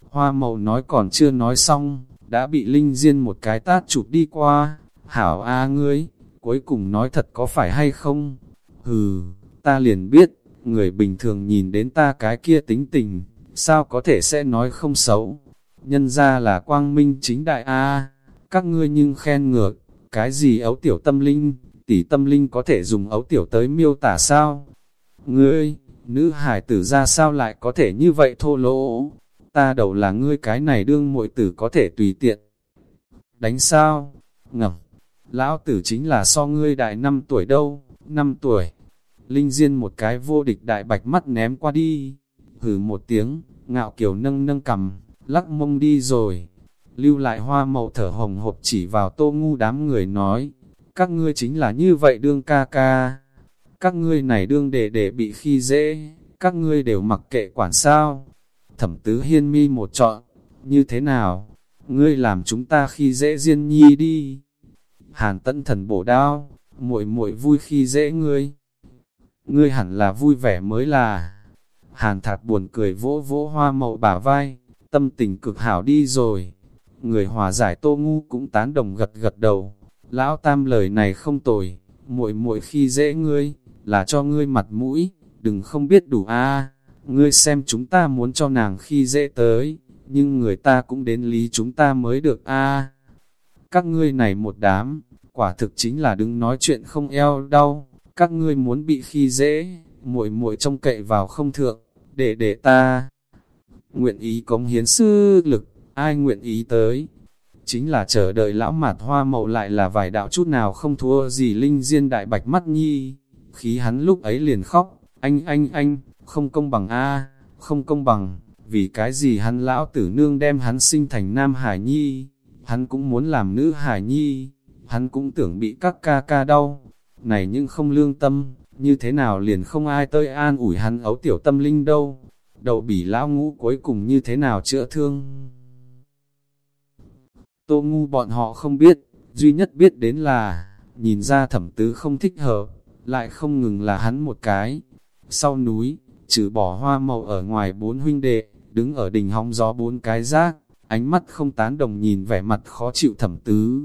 Hoa màu nói còn chưa nói xong, đã bị Linh Diên một cái tát chụp đi qua. Hảo A ngươi, cuối cùng nói thật có phải hay không? Hừ, ta liền biết, người bình thường nhìn đến ta cái kia tính tình, sao có thể sẽ nói không xấu? Nhân ra là quang minh chính đại A, các ngươi nhưng khen ngược, cái gì ấu tiểu tâm linh, tỷ tâm linh có thể dùng ấu tiểu tới miêu tả sao? Ngươi, nữ hải tử ra sao lại có thể như vậy thô lỗ? Ta đầu là ngươi cái này đương muội tử có thể tùy tiện. Đánh sao? Ngầm. Lão tử chính là so ngươi đại năm tuổi đâu, năm tuổi. Linh Diên một cái vô địch đại bạch mắt ném qua đi. Hử một tiếng, ngạo kiều nâng nâng cầm, lắc mông đi rồi. Lưu lại hoa mậu thở hồng hộp chỉ vào tô ngu đám người nói, các ngươi chính là như vậy đương ca ca các ngươi này đương để để bị khi dễ, các ngươi đều mặc kệ quản sao. Thẩm tứ hiên mi một chọn, như thế nào? Ngươi làm chúng ta khi dễ riêng nhi đi. Hàn tận thần bổ đao, muội muội vui khi dễ ngươi. Ngươi hẳn là vui vẻ mới là. Hàn thạc buồn cười vỗ vỗ hoa mậu bả vai, tâm tình cực hảo đi rồi. Người hòa giải tô ngu cũng tán đồng gật gật đầu. Lão tam lời này không tồi, muội muội khi dễ ngươi, là cho ngươi mặt mũi, đừng không biết đủ a ngươi xem chúng ta muốn cho nàng khi dễ tới, nhưng người ta cũng đến lý chúng ta mới được a Các ngươi này một đám, quả thực chính là đứng nói chuyện không eo đau, các ngươi muốn bị khi dễ, muội muội trông cậy vào không thượng, để để ta nguyện ý cống hiến sư lực, ai nguyện ý tới. Chính là chờ đợi lão mạt hoa mậu lại là vài đạo chút nào không thua gì linh diên đại bạch mắt nhi. Khí hắn lúc ấy liền khóc, anh anh anh, không công bằng a không công bằng, vì cái gì hắn lão tử nương đem hắn sinh thành nam hải nhi, hắn cũng muốn làm nữ hải nhi, hắn cũng tưởng bị các ca ca đau, này nhưng không lương tâm, như thế nào liền không ai tới an ủi hắn ấu tiểu tâm linh đâu, đậu bỉ lão ngũ cuối cùng như thế nào chữa thương. Tô ngu bọn họ không biết, duy nhất biết đến là, nhìn ra thẩm tứ không thích hợp, lại không ngừng là hắn một cái. Sau núi, trừ bỏ hoa màu ở ngoài bốn huynh đệ, đứng ở đỉnh hóng gió bốn cái rác, ánh mắt không tán đồng nhìn vẻ mặt khó chịu thẩm tứ.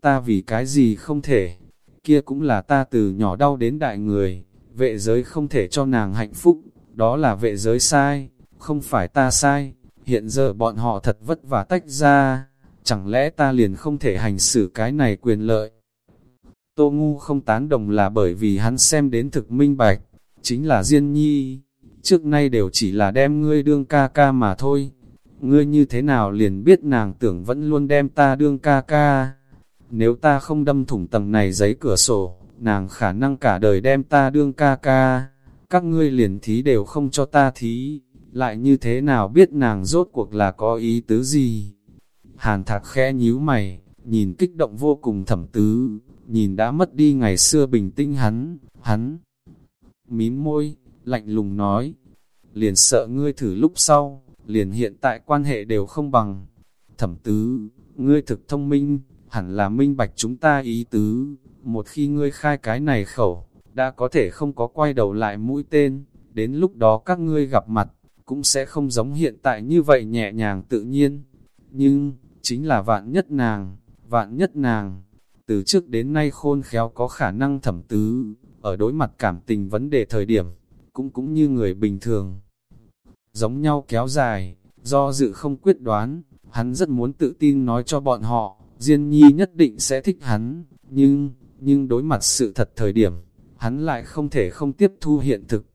Ta vì cái gì không thể, kia cũng là ta từ nhỏ đau đến đại người, vệ giới không thể cho nàng hạnh phúc, đó là vệ giới sai, không phải ta sai, hiện giờ bọn họ thật vất vả tách ra, chẳng lẽ ta liền không thể hành xử cái này quyền lợi. Tô Ngu không tán đồng là bởi vì hắn xem đến thực minh bạch, chính là Diên Nhi, trước nay đều chỉ là đem ngươi đương ca ca mà thôi. Ngươi như thế nào liền biết nàng tưởng vẫn luôn đem ta đương ca ca. Nếu ta không đâm thủng tầng này giấy cửa sổ, nàng khả năng cả đời đem ta đương ca ca. Các ngươi liền thí đều không cho ta thí, lại như thế nào biết nàng rốt cuộc là có ý tứ gì. Hàn thạc khẽ nhíu mày, nhìn kích động vô cùng thẩm tứ, nhìn đã mất đi ngày xưa bình tĩnh hắn, hắn. Mím môi, lạnh lùng nói, liền sợ ngươi thử lúc sau, liền hiện tại quan hệ đều không bằng. Thẩm tứ, ngươi thực thông minh, hẳn là minh bạch chúng ta ý tứ, một khi ngươi khai cái này khẩu, đã có thể không có quay đầu lại mũi tên, đến lúc đó các ngươi gặp mặt, cũng sẽ không giống hiện tại như vậy nhẹ nhàng tự nhiên. Nhưng, chính là vạn nhất nàng, vạn nhất nàng, từ trước đến nay khôn khéo có khả năng thẩm tứ, ở đối mặt cảm tình vấn đề thời điểm, cũng cũng như người bình thường. Giống nhau kéo dài, do dự không quyết đoán, hắn rất muốn tự tin nói cho bọn họ, Diên Nhi nhất định sẽ thích hắn, nhưng, nhưng đối mặt sự thật thời điểm, hắn lại không thể không tiếp thu hiện thực.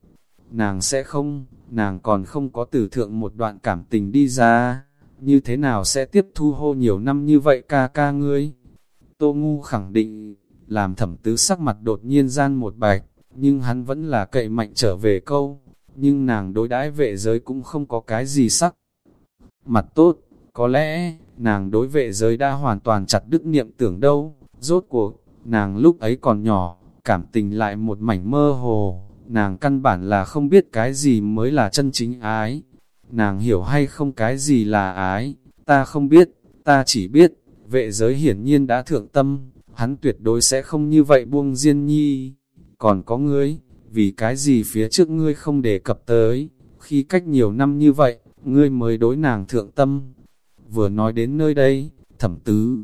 Nàng sẽ không, nàng còn không có từ thượng một đoạn cảm tình đi ra, như thế nào sẽ tiếp thu hô nhiều năm như vậy ca ca ngươi? Tô Ngu khẳng định, làm thẩm tứ sắc mặt đột nhiên gian một bạch, nhưng hắn vẫn là cậy mạnh trở về câu, nhưng nàng đối đãi vệ giới cũng không có cái gì sắc. Mặt tốt, có lẽ, nàng đối vệ giới đã hoàn toàn chặt đứt niệm tưởng đâu, rốt cuộc, nàng lúc ấy còn nhỏ, cảm tình lại một mảnh mơ hồ, nàng căn bản là không biết cái gì mới là chân chính ái. Nàng hiểu hay không cái gì là ái, ta không biết, ta chỉ biết, vệ giới hiển nhiên đã thượng tâm, hắn tuyệt đối sẽ không như vậy buông diên nhi. Còn có ngươi, vì cái gì phía trước ngươi không đề cập tới, khi cách nhiều năm như vậy, ngươi mới đối nàng thượng tâm. Vừa nói đến nơi đây, thẩm tứ,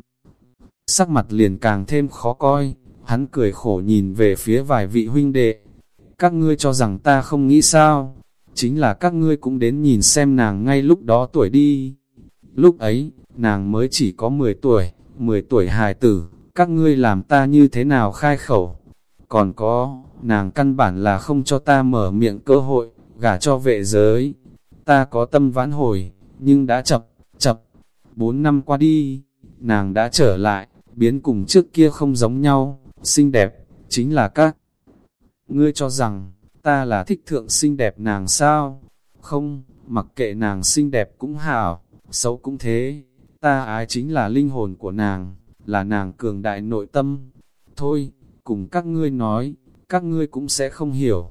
sắc mặt liền càng thêm khó coi, hắn cười khổ nhìn về phía vài vị huynh đệ. Các ngươi cho rằng ta không nghĩ sao, chính là các ngươi cũng đến nhìn xem nàng ngay lúc đó tuổi đi. Lúc ấy, nàng mới chỉ có 10 tuổi, 10 tuổi hài tử, các ngươi làm ta như thế nào khai khẩu. Còn có, nàng căn bản là không cho ta mở miệng cơ hội, gả cho vệ giới. Ta có tâm vãn hồi, nhưng đã chập, chập, bốn năm qua đi, nàng đã trở lại, biến cùng trước kia không giống nhau, xinh đẹp, chính là các. Ngươi cho rằng, ta là thích thượng xinh đẹp nàng sao? Không, mặc kệ nàng xinh đẹp cũng hảo, xấu cũng thế, ta ái chính là linh hồn của nàng, là nàng cường đại nội tâm. Thôi, cùng các ngươi nói, các ngươi cũng sẽ không hiểu.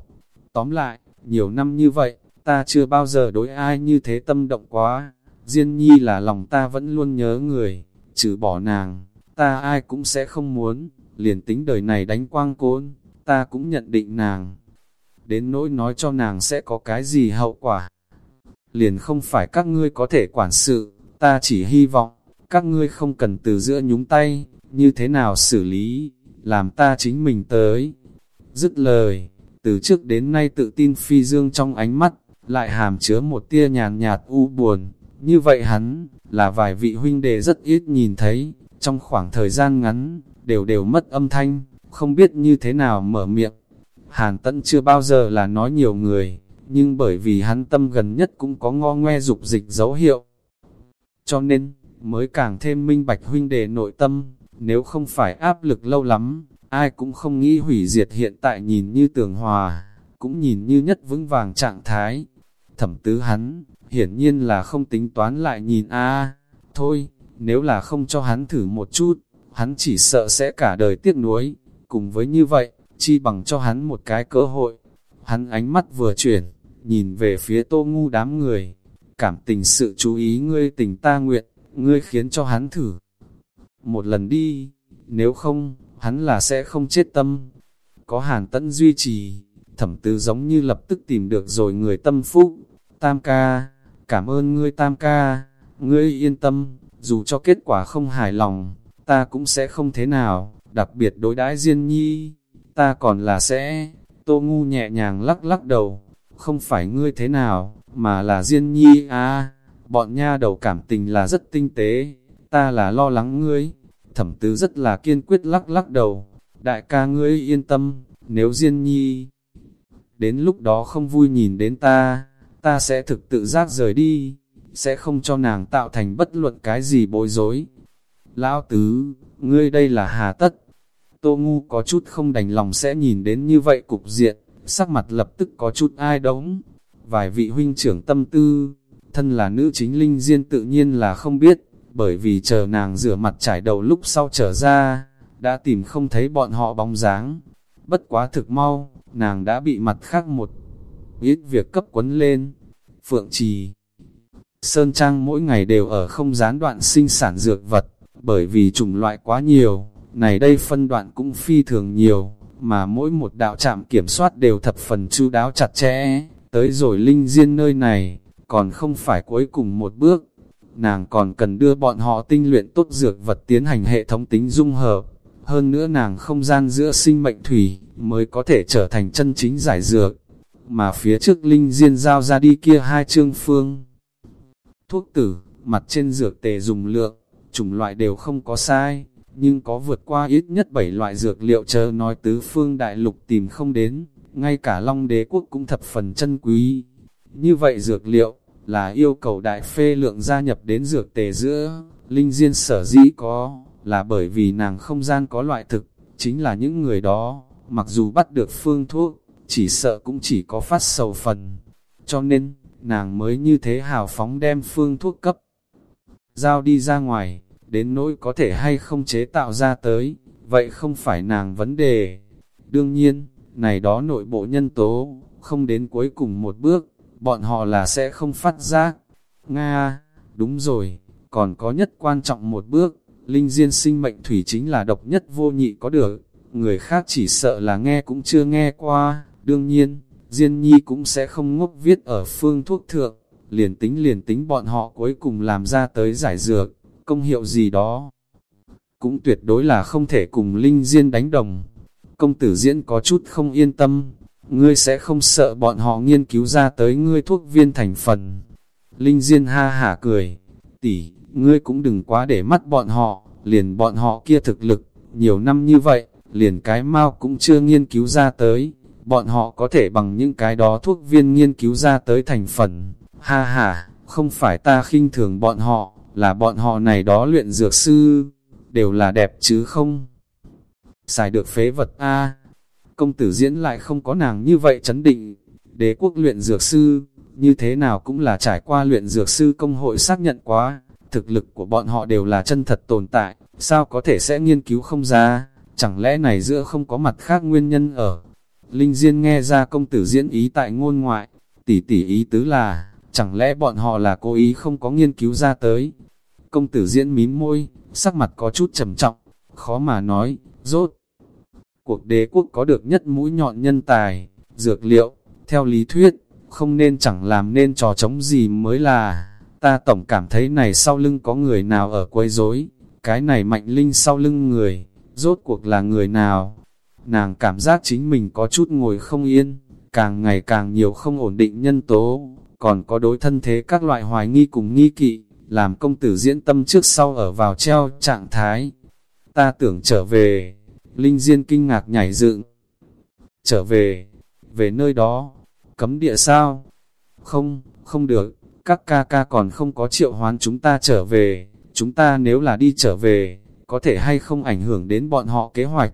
Tóm lại, nhiều năm như vậy, ta chưa bao giờ đối ai như thế tâm động quá. Diên nhi là lòng ta vẫn luôn nhớ người, trừ bỏ nàng, ta ai cũng sẽ không muốn, liền tính đời này đánh quang côn, ta cũng nhận định nàng. Đến nỗi nói cho nàng sẽ có cái gì hậu quả. Liền không phải các ngươi có thể quản sự, ta chỉ hy vọng, các ngươi không cần từ giữa nhúng tay, như thế nào xử lý, làm ta chính mình tới. Dứt lời, từ trước đến nay tự tin phi dương trong ánh mắt, lại hàm chứa một tia nhàn nhạt u buồn. Như vậy hắn, là vài vị huynh đệ rất ít nhìn thấy, trong khoảng thời gian ngắn, đều đều mất âm thanh, không biết như thế nào mở miệng. Hàn tẫn chưa bao giờ là nói nhiều người, nhưng bởi vì hắn tâm gần nhất cũng có ngo ngoe dục dịch dấu hiệu. Cho nên, mới càng thêm minh bạch huynh đề nội tâm, nếu không phải áp lực lâu lắm, ai cũng không nghĩ hủy diệt hiện tại nhìn như tường hòa, cũng nhìn như nhất vững vàng trạng thái. Thẩm tứ hắn, hiển nhiên là không tính toán lại nhìn a thôi, nếu là không cho hắn thử một chút, hắn chỉ sợ sẽ cả đời tiếc nuối, cùng với như vậy, chi bằng cho hắn một cái cơ hội. Hắn ánh mắt vừa chuyển, nhìn về phía tô ngu đám người, cảm tình sự chú ý ngươi tình ta nguyện, ngươi khiến cho hắn thử. Một lần đi, nếu không, hắn là sẽ không chết tâm. Có hàn tẫn duy trì, thẩm tứ giống như lập tức tìm được rồi người tâm phúc. Tam ca, cảm ơn ngươi tam ca, ngươi yên tâm, dù cho kết quả không hài lòng, ta cũng sẽ không thế nào, đặc biệt đối đãi Diên Nhi, ta còn là sẽ, Tô Ngu nhẹ nhàng lắc lắc đầu, không phải ngươi thế nào, mà là Diên Nhi à, bọn nha đầu cảm tình là rất tinh tế, ta là lo lắng ngươi, thẩm tứ rất là kiên quyết lắc lắc đầu, đại ca ngươi yên tâm, nếu Diên Nhi, đến lúc đó không vui nhìn đến ta, ta sẽ thực tự giác rời đi, sẽ không cho nàng tạo thành bất luận cái gì bối rối. Lão tứ, ngươi đây là hà tất. Tô Ngu có chút không đành lòng sẽ nhìn đến như vậy cục diện, sắc mặt lập tức có chút ai đống. Vài vị huynh trưởng tâm tư, thân là nữ chính linh diên tự nhiên là không biết, bởi vì chờ nàng rửa mặt trải đầu lúc sau trở ra, đã tìm không thấy bọn họ bóng dáng. Bất quá thực mau, nàng đã bị mặt khác một ít việc cấp quấn lên. Phượng Trì Sơn Trang mỗi ngày đều ở không gián đoạn sinh sản dược vật, bởi vì chủng loại quá nhiều, này đây phân đoạn cũng phi thường nhiều, mà mỗi một đạo trạm kiểm soát đều thập phần chu đáo chặt chẽ, tới rồi linh diên nơi này, còn không phải cuối cùng một bước, nàng còn cần đưa bọn họ tinh luyện tốt dược vật tiến hành hệ thống tính dung hợp, hơn nữa nàng không gian giữa sinh mệnh thủy, mới có thể trở thành chân chính giải dược, mà phía trước linh diên giao ra đi kia hai chương phương. Thuốc tử, mặt trên dược tề dùng lượng, chủng loại đều không có sai, nhưng có vượt qua ít nhất 7 loại dược liệu chờ nói tứ phương đại lục tìm không đến, ngay cả Long đế quốc cũng thập phần chân quý. Như vậy dược liệu, là yêu cầu đại phê lượng gia nhập đến dược tề giữa, linh diên sở dĩ có, là bởi vì nàng không gian có loại thực, chính là những người đó, mặc dù bắt được phương thuốc, chỉ sợ cũng chỉ có phát sầu phần. Cho nên, nàng mới như thế hào phóng đem phương thuốc cấp. Giao đi ra ngoài, đến nỗi có thể hay không chế tạo ra tới, vậy không phải nàng vấn đề. Đương nhiên, này đó nội bộ nhân tố, không đến cuối cùng một bước, bọn họ là sẽ không phát giác. Nga, đúng rồi, còn có nhất quan trọng một bước, linh diên sinh mệnh thủy chính là độc nhất vô nhị có được, người khác chỉ sợ là nghe cũng chưa nghe qua, đương nhiên, Diên Nhi cũng sẽ không ngốc viết ở phương thuốc thượng, liền tính liền tính bọn họ cuối cùng làm ra tới giải dược, công hiệu gì đó. Cũng tuyệt đối là không thể cùng Linh Diên đánh đồng. Công tử diễn có chút không yên tâm, ngươi sẽ không sợ bọn họ nghiên cứu ra tới ngươi thuốc viên thành phần. Linh Diên ha hả cười, tỷ, ngươi cũng đừng quá để mắt bọn họ, liền bọn họ kia thực lực, nhiều năm như vậy, liền cái mau cũng chưa nghiên cứu ra tới, bọn họ có thể bằng những cái đó thuốc viên nghiên cứu ra tới thành phần. Ha ha, không phải ta khinh thường bọn họ, là bọn họ này đó luyện dược sư, đều là đẹp chứ không. Xài được phế vật A, công tử diễn lại không có nàng như vậy chấn định, đế quốc luyện dược sư, như thế nào cũng là trải qua luyện dược sư công hội xác nhận quá, thực lực của bọn họ đều là chân thật tồn tại, sao có thể sẽ nghiên cứu không ra, chẳng lẽ này giữa không có mặt khác nguyên nhân ở. Linh Diên nghe ra công tử diễn ý tại ngôn ngoại, tỷ tỷ ý tứ là, chẳng lẽ bọn họ là cố ý không có nghiên cứu ra tới. Công tử diễn mím môi, sắc mặt có chút trầm trọng, khó mà nói, rốt. Cuộc đế quốc có được nhất mũi nhọn nhân tài, dược liệu, theo lý thuyết, không nên chẳng làm nên trò chống gì mới là, ta tổng cảm thấy này sau lưng có người nào ở quấy rối, cái này mạnh linh sau lưng người, rốt cuộc là người nào, nàng cảm giác chính mình có chút ngồi không yên, càng ngày càng nhiều không ổn định nhân tố, còn có đối thân thế các loại hoài nghi cùng nghi kỵ, làm công tử diễn tâm trước sau ở vào treo trạng thái. Ta tưởng trở về, Linh Diên kinh ngạc nhảy dựng. Trở về, về nơi đó, Cấm địa sao? Không, không được, các ca ca còn không có triệu hoán chúng ta trở về, chúng ta nếu là đi trở về, có thể hay không ảnh hưởng đến bọn họ kế hoạch.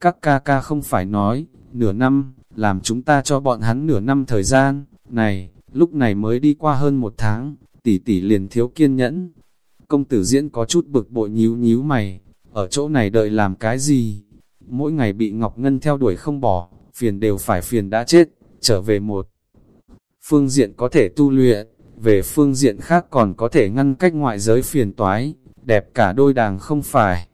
Các ca ca không phải nói, nửa năm, làm chúng ta cho bọn hắn nửa năm thời gian, này, lúc này mới đi qua hơn một tháng, tỷ tỷ liền thiếu kiên nhẫn. Công tử diễn có chút bực bội nhíu nhíu mày, ở chỗ này đợi làm cái gì? Mỗi ngày bị Ngọc Ngân theo đuổi không bỏ, phiền đều phải phiền đã chết, trở về một. Phương diện có thể tu luyện, về phương diện khác còn có thể ngăn cách ngoại giới phiền toái, đẹp cả đôi đàng không phải.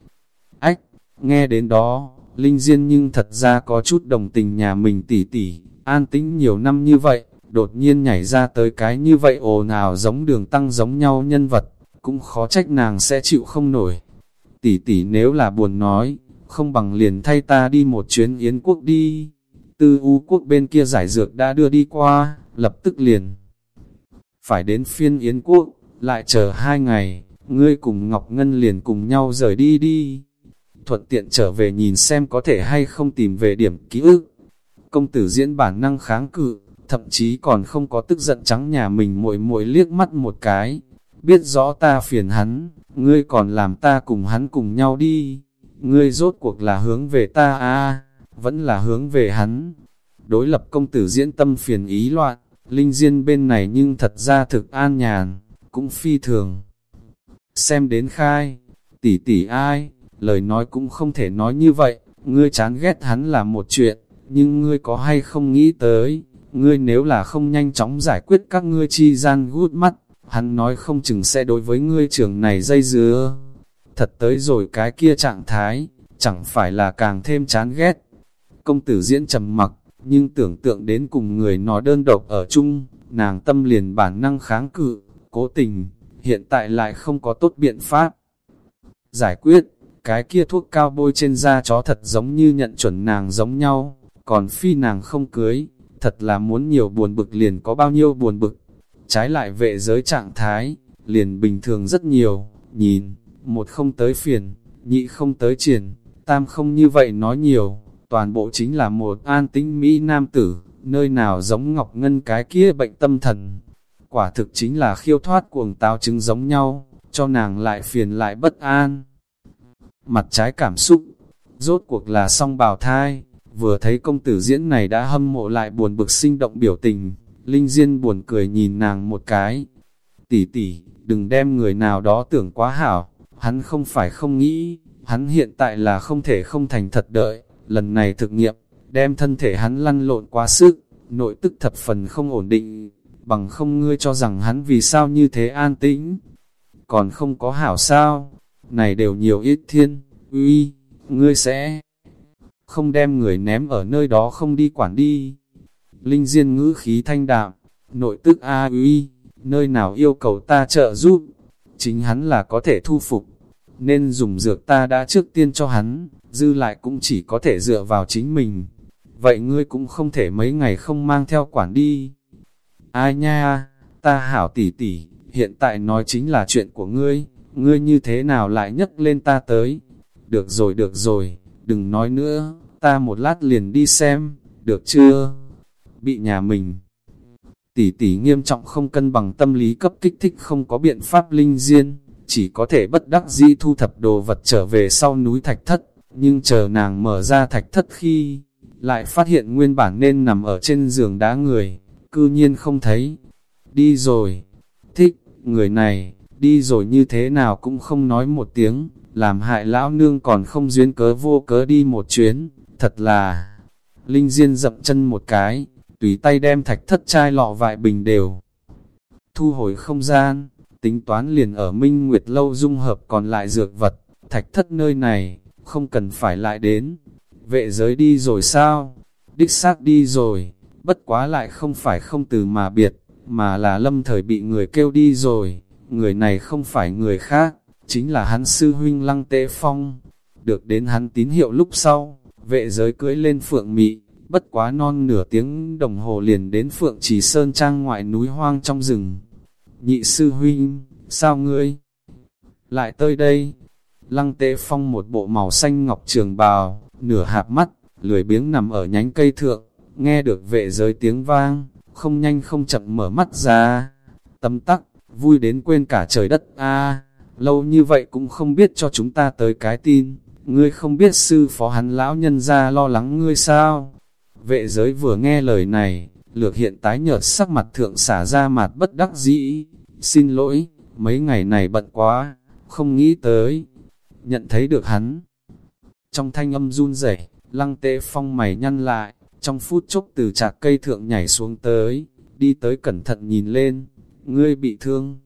Ách, nghe đến đó, Linh Diên nhưng thật ra có chút đồng tình nhà mình tỉ tỉ, an tĩnh nhiều năm như vậy, đột nhiên nhảy ra tới cái như vậy ồ nào giống đường tăng giống nhau nhân vật, cũng khó trách nàng sẽ chịu không nổi. Tỷ tỷ nếu là buồn nói, không bằng liền thay ta đi một chuyến Yến quốc đi. Tư U quốc bên kia giải dược đã đưa đi qua, lập tức liền. Phải đến phiên Yến quốc, lại chờ hai ngày, ngươi cùng Ngọc Ngân liền cùng nhau rời đi đi. Thuận tiện trở về nhìn xem có thể hay không tìm về điểm ký ức. Công tử diễn bản năng kháng cự, thậm chí còn không có tức giận trắng nhà mình muội muội liếc mắt một cái. Biết rõ ta phiền hắn, ngươi còn làm ta cùng hắn cùng nhau đi. Ngươi rốt cuộc là hướng về ta à, vẫn là hướng về hắn. Đối lập công tử diễn tâm phiền ý loạn, linh diên bên này nhưng thật ra thực an nhàn, cũng phi thường. Xem đến khai, tỷ tỷ ai, lời nói cũng không thể nói như vậy, ngươi chán ghét hắn là một chuyện, nhưng ngươi có hay không nghĩ tới, ngươi nếu là không nhanh chóng giải quyết các ngươi chi gian gút mắt, hắn nói không chừng sẽ đối với ngươi trường này dây dứa. Thật tới rồi cái kia trạng thái, chẳng phải là càng thêm chán ghét. Công tử diễn trầm mặc, nhưng tưởng tượng đến cùng người nó đơn độc ở chung, nàng tâm liền bản năng kháng cự, cố tình, hiện tại lại không có tốt biện pháp. Giải quyết, cái kia thuốc cao bôi trên da chó thật giống như nhận chuẩn nàng giống nhau, còn phi nàng không cưới, thật là muốn nhiều buồn bực liền có bao nhiêu buồn bực. Trái lại vệ giới trạng thái, liền bình thường rất nhiều, nhìn, một không tới phiền, nhị không tới triển, tam không như vậy nói nhiều, toàn bộ chính là một an tĩnh Mỹ nam tử, nơi nào giống Ngọc Ngân cái kia bệnh tâm thần. Quả thực chính là khiêu thoát cuồng táo chứng giống nhau, cho nàng lại phiền lại bất an. Mặt trái cảm xúc, rốt cuộc là song bào thai, Vừa thấy công tử diễn này đã hâm mộ lại buồn bực sinh động biểu tình, Linh Diên buồn cười nhìn nàng một cái. Tỷ tỷ, đừng đem người nào đó tưởng quá hảo, hắn không phải không nghĩ, hắn hiện tại là không thể không thành thật đợi, lần này thực nghiệm, đem thân thể hắn lăn lộn quá sức, nội tức thập phần không ổn định, bằng không ngươi cho rằng hắn vì sao như thế an tĩnh, còn không có hảo sao, này đều nhiều ít thiên, uy, ngươi sẽ không đem người ném ở nơi đó không đi quản đi. Linh Diên ngữ khí thanh đạm, nội tức A uy, nơi nào yêu cầu ta trợ giúp, chính hắn là có thể thu phục, nên dùng dược ta đã trước tiên cho hắn, dư lại cũng chỉ có thể dựa vào chính mình. Vậy ngươi cũng không thể mấy ngày không mang theo quản đi. Ai nha, ta hảo tỉ tỉ, hiện tại nói chính là chuyện của ngươi, ngươi như thế nào lại nhấc lên ta tới. Được rồi được rồi, đừng nói nữa, ta một lát liền đi xem, được chưa? Bị nhà mình. Tỷ tỷ nghiêm trọng không cân bằng tâm lý cấp kích thích không có biện pháp linh diên, chỉ có thể bất đắc dĩ thu thập đồ vật trở về sau núi thạch thất, nhưng chờ nàng mở ra thạch thất khi, lại phát hiện nguyên bản nên nằm ở trên giường đá người, cư nhiên không thấy. Đi rồi, thích, người này, đi rồi như thế nào cũng không nói một tiếng, làm hại lão nương còn không duyên cớ vô cớ đi một chuyến, thật là... Linh Diên dậm chân một cái, tùy tay đem thạch thất chai lọ vại bình đều. Thu hồi không gian, tính toán liền ở Minh Nguyệt Lâu dung hợp còn lại dược vật, thạch thất nơi này, không cần phải lại đến. Vệ giới đi rồi sao? Đích xác đi rồi, bất quá lại không phải không từ mà biệt, mà là lâm thời bị người kêu đi rồi. Người này không phải người khác, chính là hắn sư huynh Lăng Tế Phong. Được đến hắn tín hiệu lúc sau, vệ giới cưỡi lên phượng mị, bất quá non nửa tiếng đồng hồ liền đến phượng chỉ sơn trang ngoại núi hoang trong rừng. Nhị sư huynh, sao ngươi? Lại tới đây, lăng tế phong một bộ màu xanh ngọc trường bào, nửa hạp mắt, lười biếng nằm ở nhánh cây thượng, nghe được vệ giới tiếng vang, không nhanh không chậm mở mắt ra. tâm tắc, vui đến quên cả trời đất a lâu như vậy cũng không biết cho chúng ta tới cái tin, ngươi không biết sư phó hắn lão nhân ra lo lắng ngươi sao. Vệ giới vừa nghe lời này, lược hiện tái nhợt sắc mặt thượng xả ra mặt bất đắc dĩ, xin lỗi, mấy ngày này bận quá, không nghĩ tới, nhận thấy được hắn. Trong thanh âm run rẩy, lăng tệ phong mày nhăn lại, trong phút chốc từ trạc cây thượng nhảy xuống tới, đi tới cẩn thận nhìn lên, ngươi bị thương.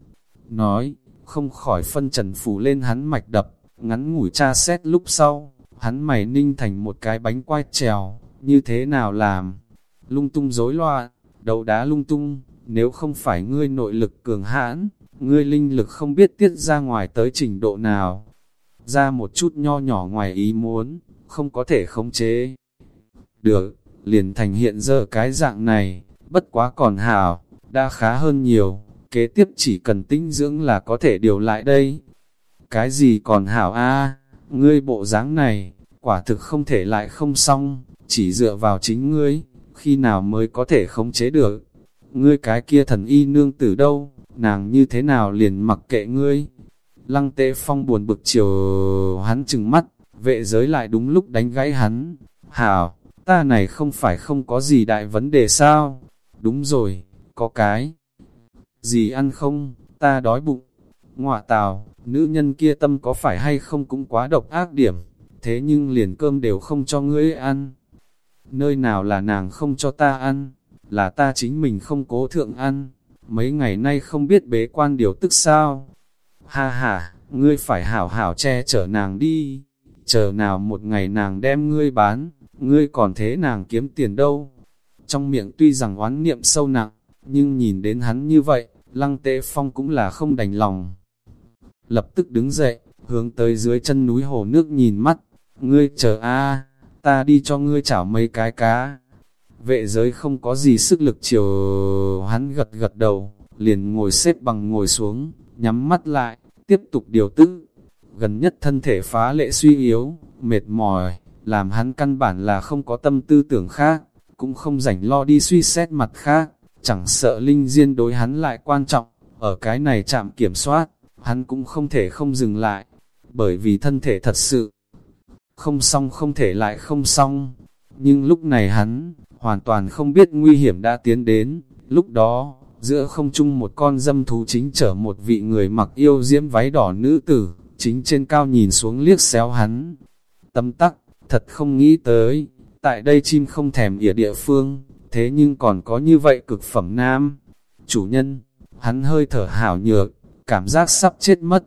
Nói, không khỏi phân trần phủ lên hắn mạch đập, ngắn ngủi tra xét lúc sau, hắn mày ninh thành một cái bánh quai trèo, như thế nào làm? Lung tung rối loạn, đầu đá lung tung, nếu không phải ngươi nội lực cường hãn, ngươi linh lực không biết tiết ra ngoài tới trình độ nào. Ra một chút nho nhỏ ngoài ý muốn, không có thể khống chế. Được, liền thành hiện giờ cái dạng này, bất quá còn hảo, đã khá hơn nhiều, kế tiếp chỉ cần tinh dưỡng là có thể điều lại đây. Cái gì còn hảo a ngươi bộ dáng này, quả thực không thể lại không xong, chỉ dựa vào chính ngươi, khi nào mới có thể khống chế được. Ngươi cái kia thần y nương tử đâu, nàng như thế nào liền mặc kệ ngươi. Lăng tế phong buồn bực chiều hắn chừng mắt, vệ giới lại đúng lúc đánh gãy hắn. Hảo, ta này không phải không có gì đại vấn đề sao? Đúng rồi, có cái. Gì ăn không, ta đói bụng. Ngọa tào, nữ nhân kia tâm có phải hay không cũng quá độc ác điểm, thế nhưng liền cơm đều không cho ngươi ăn. Nơi nào là nàng không cho ta ăn, là ta chính mình không cố thượng ăn, mấy ngày nay không biết bế quan điều tức sao. Ha ha, ngươi phải hảo hảo che chở nàng đi, chờ nào một ngày nàng đem ngươi bán, ngươi còn thế nàng kiếm tiền đâu. Trong miệng tuy rằng oán niệm sâu nặng, nhưng nhìn đến hắn như vậy, lăng tế phong cũng là không đành lòng. Lập tức đứng dậy, hướng tới dưới chân núi hồ nước nhìn mắt, ngươi chờ a ta đi cho ngươi chảo mấy cái cá. Vệ giới không có gì sức lực chiều hắn gật gật đầu, liền ngồi xếp bằng ngồi xuống, nhắm mắt lại, tiếp tục điều tức. Gần nhất thân thể phá lệ suy yếu, mệt mỏi, làm hắn căn bản là không có tâm tư tưởng khác, cũng không rảnh lo đi suy xét mặt khác, chẳng sợ linh diên đối hắn lại quan trọng, ở cái này chạm kiểm soát, hắn cũng không thể không dừng lại, bởi vì thân thể thật sự không xong không thể lại không xong. Nhưng lúc này hắn, hoàn toàn không biết nguy hiểm đã tiến đến, lúc đó, giữa không trung một con dâm thú chính chở một vị người mặc yêu diễm váy đỏ nữ tử, chính trên cao nhìn xuống liếc xéo hắn. Tâm tắc, thật không nghĩ tới, tại đây chim không thèm ỉa địa phương, thế nhưng còn có như vậy cực phẩm nam. Chủ nhân, hắn hơi thở hảo nhược, cảm giác sắp chết mất.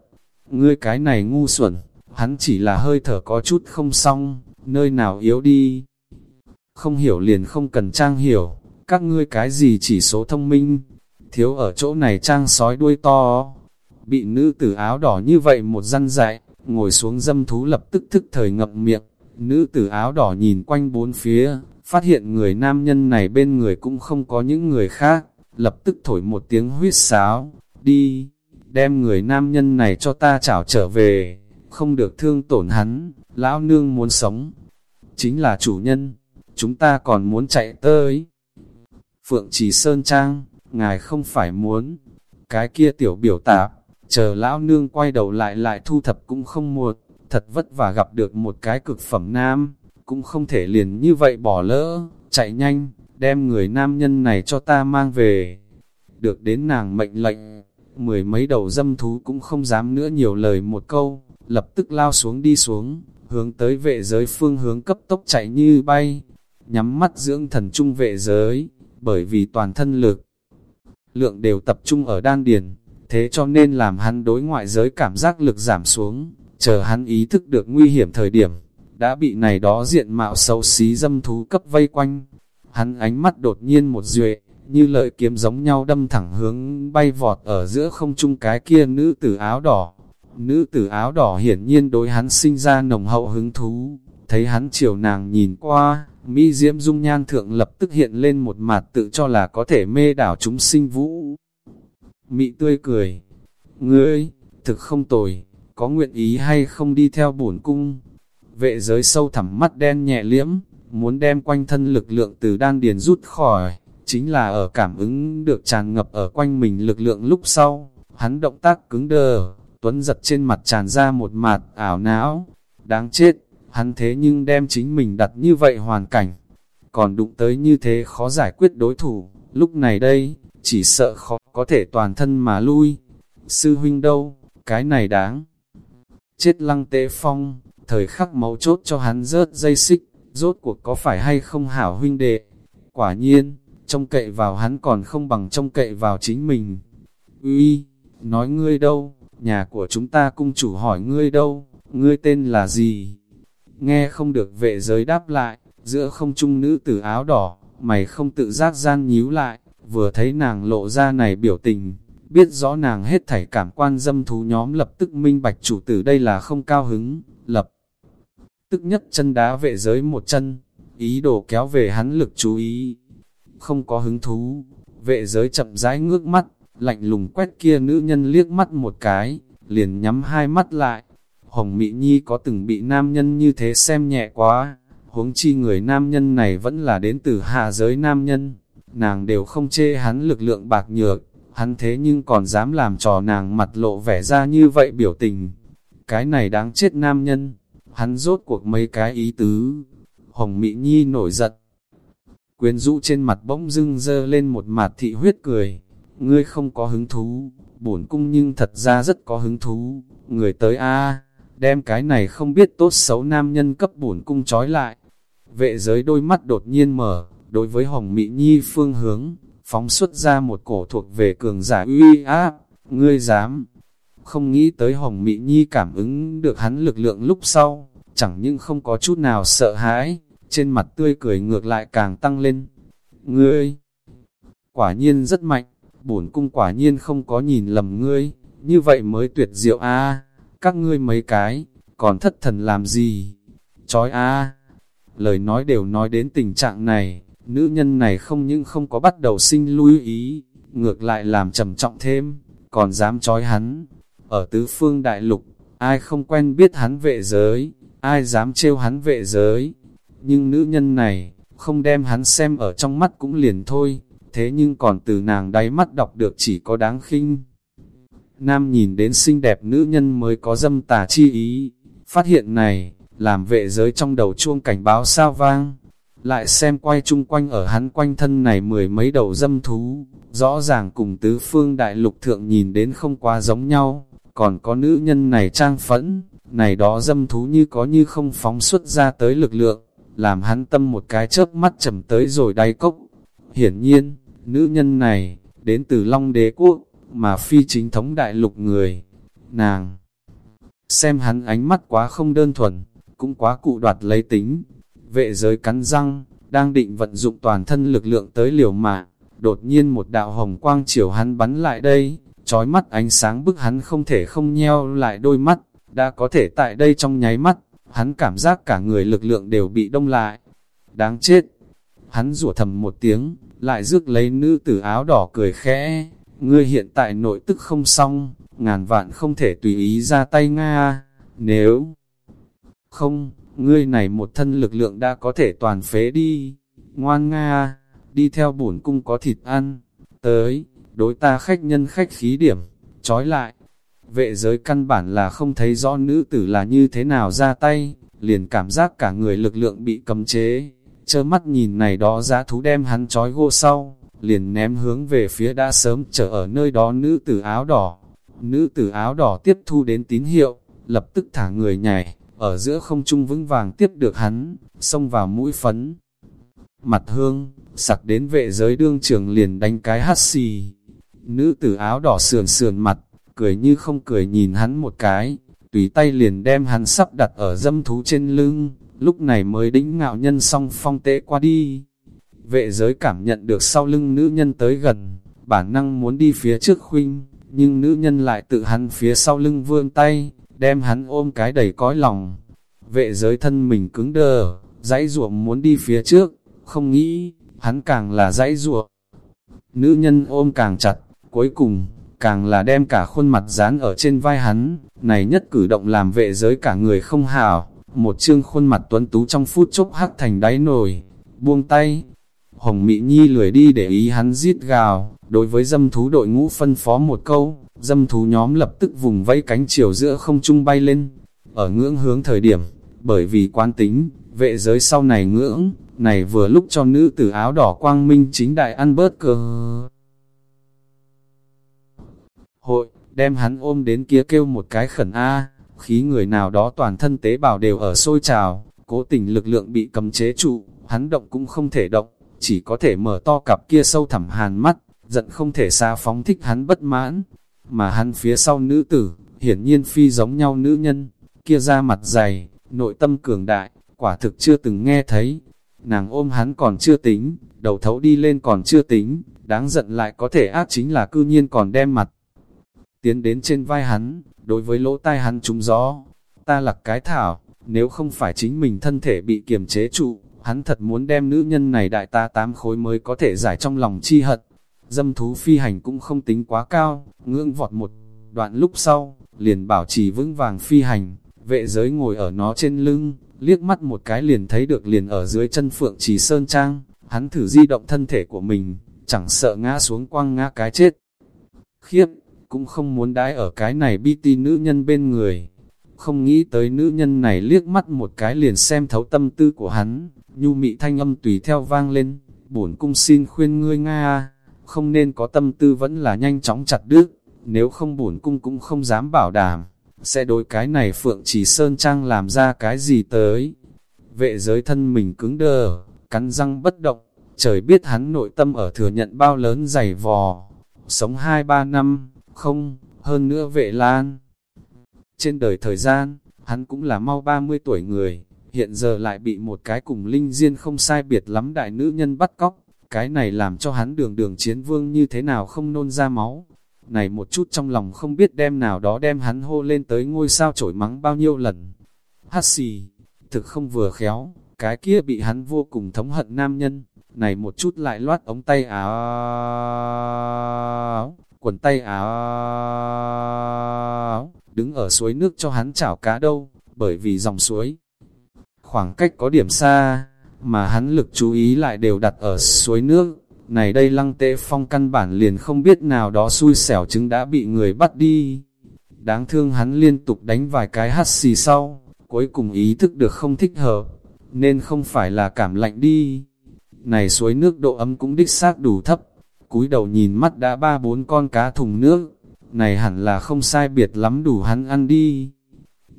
Ngươi cái này ngu xuẩn, hắn chỉ là hơi thở có chút không xong, nơi nào yếu đi. Không hiểu liền không cần trang hiểu, các ngươi cái gì chỉ số thông minh, thiếu ở chỗ này trang sói đuôi to. Bị nữ tử áo đỏ như vậy một răn dạy, ngồi xuống dâm thú lập tức thức thời ngậm miệng, nữ tử áo đỏ nhìn quanh bốn phía, phát hiện người nam nhân này bên người cũng không có những người khác, lập tức thổi một tiếng huyết sáo, đi, đem người nam nhân này cho ta chảo trở về không được thương tổn hắn, lão nương muốn sống. Chính là chủ nhân, chúng ta còn muốn chạy tới. Phượng Trì Sơn Trang, ngài không phải muốn. Cái kia tiểu biểu tạp, chờ lão nương quay đầu lại lại thu thập cũng không muộn, thật vất vả gặp được một cái cực phẩm nam, cũng không thể liền như vậy bỏ lỡ, chạy nhanh, đem người nam nhân này cho ta mang về. Được đến nàng mệnh lệnh, mười mấy đầu dâm thú cũng không dám nữa nhiều lời một câu, lập tức lao xuống đi xuống, hướng tới vệ giới phương hướng cấp tốc chạy như bay, nhắm mắt dưỡng thần trung vệ giới, bởi vì toàn thân lực, lượng đều tập trung ở đan điền, thế cho nên làm hắn đối ngoại giới cảm giác lực giảm xuống, chờ hắn ý thức được nguy hiểm thời điểm, đã bị này đó diện mạo xấu xí dâm thú cấp vây quanh. Hắn ánh mắt đột nhiên một duệ, như lợi kiếm giống nhau đâm thẳng hướng bay vọt ở giữa không trung cái kia nữ tử áo đỏ. Nữ tử áo đỏ hiển nhiên đối hắn sinh ra nồng hậu hứng thú, thấy hắn chiều nàng nhìn qua, mi diễm dung nhan thượng lập tức hiện lên một mặt tự cho là có thể mê đảo chúng sinh vũ. Mị tươi cười, ngươi, thực không tồi, có nguyện ý hay không đi theo bổn cung. Vệ giới sâu thẳm mắt đen nhẹ liễm, muốn đem quanh thân lực lượng từ đan điền rút khỏi, chính là ở cảm ứng được tràn ngập ở quanh mình lực lượng lúc sau, hắn động tác cứng đờ, tuấn giật trên mặt tràn ra một mạt ảo não, đáng chết, hắn thế nhưng đem chính mình đặt như vậy hoàn cảnh, còn đụng tới như thế khó giải quyết đối thủ, lúc này đây, chỉ sợ khó có thể toàn thân mà lui. Sư huynh đâu, cái này đáng. Chết lăng tế phong, thời khắc máu chốt cho hắn rớt dây xích, rốt cuộc có phải hay không hảo huynh đệ. Quả nhiên, trông cậy vào hắn còn không bằng trông cậy vào chính mình. Uy, nói ngươi đâu, nhà của chúng ta cung chủ hỏi ngươi đâu, ngươi tên là gì? Nghe không được vệ giới đáp lại, giữa không trung nữ tử áo đỏ, mày không tự giác gian nhíu lại, vừa thấy nàng lộ ra này biểu tình, biết rõ nàng hết thảy cảm quan dâm thú nhóm lập tức minh bạch chủ tử đây là không cao hứng, lập tức nhất chân đá vệ giới một chân, ý đồ kéo về hắn lực chú ý, không có hứng thú, vệ giới chậm rãi ngước mắt, lạnh lùng quét kia nữ nhân liếc mắt một cái, liền nhắm hai mắt lại, Hồng Mỹ Nhi có từng bị nam nhân như thế xem nhẹ quá, huống chi người nam nhân này vẫn là đến từ hạ giới nam nhân, nàng đều không chê hắn lực lượng bạc nhược, hắn thế nhưng còn dám làm trò nàng mặt lộ vẻ ra như vậy biểu tình. Cái này đáng chết nam nhân, hắn rốt cuộc mấy cái ý tứ. Hồng Mỹ Nhi nổi giận. Quyến rũ trên mặt bỗng dưng dơ lên một mặt thị huyết cười. Ngươi không có hứng thú, bổn cung nhưng thật ra rất có hứng thú. Người tới a đem cái này không biết tốt xấu nam nhân cấp bổn cung trói lại. Vệ giới đôi mắt đột nhiên mở, đối với Hồng Mỹ Nhi phương hướng, phóng xuất ra một cổ thuộc về cường giả uy áp, ngươi dám. Không nghĩ tới Hồng Mỹ Nhi cảm ứng được hắn lực lượng lúc sau, chẳng những không có chút nào sợ hãi, trên mặt tươi cười ngược lại càng tăng lên. Ngươi, quả nhiên rất mạnh, bổn cung quả nhiên không có nhìn lầm ngươi, như vậy mới tuyệt diệu a các ngươi mấy cái, còn thất thần làm gì? Chói a lời nói đều nói đến tình trạng này, nữ nhân này không những không có bắt đầu sinh lưu ý, ngược lại làm trầm trọng thêm, còn dám chói hắn. Ở tứ phương đại lục, ai không quen biết hắn vệ giới, ai dám trêu hắn vệ giới. Nhưng nữ nhân này, không đem hắn xem ở trong mắt cũng liền thôi, thế nhưng còn từ nàng đáy mắt đọc được chỉ có đáng khinh. Nam nhìn đến xinh đẹp nữ nhân mới có dâm tà chi ý, phát hiện này, làm vệ giới trong đầu chuông cảnh báo sao vang. Lại xem quay chung quanh ở hắn quanh thân này mười mấy đầu dâm thú, rõ ràng cùng tứ phương đại lục thượng nhìn đến không quá giống nhau, còn có nữ nhân này trang phẫn, này đó dâm thú như có như không phóng xuất ra tới lực lượng, làm hắn tâm một cái chớp mắt trầm tới rồi đáy cốc. Hiển nhiên, nữ nhân này, đến từ Long Đế Quốc, mà phi chính thống đại lục người. Nàng, xem hắn ánh mắt quá không đơn thuần, cũng quá cụ đoạt lấy tính. Vệ giới cắn răng, đang định vận dụng toàn thân lực lượng tới liều mạng, đột nhiên một đạo hồng quang chiều hắn bắn lại đây, trói mắt ánh sáng bức hắn không thể không nheo lại đôi mắt, đã có thể tại đây trong nháy mắt, hắn cảm giác cả người lực lượng đều bị đông lại. Đáng chết! Hắn rủa thầm một tiếng, lại rước lấy nữ tử áo đỏ cười khẽ, ngươi hiện tại nội tức không xong, ngàn vạn không thể tùy ý ra tay Nga, nếu không, ngươi này một thân lực lượng đã có thể toàn phế đi. Ngoan Nga, đi theo bổn cung có thịt ăn. Tới, đối ta khách nhân khách khí điểm, trói lại. Vệ giới căn bản là không thấy rõ nữ tử là như thế nào ra tay, liền cảm giác cả người lực lượng bị cấm chế trơ mắt nhìn này đó giá thú đem hắn trói gô sau, liền ném hướng về phía đã sớm chờ ở nơi đó nữ tử áo đỏ. Nữ tử áo đỏ tiếp thu đến tín hiệu, lập tức thả người nhảy, ở giữa không trung vững vàng tiếp được hắn, xông vào mũi phấn. Mặt hương, sặc đến vệ giới đương trường liền đánh cái hắt xì. Nữ tử áo đỏ sườn sườn mặt, cười như không cười nhìn hắn một cái, tùy tay liền đem hắn sắp đặt ở dâm thú trên lưng, lúc này mới đĩnh ngạo nhân song phong tế qua đi. Vệ giới cảm nhận được sau lưng nữ nhân tới gần, bản năng muốn đi phía trước khuynh, nhưng nữ nhân lại tự hắn phía sau lưng vươn tay, đem hắn ôm cái đầy cõi lòng. Vệ giới thân mình cứng đờ, dãy ruộng muốn đi phía trước, không nghĩ, hắn càng là dãy ruộng. Nữ nhân ôm càng chặt, cuối cùng, càng là đem cả khuôn mặt dán ở trên vai hắn, này nhất cử động làm vệ giới cả người không hảo, một chương khuôn mặt tuấn tú trong phút chốc hắc thành đáy nồi, buông tay, Hồng Mỹ Nhi lười đi để ý hắn giết gào, đối với dâm thú đội ngũ phân phó một câu, dâm thú nhóm lập tức vùng vẫy cánh chiều giữa không trung bay lên. Ở ngưỡng hướng thời điểm, bởi vì quan tính, vệ giới sau này ngưỡng, này vừa lúc cho nữ tử áo đỏ quang minh chính đại ăn bớt cơ. Hội, đem hắn ôm đến kia kêu một cái khẩn A, khí người nào đó toàn thân tế bào đều ở sôi trào, cố tình lực lượng bị cầm chế trụ, hắn động cũng không thể động, chỉ có thể mở to cặp kia sâu thẳm hàn mắt, giận không thể xa phóng thích hắn bất mãn, mà hắn phía sau nữ tử, hiển nhiên phi giống nhau nữ nhân, kia ra mặt dày, nội tâm cường đại, quả thực chưa từng nghe thấy, nàng ôm hắn còn chưa tính, đầu thấu đi lên còn chưa tính, đáng giận lại có thể ác chính là cư nhiên còn đem mặt. Tiến đến trên vai hắn, đối với lỗ tai hắn trúng gió, ta lặc cái thảo, nếu không phải chính mình thân thể bị kiềm chế trụ, hắn thật muốn đem nữ nhân này đại ta tám khối mới có thể giải trong lòng chi hận. Dâm thú phi hành cũng không tính quá cao, ngưỡng vọt một đoạn lúc sau, liền bảo trì vững vàng phi hành, vệ giới ngồi ở nó trên lưng, liếc mắt một cái liền thấy được liền ở dưới chân phượng trì sơn trang, hắn thử di động thân thể của mình, chẳng sợ ngã xuống quăng ngã cái chết. Khiếp, cũng không muốn đái ở cái này bi ti nữ nhân bên người. Không nghĩ tới nữ nhân này liếc mắt một cái liền xem thấu tâm tư của hắn, nhu mị thanh âm tùy theo vang lên, bổn cung xin khuyên ngươi Nga, không nên có tâm tư vẫn là nhanh chóng chặt đứt, nếu không bổn cung cũng không dám bảo đảm, sẽ đối cái này phượng chỉ sơn trang làm ra cái gì tới. Vệ giới thân mình cứng đờ, cắn răng bất động, trời biết hắn nội tâm ở thừa nhận bao lớn dày vò, sống 2-3 năm, không, hơn nữa vệ lan. Trên đời thời gian, hắn cũng là mau 30 tuổi người, hiện giờ lại bị một cái cùng linh diên không sai biệt lắm đại nữ nhân bắt cóc, cái này làm cho hắn đường đường chiến vương như thế nào không nôn ra máu. Này một chút trong lòng không biết đem nào đó đem hắn hô lên tới ngôi sao chổi mắng bao nhiêu lần. Hát xì, thực không vừa khéo, cái kia bị hắn vô cùng thống hận nam nhân, này một chút lại loát ống tay áo, quần tay áo, đứng ở suối nước cho hắn chảo cá đâu, bởi vì dòng suối. Khoảng cách có điểm xa, mà hắn lực chú ý lại đều đặt ở suối nước. Này đây lăng tệ phong căn bản liền không biết nào đó xui xẻo chứng đã bị người bắt đi. Đáng thương hắn liên tục đánh vài cái hắt xì sau, cuối cùng ý thức được không thích hợp, nên không phải là cảm lạnh đi. Này suối nước độ ấm cũng đích xác đủ thấp, cúi đầu nhìn mắt đã ba bốn con cá thùng nước, này hẳn là không sai biệt lắm đủ hắn ăn đi.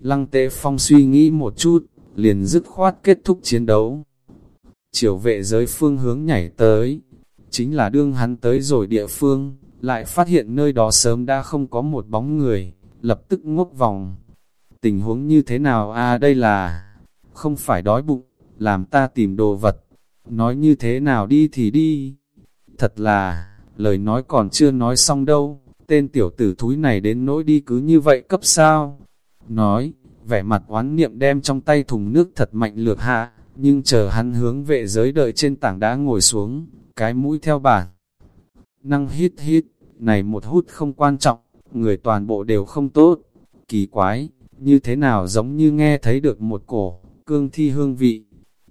Lăng tệ phong suy nghĩ một chút, liền dứt khoát kết thúc chiến đấu. Chiều vệ giới phương hướng nhảy tới, chính là đương hắn tới rồi địa phương, lại phát hiện nơi đó sớm đã không có một bóng người, lập tức ngốc vòng. Tình huống như thế nào à đây là, không phải đói bụng, làm ta tìm đồ vật, nói như thế nào đi thì đi. Thật là, lời nói còn chưa nói xong đâu, tên tiểu tử thúi này đến nỗi đi cứ như vậy cấp sao. Nói, vẻ mặt oán niệm đem trong tay thùng nước thật mạnh lược hạ, nhưng chờ hắn hướng vệ giới đợi trên tảng đá ngồi xuống, cái mũi theo bản. Năng hít hít, này một hút không quan trọng, người toàn bộ đều không tốt, kỳ quái, như thế nào giống như nghe thấy được một cổ, cương thi hương vị.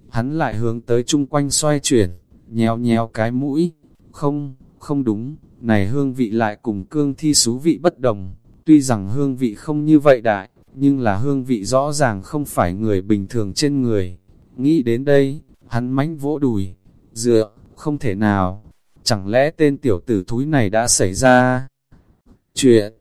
Hắn lại hướng tới chung quanh xoay chuyển, nhéo nhéo cái mũi, không, không đúng, này hương vị lại cùng cương thi xú vị bất đồng, tuy rằng hương vị không như vậy đại, nhưng là hương vị rõ ràng không phải người bình thường trên người. Nghĩ đến đây, hắn mánh vỗ đùi, dựa, không thể nào, chẳng lẽ tên tiểu tử thúi này đã xảy ra? Chuyện,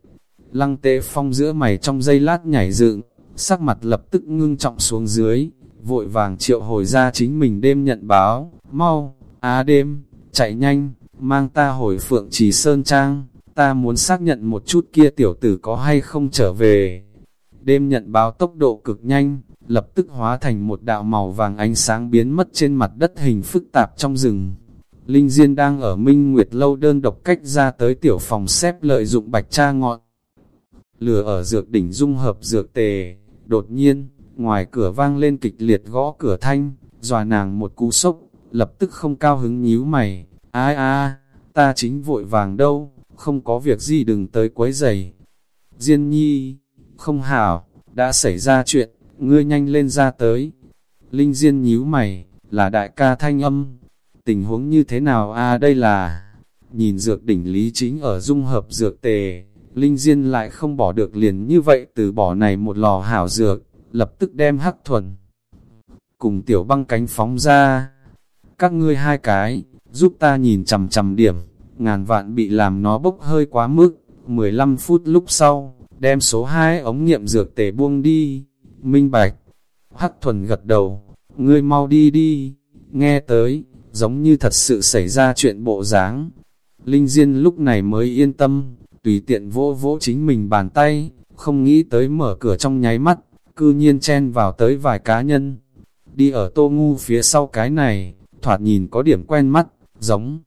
lăng tệ phong giữa mày trong giây lát nhảy dựng, sắc mặt lập tức ngưng trọng xuống dưới, vội vàng triệu hồi ra chính mình đêm nhận báo, mau, á đêm, chạy nhanh, mang ta hồi phượng trì sơn trang, ta muốn xác nhận một chút kia tiểu tử có hay không trở về. Đêm nhận báo tốc độ cực nhanh, lập tức hóa thành một đạo màu vàng ánh sáng biến mất trên mặt đất hình phức tạp trong rừng. Linh Diên đang ở Minh Nguyệt Lâu đơn độc cách ra tới tiểu phòng xếp lợi dụng bạch cha ngọn. Lửa ở dược đỉnh dung hợp dược tề, đột nhiên, ngoài cửa vang lên kịch liệt gõ cửa thanh, dòa nàng một cú sốc, lập tức không cao hứng nhíu mày, ai a ta chính vội vàng đâu, không có việc gì đừng tới quấy giày. Diên nhi, không hảo, đã xảy ra chuyện, ngươi nhanh lên ra tới. Linh Diên nhíu mày, là đại ca thanh âm. Tình huống như thế nào a đây là... Nhìn dược đỉnh lý chính ở dung hợp dược tề, Linh Diên lại không bỏ được liền như vậy từ bỏ này một lò hảo dược, lập tức đem hắc thuần. Cùng tiểu băng cánh phóng ra, các ngươi hai cái, giúp ta nhìn chầm chầm điểm, ngàn vạn bị làm nó bốc hơi quá mức, 15 phút lúc sau, đem số 2 ống nghiệm dược tề buông đi, minh bạch, hắc thuần gật đầu, ngươi mau đi đi, nghe tới, giống như thật sự xảy ra chuyện bộ dáng. Linh Diên lúc này mới yên tâm, tùy tiện vỗ vỗ chính mình bàn tay, không nghĩ tới mở cửa trong nháy mắt, cư nhiên chen vào tới vài cá nhân. Đi ở tô ngu phía sau cái này, thoạt nhìn có điểm quen mắt, giống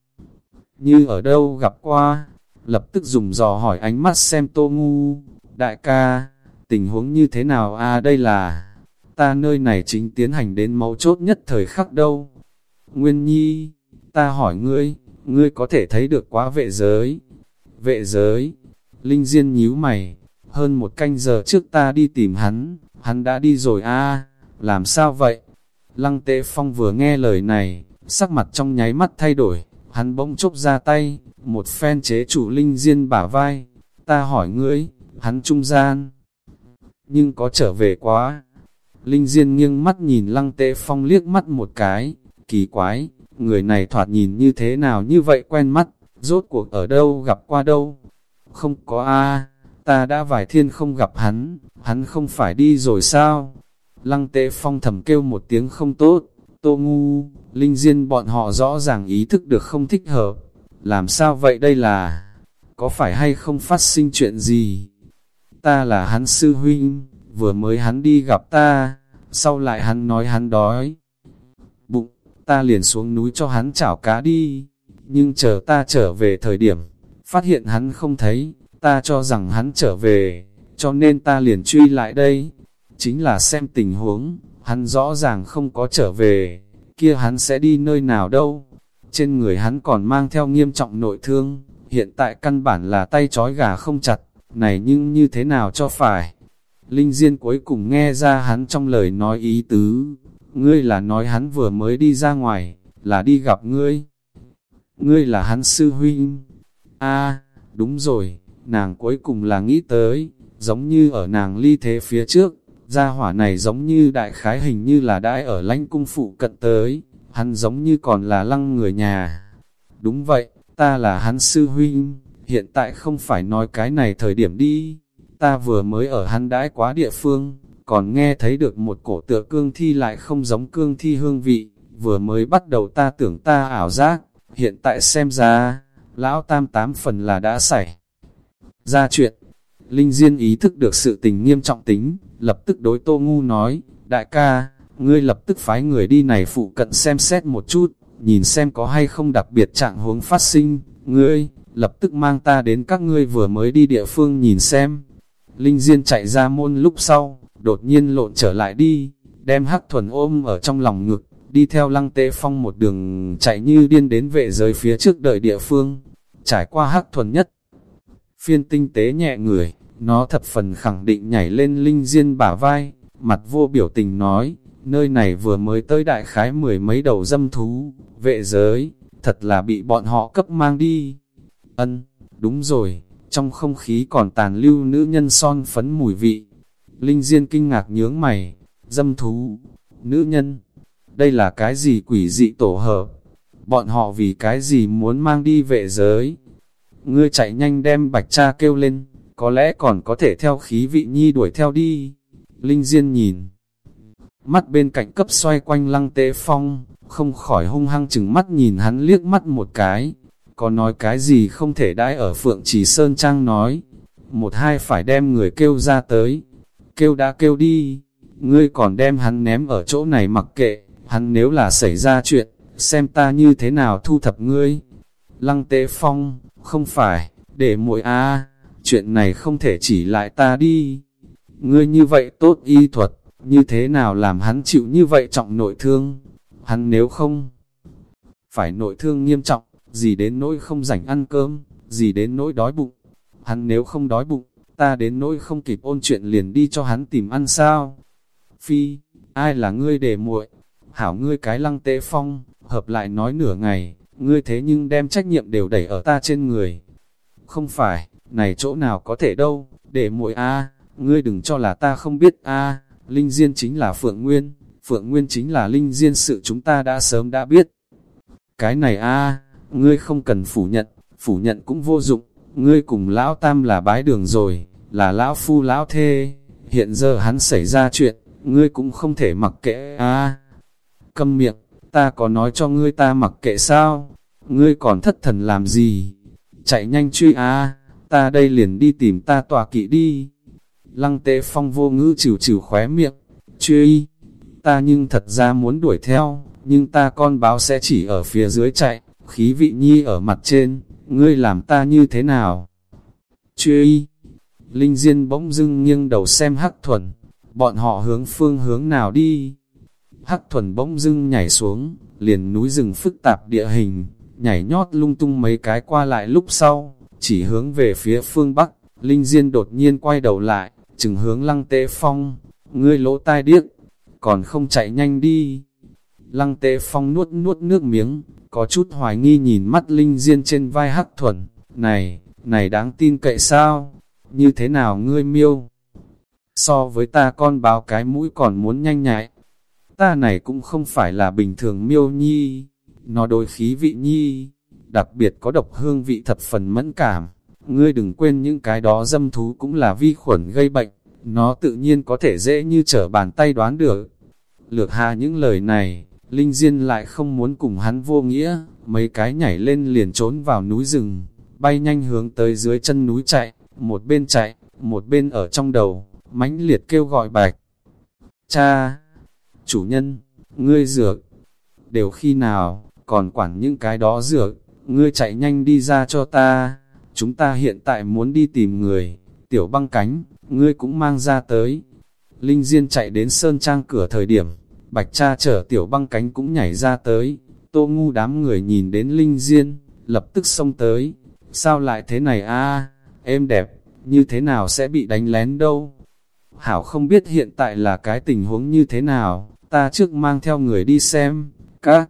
như ở đâu gặp qua, lập tức dùng dò hỏi ánh mắt xem tô ngu, đại ca, tình huống như thế nào a à, đây là, ta nơi này chính tiến hành đến mấu chốt nhất thời khắc đâu. Nguyên nhi, ta hỏi ngươi, ngươi có thể thấy được quá vệ giới. Vệ giới, Linh Diên nhíu mày, hơn một canh giờ trước ta đi tìm hắn, hắn đã đi rồi a làm sao vậy? Lăng tế phong vừa nghe lời này, sắc mặt trong nháy mắt thay đổi, hắn bỗng chốc ra tay, một phen chế chủ Linh Diên bả vai, ta hỏi ngươi, hắn trung gian, nhưng có trở về quá. Linh Diên nghiêng mắt nhìn lăng tế phong liếc mắt một cái, kỳ quái, người này thoạt nhìn như thế nào như vậy quen mắt, rốt cuộc ở đâu gặp qua đâu. Không có a ta đã vài thiên không gặp hắn, hắn không phải đi rồi sao? Lăng tế phong thầm kêu một tiếng không tốt, tô ngu, linh diên bọn họ rõ ràng ý thức được không thích hợp. Làm sao vậy đây là, có phải hay không phát sinh chuyện gì? Ta là hắn sư huynh, vừa mới hắn đi gặp ta, sau lại hắn nói hắn đói. Bụng, ta liền xuống núi cho hắn chảo cá đi, nhưng chờ ta trở về thời điểm, phát hiện hắn không thấy, ta cho rằng hắn trở về, cho nên ta liền truy lại đây. Chính là xem tình huống, hắn rõ ràng không có trở về, kia hắn sẽ đi nơi nào đâu. Trên người hắn còn mang theo nghiêm trọng nội thương, hiện tại căn bản là tay trói gà không chặt, này nhưng như thế nào cho phải. Linh Diên cuối cùng nghe ra hắn trong lời nói ý tứ, ngươi là nói hắn vừa mới đi ra ngoài, là đi gặp ngươi. Ngươi là hắn sư huynh. a đúng rồi, nàng cuối cùng là nghĩ tới, giống như ở nàng ly thế phía trước, gia hỏa này giống như đại khái hình như là đãi ở lãnh cung phụ cận tới, hắn giống như còn là lăng người nhà. Đúng vậy, ta là hắn sư huynh, hiện tại không phải nói cái này thời điểm đi, ta vừa mới ở hắn đãi quá địa phương, còn nghe thấy được một cổ tựa cương thi lại không giống cương thi hương vị, vừa mới bắt đầu ta tưởng ta ảo giác, hiện tại xem ra, lão tam tám phần là đã xảy ra chuyện. Linh Diên ý thức được sự tình nghiêm trọng tính, lập tức đối Tô Ngu nói, đại ca, ngươi lập tức phái người đi này phụ cận xem xét một chút, nhìn xem có hay không đặc biệt trạng huống phát sinh, ngươi, lập tức mang ta đến các ngươi vừa mới đi địa phương nhìn xem. Linh Diên chạy ra môn lúc sau, đột nhiên lộn trở lại đi, đem hắc thuần ôm ở trong lòng ngực, đi theo lăng tế phong một đường chạy như điên đến vệ giới phía trước đợi địa phương, trải qua hắc thuần nhất. Phiên tinh tế nhẹ người, nó thập phần khẳng định nhảy lên linh diên bả vai, mặt vô biểu tình nói, nơi này vừa mới tới đại khái mười mấy đầu dâm thú, vệ giới, thật là bị bọn họ cấp mang đi. Ân, đúng rồi, trong không khí còn tàn lưu nữ nhân son phấn mùi vị. Linh Diên kinh ngạc nhướng mày, dâm thú, nữ nhân, đây là cái gì quỷ dị tổ hợp? Bọn họ vì cái gì muốn mang đi vệ giới? Ngươi chạy nhanh đem bạch cha kêu lên, có lẽ còn có thể theo khí vị nhi đuổi theo đi. Linh Diên nhìn, mắt bên cạnh cấp xoay quanh lăng tế phong, không khỏi hung hăng chừng mắt nhìn hắn liếc mắt một cái. Có nói cái gì không thể đãi ở Phượng Trì Sơn Trang nói. Một hai phải đem người kêu ra tới. Kêu đã kêu đi, ngươi còn đem hắn ném ở chỗ này mặc kệ hắn nếu là xảy ra chuyện, xem ta như thế nào thu thập ngươi. Lăng tế phong, không phải, để muội a chuyện này không thể chỉ lại ta đi. Ngươi như vậy tốt y thuật, như thế nào làm hắn chịu như vậy trọng nội thương? Hắn nếu không, phải nội thương nghiêm trọng, gì đến nỗi không rảnh ăn cơm, gì đến nỗi đói bụng. Hắn nếu không đói bụng, ta đến nỗi không kịp ôn chuyện liền đi cho hắn tìm ăn sao? Phi, ai là ngươi để muội? hảo ngươi cái lăng tế phong, hợp lại nói nửa ngày, ngươi thế nhưng đem trách nhiệm đều đẩy ở ta trên người. Không phải, này chỗ nào có thể đâu, để muội a, ngươi đừng cho là ta không biết a, Linh Diên chính là Phượng Nguyên, Phượng Nguyên chính là Linh Diên sự chúng ta đã sớm đã biết. Cái này a, ngươi không cần phủ nhận, phủ nhận cũng vô dụng, ngươi cùng lão tam là bái đường rồi, là lão phu lão thê, hiện giờ hắn xảy ra chuyện, ngươi cũng không thể mặc kệ a. câm miệng, ta có nói cho ngươi ta mặc kệ sao? Ngươi còn thất thần làm gì? Chạy nhanh truy a, ta đây liền đi tìm ta tòa kỵ đi. Lăng tế phong vô ngữ chịu chịu khóe miệng, truy, ta nhưng thật ra muốn đuổi theo, nhưng ta con báo sẽ chỉ ở phía dưới chạy, khí vị nhi ở mặt trên, ngươi làm ta như thế nào? Truy, Linh Diên bỗng dưng nghiêng đầu xem Hắc Thuần, bọn họ hướng phương hướng nào đi? Hắc Thuần bỗng dưng nhảy xuống, liền núi rừng phức tạp địa hình, nhảy nhót lung tung mấy cái qua lại lúc sau, chỉ hướng về phía phương Bắc, Linh Diên đột nhiên quay đầu lại, chừng hướng lăng tế phong, ngươi lỗ tai điếc, còn không chạy nhanh đi. Lăng tế phong nuốt nuốt nước miếng, có chút hoài nghi nhìn mắt Linh Diên trên vai Hắc Thuần, này, này đáng tin cậy sao? như thế nào ngươi miêu? So với ta con báo cái mũi còn muốn nhanh nhạy, ta này cũng không phải là bình thường miêu nhi, nó đôi khí vị nhi, đặc biệt có độc hương vị thập phần mẫn cảm. Ngươi đừng quên những cái đó dâm thú cũng là vi khuẩn gây bệnh, nó tự nhiên có thể dễ như trở bàn tay đoán được. Lược hà những lời này, Linh Diên lại không muốn cùng hắn vô nghĩa, mấy cái nhảy lên liền trốn vào núi rừng, bay nhanh hướng tới dưới chân núi chạy một bên chạy, một bên ở trong đầu, mãnh liệt kêu gọi bạch. Cha, chủ nhân, ngươi dược, đều khi nào, còn quản những cái đó dược, ngươi chạy nhanh đi ra cho ta, chúng ta hiện tại muốn đi tìm người, tiểu băng cánh, ngươi cũng mang ra tới. Linh Diên chạy đến Sơn Trang cửa thời điểm, bạch cha chở tiểu băng cánh cũng nhảy ra tới, tô ngu đám người nhìn đến Linh Diên, lập tức xông tới, sao lại thế này a? Em đẹp, như thế nào sẽ bị đánh lén đâu. Hảo không biết hiện tại là cái tình huống như thế nào, ta trước mang theo người đi xem, các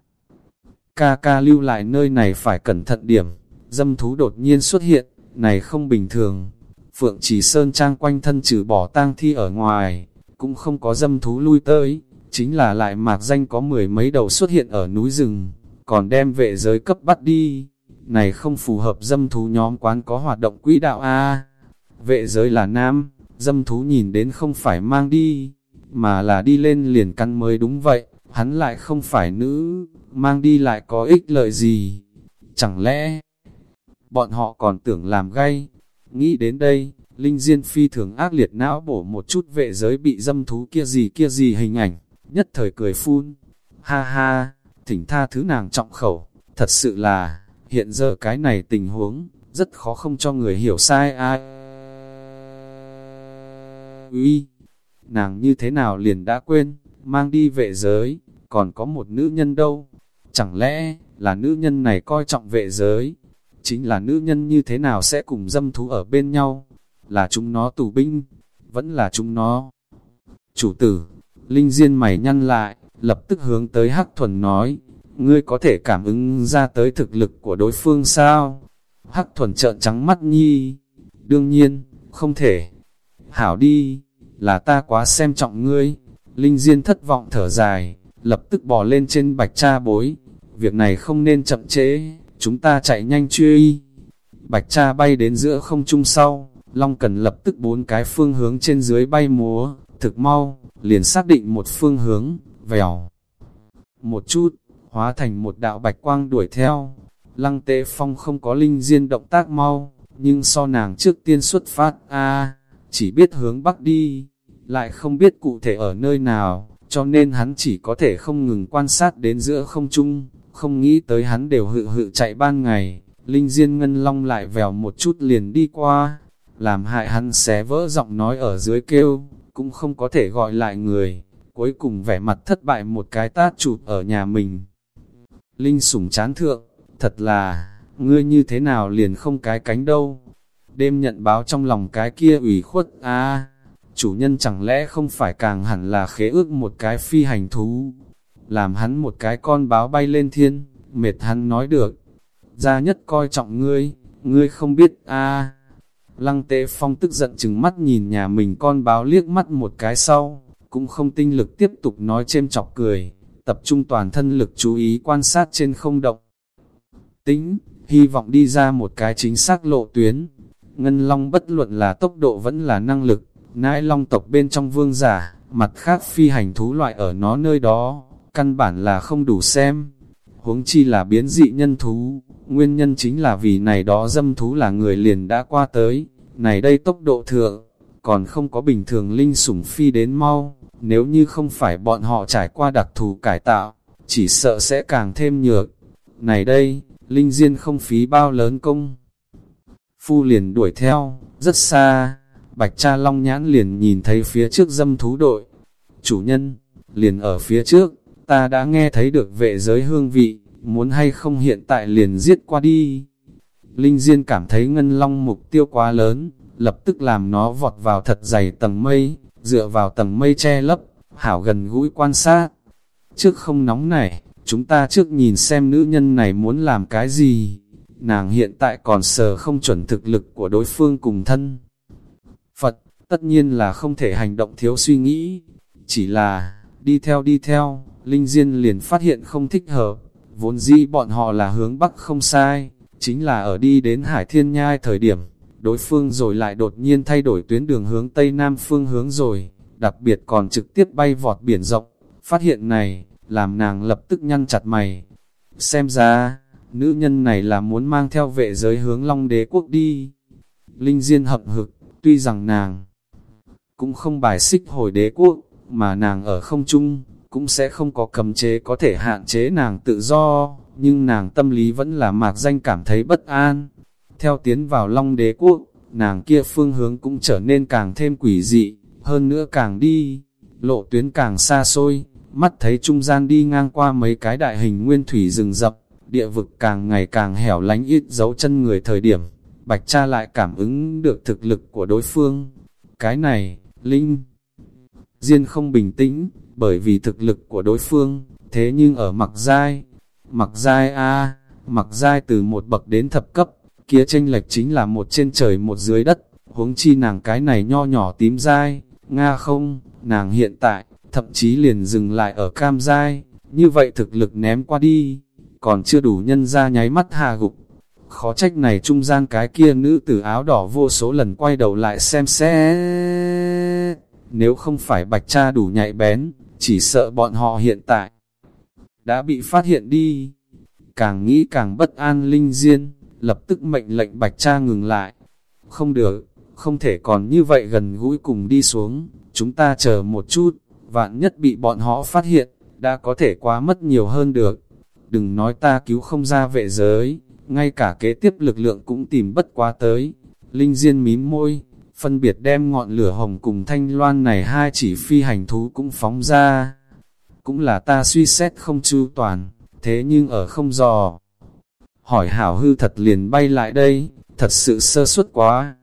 ca ca lưu lại nơi này phải cẩn thận điểm, dâm thú đột nhiên xuất hiện, này không bình thường. Phượng chỉ sơn trang quanh thân trừ bỏ tang thi ở ngoài, cũng không có dâm thú lui tới, chính là lại mạc danh có mười mấy đầu xuất hiện ở núi rừng, còn đem vệ giới cấp bắt đi này không phù hợp dâm thú nhóm quán có hoạt động quỹ đạo A. Vệ giới là nam, dâm thú nhìn đến không phải mang đi, mà là đi lên liền căn mới đúng vậy, hắn lại không phải nữ, mang đi lại có ích lợi gì. Chẳng lẽ, bọn họ còn tưởng làm gay? Nghĩ đến đây, Linh Diên phi thường ác liệt não bổ một chút vệ giới bị dâm thú kia gì kia gì hình ảnh, nhất thời cười phun. Ha ha, thỉnh tha thứ nàng trọng khẩu, thật sự là Hiện giờ cái này tình huống, rất khó không cho người hiểu sai ai. Uy, nàng như thế nào liền đã quên, mang đi vệ giới, còn có một nữ nhân đâu. Chẳng lẽ, là nữ nhân này coi trọng vệ giới? Chính là nữ nhân như thế nào sẽ cùng dâm thú ở bên nhau? Là chúng nó tù binh, vẫn là chúng nó. Chủ tử, Linh Diên mày nhăn lại, lập tức hướng tới Hắc Thuần nói, ngươi có thể cảm ứng ra tới thực lực của đối phương sao? Hắc thuần trợn trắng mắt nhi, đương nhiên, không thể. Hảo đi, là ta quá xem trọng ngươi. Linh Diên thất vọng thở dài, lập tức bò lên trên bạch cha bối. Việc này không nên chậm chế, chúng ta chạy nhanh truy. Bạch cha bay đến giữa không trung sau, Long Cần lập tức bốn cái phương hướng trên dưới bay múa, thực mau, liền xác định một phương hướng, vèo. Một chút, hóa thành một đạo bạch quang đuổi theo. Lăng tế phong không có linh diên động tác mau, nhưng so nàng trước tiên xuất phát, a chỉ biết hướng bắc đi, lại không biết cụ thể ở nơi nào, cho nên hắn chỉ có thể không ngừng quan sát đến giữa không trung, không nghĩ tới hắn đều hự hự chạy ban ngày, linh diên ngân long lại vèo một chút liền đi qua, làm hại hắn xé vỡ giọng nói ở dưới kêu, cũng không có thể gọi lại người, cuối cùng vẻ mặt thất bại một cái tát chụp ở nhà mình. Linh sủng chán thượng, thật là, ngươi như thế nào liền không cái cánh đâu. Đêm nhận báo trong lòng cái kia ủy khuất, a chủ nhân chẳng lẽ không phải càng hẳn là khế ước một cái phi hành thú. làm hắn một cái con báo bay lên thiên, mệt hắn nói được. Gia nhất coi trọng ngươi, ngươi không biết a Lăng tế phong tức giận chừng mắt nhìn nhà mình con báo liếc mắt một cái sau, cũng không tinh lực tiếp tục nói chêm chọc cười, tập trung toàn thân lực chú ý quan sát trên không động. Tính, hy vọng đi ra một cái chính xác lộ tuyến. Ngân long bất luận là tốc độ vẫn là năng lực, nãi long tộc bên trong vương giả, mặt khác phi hành thú loại ở nó nơi đó, căn bản là không đủ xem. Huống chi là biến dị nhân thú, nguyên nhân chính là vì này đó dâm thú là người liền đã qua tới, này đây tốc độ thượng, còn không có bình thường linh sủng phi đến mau, nếu như không phải bọn họ trải qua đặc thù cải tạo, chỉ sợ sẽ càng thêm nhược. Này đây, linh diên không phí bao lớn công. Phu liền đuổi theo, rất xa, bạch cha long nhãn liền nhìn thấy phía trước dâm thú đội. Chủ nhân, liền ở phía trước, ta đã nghe thấy được vệ giới hương vị, muốn hay không hiện tại liền giết qua đi. Linh Diên cảm thấy ngân long mục tiêu quá lớn, lập tức làm nó vọt vào thật dày tầng mây, dựa vào tầng mây che lấp, hảo gần gũi quan sát. Trước không nóng này, chúng ta trước nhìn xem nữ nhân này muốn làm cái gì. Nàng hiện tại còn sờ không chuẩn thực lực của đối phương cùng thân. Phật, tất nhiên là không thể hành động thiếu suy nghĩ. Chỉ là, đi theo đi theo, Linh Diên liền phát hiện không thích hợp. Vốn dĩ bọn họ là hướng Bắc không sai, chính là ở đi đến Hải Thiên Nhai thời điểm, đối phương rồi lại đột nhiên thay đổi tuyến đường hướng Tây Nam phương hướng rồi, đặc biệt còn trực tiếp bay vọt biển rộng. Phát hiện này, làm nàng lập tức nhăn chặt mày. Xem ra, nữ nhân này là muốn mang theo vệ giới hướng Long Đế Quốc đi. Linh Diên hậm hực, tuy rằng nàng cũng không bài xích hồi đế quốc, mà nàng ở không chung cũng sẽ không có cầm chế có thể hạn chế nàng tự do, nhưng nàng tâm lý vẫn là mạc danh cảm thấy bất an. Theo tiến vào Long Đế Quốc, nàng kia phương hướng cũng trở nên càng thêm quỷ dị, hơn nữa càng đi, lộ tuyến càng xa xôi, mắt thấy trung gian đi ngang qua mấy cái đại hình nguyên thủy rừng rập, địa vực càng ngày càng hẻo lánh ít dấu chân người thời điểm, Bạch Cha lại cảm ứng được thực lực của đối phương. Cái này, Linh, Diên không bình tĩnh, bởi vì thực lực của đối phương, thế nhưng ở mặc giai, mặc giai A, mặc giai từ một bậc đến thập cấp, kia tranh lệch chính là một trên trời một dưới đất, huống chi nàng cái này nho nhỏ tím giai, Nga không, nàng hiện tại, thậm chí liền dừng lại ở cam giai, như vậy thực lực ném qua đi, còn chưa đủ nhân ra nháy mắt hà gục. Khó trách này trung gian cái kia nữ tử áo đỏ vô số lần quay đầu lại xem xe. Nếu không phải bạch cha đủ nhạy bén, chỉ sợ bọn họ hiện tại đã bị phát hiện đi. Càng nghĩ càng bất an linh diên, lập tức mệnh lệnh bạch cha ngừng lại. Không được, không thể còn như vậy gần gũi cùng đi xuống, chúng ta chờ một chút, vạn nhất bị bọn họ phát hiện, đã có thể quá mất nhiều hơn được. Đừng nói ta cứu không ra vệ giới, ngay cả kế tiếp lực lượng cũng tìm bất quá tới. Linh Diên mím môi, phân biệt đem ngọn lửa hồng cùng thanh loan này hai chỉ phi hành thú cũng phóng ra. Cũng là ta suy xét không chu toàn, thế nhưng ở không dò. Hỏi hảo hư thật liền bay lại đây, thật sự sơ suất quá.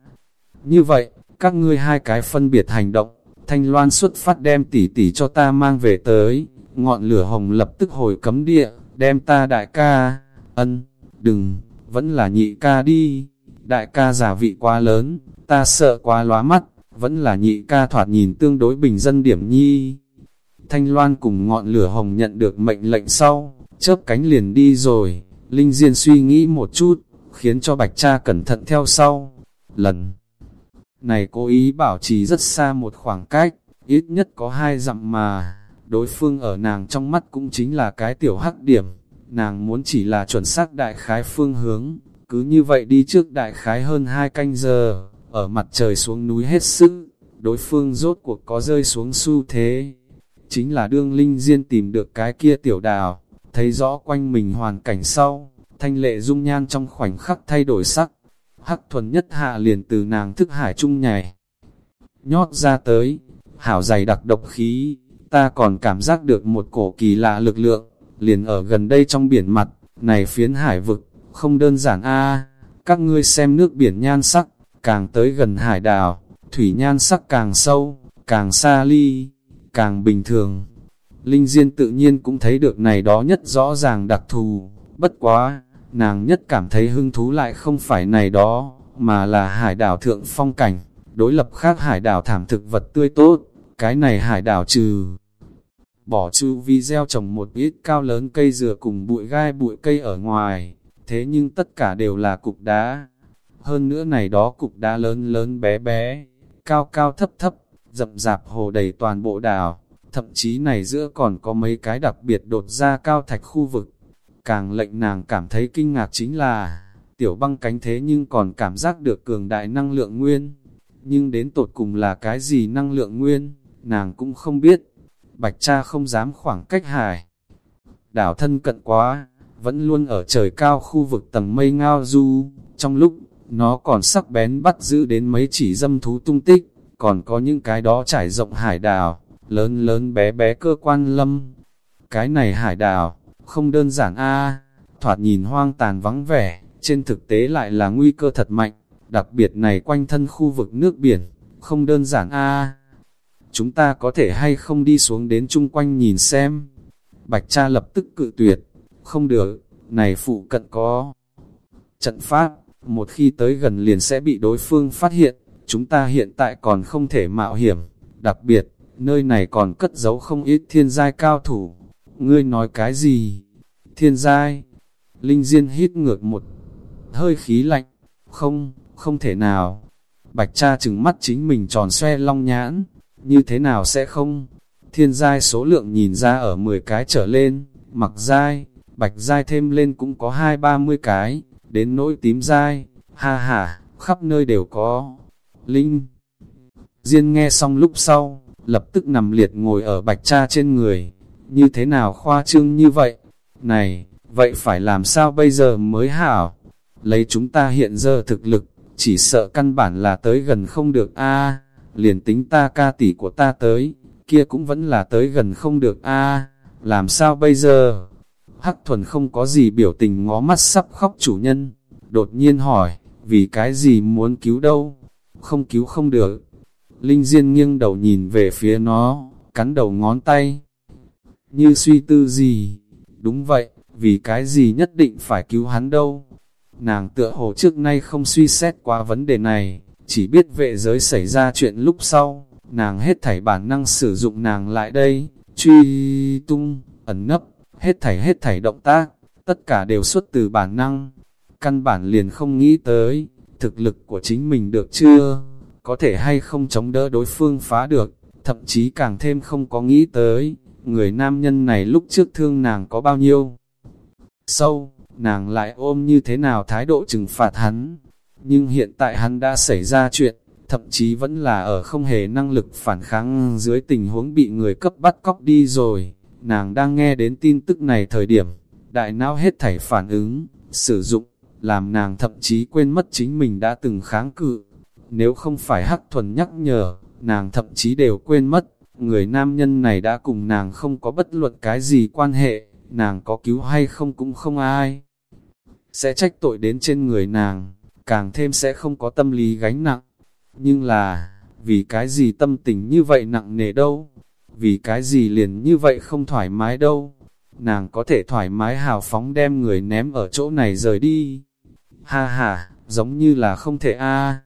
Như vậy, các ngươi hai cái phân biệt hành động, thanh loan xuất phát đem tỷ tỷ cho ta mang về tới, ngọn lửa hồng lập tức hồi cấm địa, đem ta đại ca, ân, đừng, vẫn là nhị ca đi, đại ca giả vị quá lớn, ta sợ quá lóa mắt, vẫn là nhị ca thoạt nhìn tương đối bình dân điểm nhi. Thanh Loan cùng ngọn lửa hồng nhận được mệnh lệnh sau, chớp cánh liền đi rồi, Linh Diên suy nghĩ một chút, khiến cho Bạch Cha cẩn thận theo sau. Lần này cố ý bảo trì rất xa một khoảng cách, ít nhất có hai dặm mà, đối phương ở nàng trong mắt cũng chính là cái tiểu hắc điểm, nàng muốn chỉ là chuẩn xác đại khái phương hướng, cứ như vậy đi trước đại khái hơn hai canh giờ, ở mặt trời xuống núi hết sức, đối phương rốt cuộc có rơi xuống xu thế. Chính là đương linh diên tìm được cái kia tiểu đào, thấy rõ quanh mình hoàn cảnh sau, thanh lệ dung nhan trong khoảnh khắc thay đổi sắc. Hắc thuần nhất hạ liền từ nàng thức hải trung nhảy. Nhót ra tới, hảo dày đặc độc khí, ta còn cảm giác được một cổ kỳ lạ lực lượng, liền ở gần đây trong biển mặt, này phiến hải vực, không đơn giản a các ngươi xem nước biển nhan sắc, càng tới gần hải đảo, thủy nhan sắc càng sâu, càng xa ly, càng bình thường. Linh Diên tự nhiên cũng thấy được này đó nhất rõ ràng đặc thù, bất quá, nàng nhất cảm thấy hứng thú lại không phải này đó, mà là hải đảo thượng phong cảnh, đối lập khác hải đảo thảm thực vật tươi tốt, cái này hải đảo trừ. Bỏ chu vi gieo trồng một ít cao lớn cây dừa cùng bụi gai bụi cây ở ngoài, thế nhưng tất cả đều là cục đá. Hơn nữa này đó cục đá lớn lớn bé bé, cao cao thấp thấp, rậm rạp hồ đầy toàn bộ đảo, thậm chí này giữa còn có mấy cái đặc biệt đột ra cao thạch khu vực. Càng lệnh nàng cảm thấy kinh ngạc chính là, tiểu băng cánh thế nhưng còn cảm giác được cường đại năng lượng nguyên. Nhưng đến tột cùng là cái gì năng lượng nguyên, nàng cũng không biết. Bạch cha không dám khoảng cách hải. Đảo thân cận quá, vẫn luôn ở trời cao khu vực tầng mây ngao du, trong lúc, nó còn sắc bén bắt giữ đến mấy chỉ dâm thú tung tích, còn có những cái đó trải rộng hải đảo, lớn lớn bé bé cơ quan lâm. Cái này hải đảo, không đơn giản a thoạt nhìn hoang tàn vắng vẻ, trên thực tế lại là nguy cơ thật mạnh, đặc biệt này quanh thân khu vực nước biển, không đơn giản a Chúng ta có thể hay không đi xuống đến chung quanh nhìn xem. Bạch cha lập tức cự tuyệt, không được, này phụ cận có. Trận pháp, một khi tới gần liền sẽ bị đối phương phát hiện, chúng ta hiện tại còn không thể mạo hiểm, đặc biệt, nơi này còn cất giấu không ít thiên giai cao thủ. Ngươi nói cái gì? Thiên giai? Linh Diên hít ngược một hơi khí lạnh. Không, không thể nào. Bạch cha trừng mắt chính mình tròn xoe long nhãn. Như thế nào sẽ không? Thiên giai số lượng nhìn ra ở 10 cái trở lên, mặc giai, bạch giai thêm lên cũng có hai ba mươi cái, đến nỗi tím giai, ha ha, khắp nơi đều có. Linh Diên nghe xong lúc sau, lập tức nằm liệt ngồi ở bạch cha trên người. Như thế nào khoa trương như vậy? Này, vậy phải làm sao bây giờ mới hảo? Lấy chúng ta hiện giờ thực lực, chỉ sợ căn bản là tới gần không được a liền tính ta ca tỷ của ta tới, kia cũng vẫn là tới gần không được a làm sao bây giờ? Hắc thuần không có gì biểu tình ngó mắt sắp khóc chủ nhân, đột nhiên hỏi, vì cái gì muốn cứu đâu? Không cứu không được, Linh Diên nghiêng đầu nhìn về phía nó, cắn đầu ngón tay. Như suy tư gì? Đúng vậy, vì cái gì nhất định phải cứu hắn đâu? Nàng tựa hồ trước nay không suy xét qua vấn đề này, chỉ biết vệ giới xảy ra chuyện lúc sau, nàng hết thảy bản năng sử dụng nàng lại đây, truy tung, ẩn nấp, hết thảy hết thảy động tác, tất cả đều xuất từ bản năng. Căn bản liền không nghĩ tới, thực lực của chính mình được chưa? có thể hay không chống đỡ đối phương phá được, thậm chí càng thêm không có nghĩ tới, người nam nhân này lúc trước thương nàng có bao nhiêu. Sâu, nàng lại ôm như thế nào thái độ trừng phạt hắn, nhưng hiện tại hắn đã xảy ra chuyện, thậm chí vẫn là ở không hề năng lực phản kháng dưới tình huống bị người cấp bắt cóc đi rồi. Nàng đang nghe đến tin tức này thời điểm, đại não hết thảy phản ứng, sử dụng, làm nàng thậm chí quên mất chính mình đã từng kháng cự, nếu không phải hắc thuần nhắc nhở, nàng thậm chí đều quên mất, người nam nhân này đã cùng nàng không có bất luận cái gì quan hệ, nàng có cứu hay không cũng không ai. Sẽ trách tội đến trên người nàng, càng thêm sẽ không có tâm lý gánh nặng. Nhưng là, vì cái gì tâm tình như vậy nặng nề đâu? Vì cái gì liền như vậy không thoải mái đâu? Nàng có thể thoải mái hào phóng đem người ném ở chỗ này rời đi. Ha ha, giống như là không thể a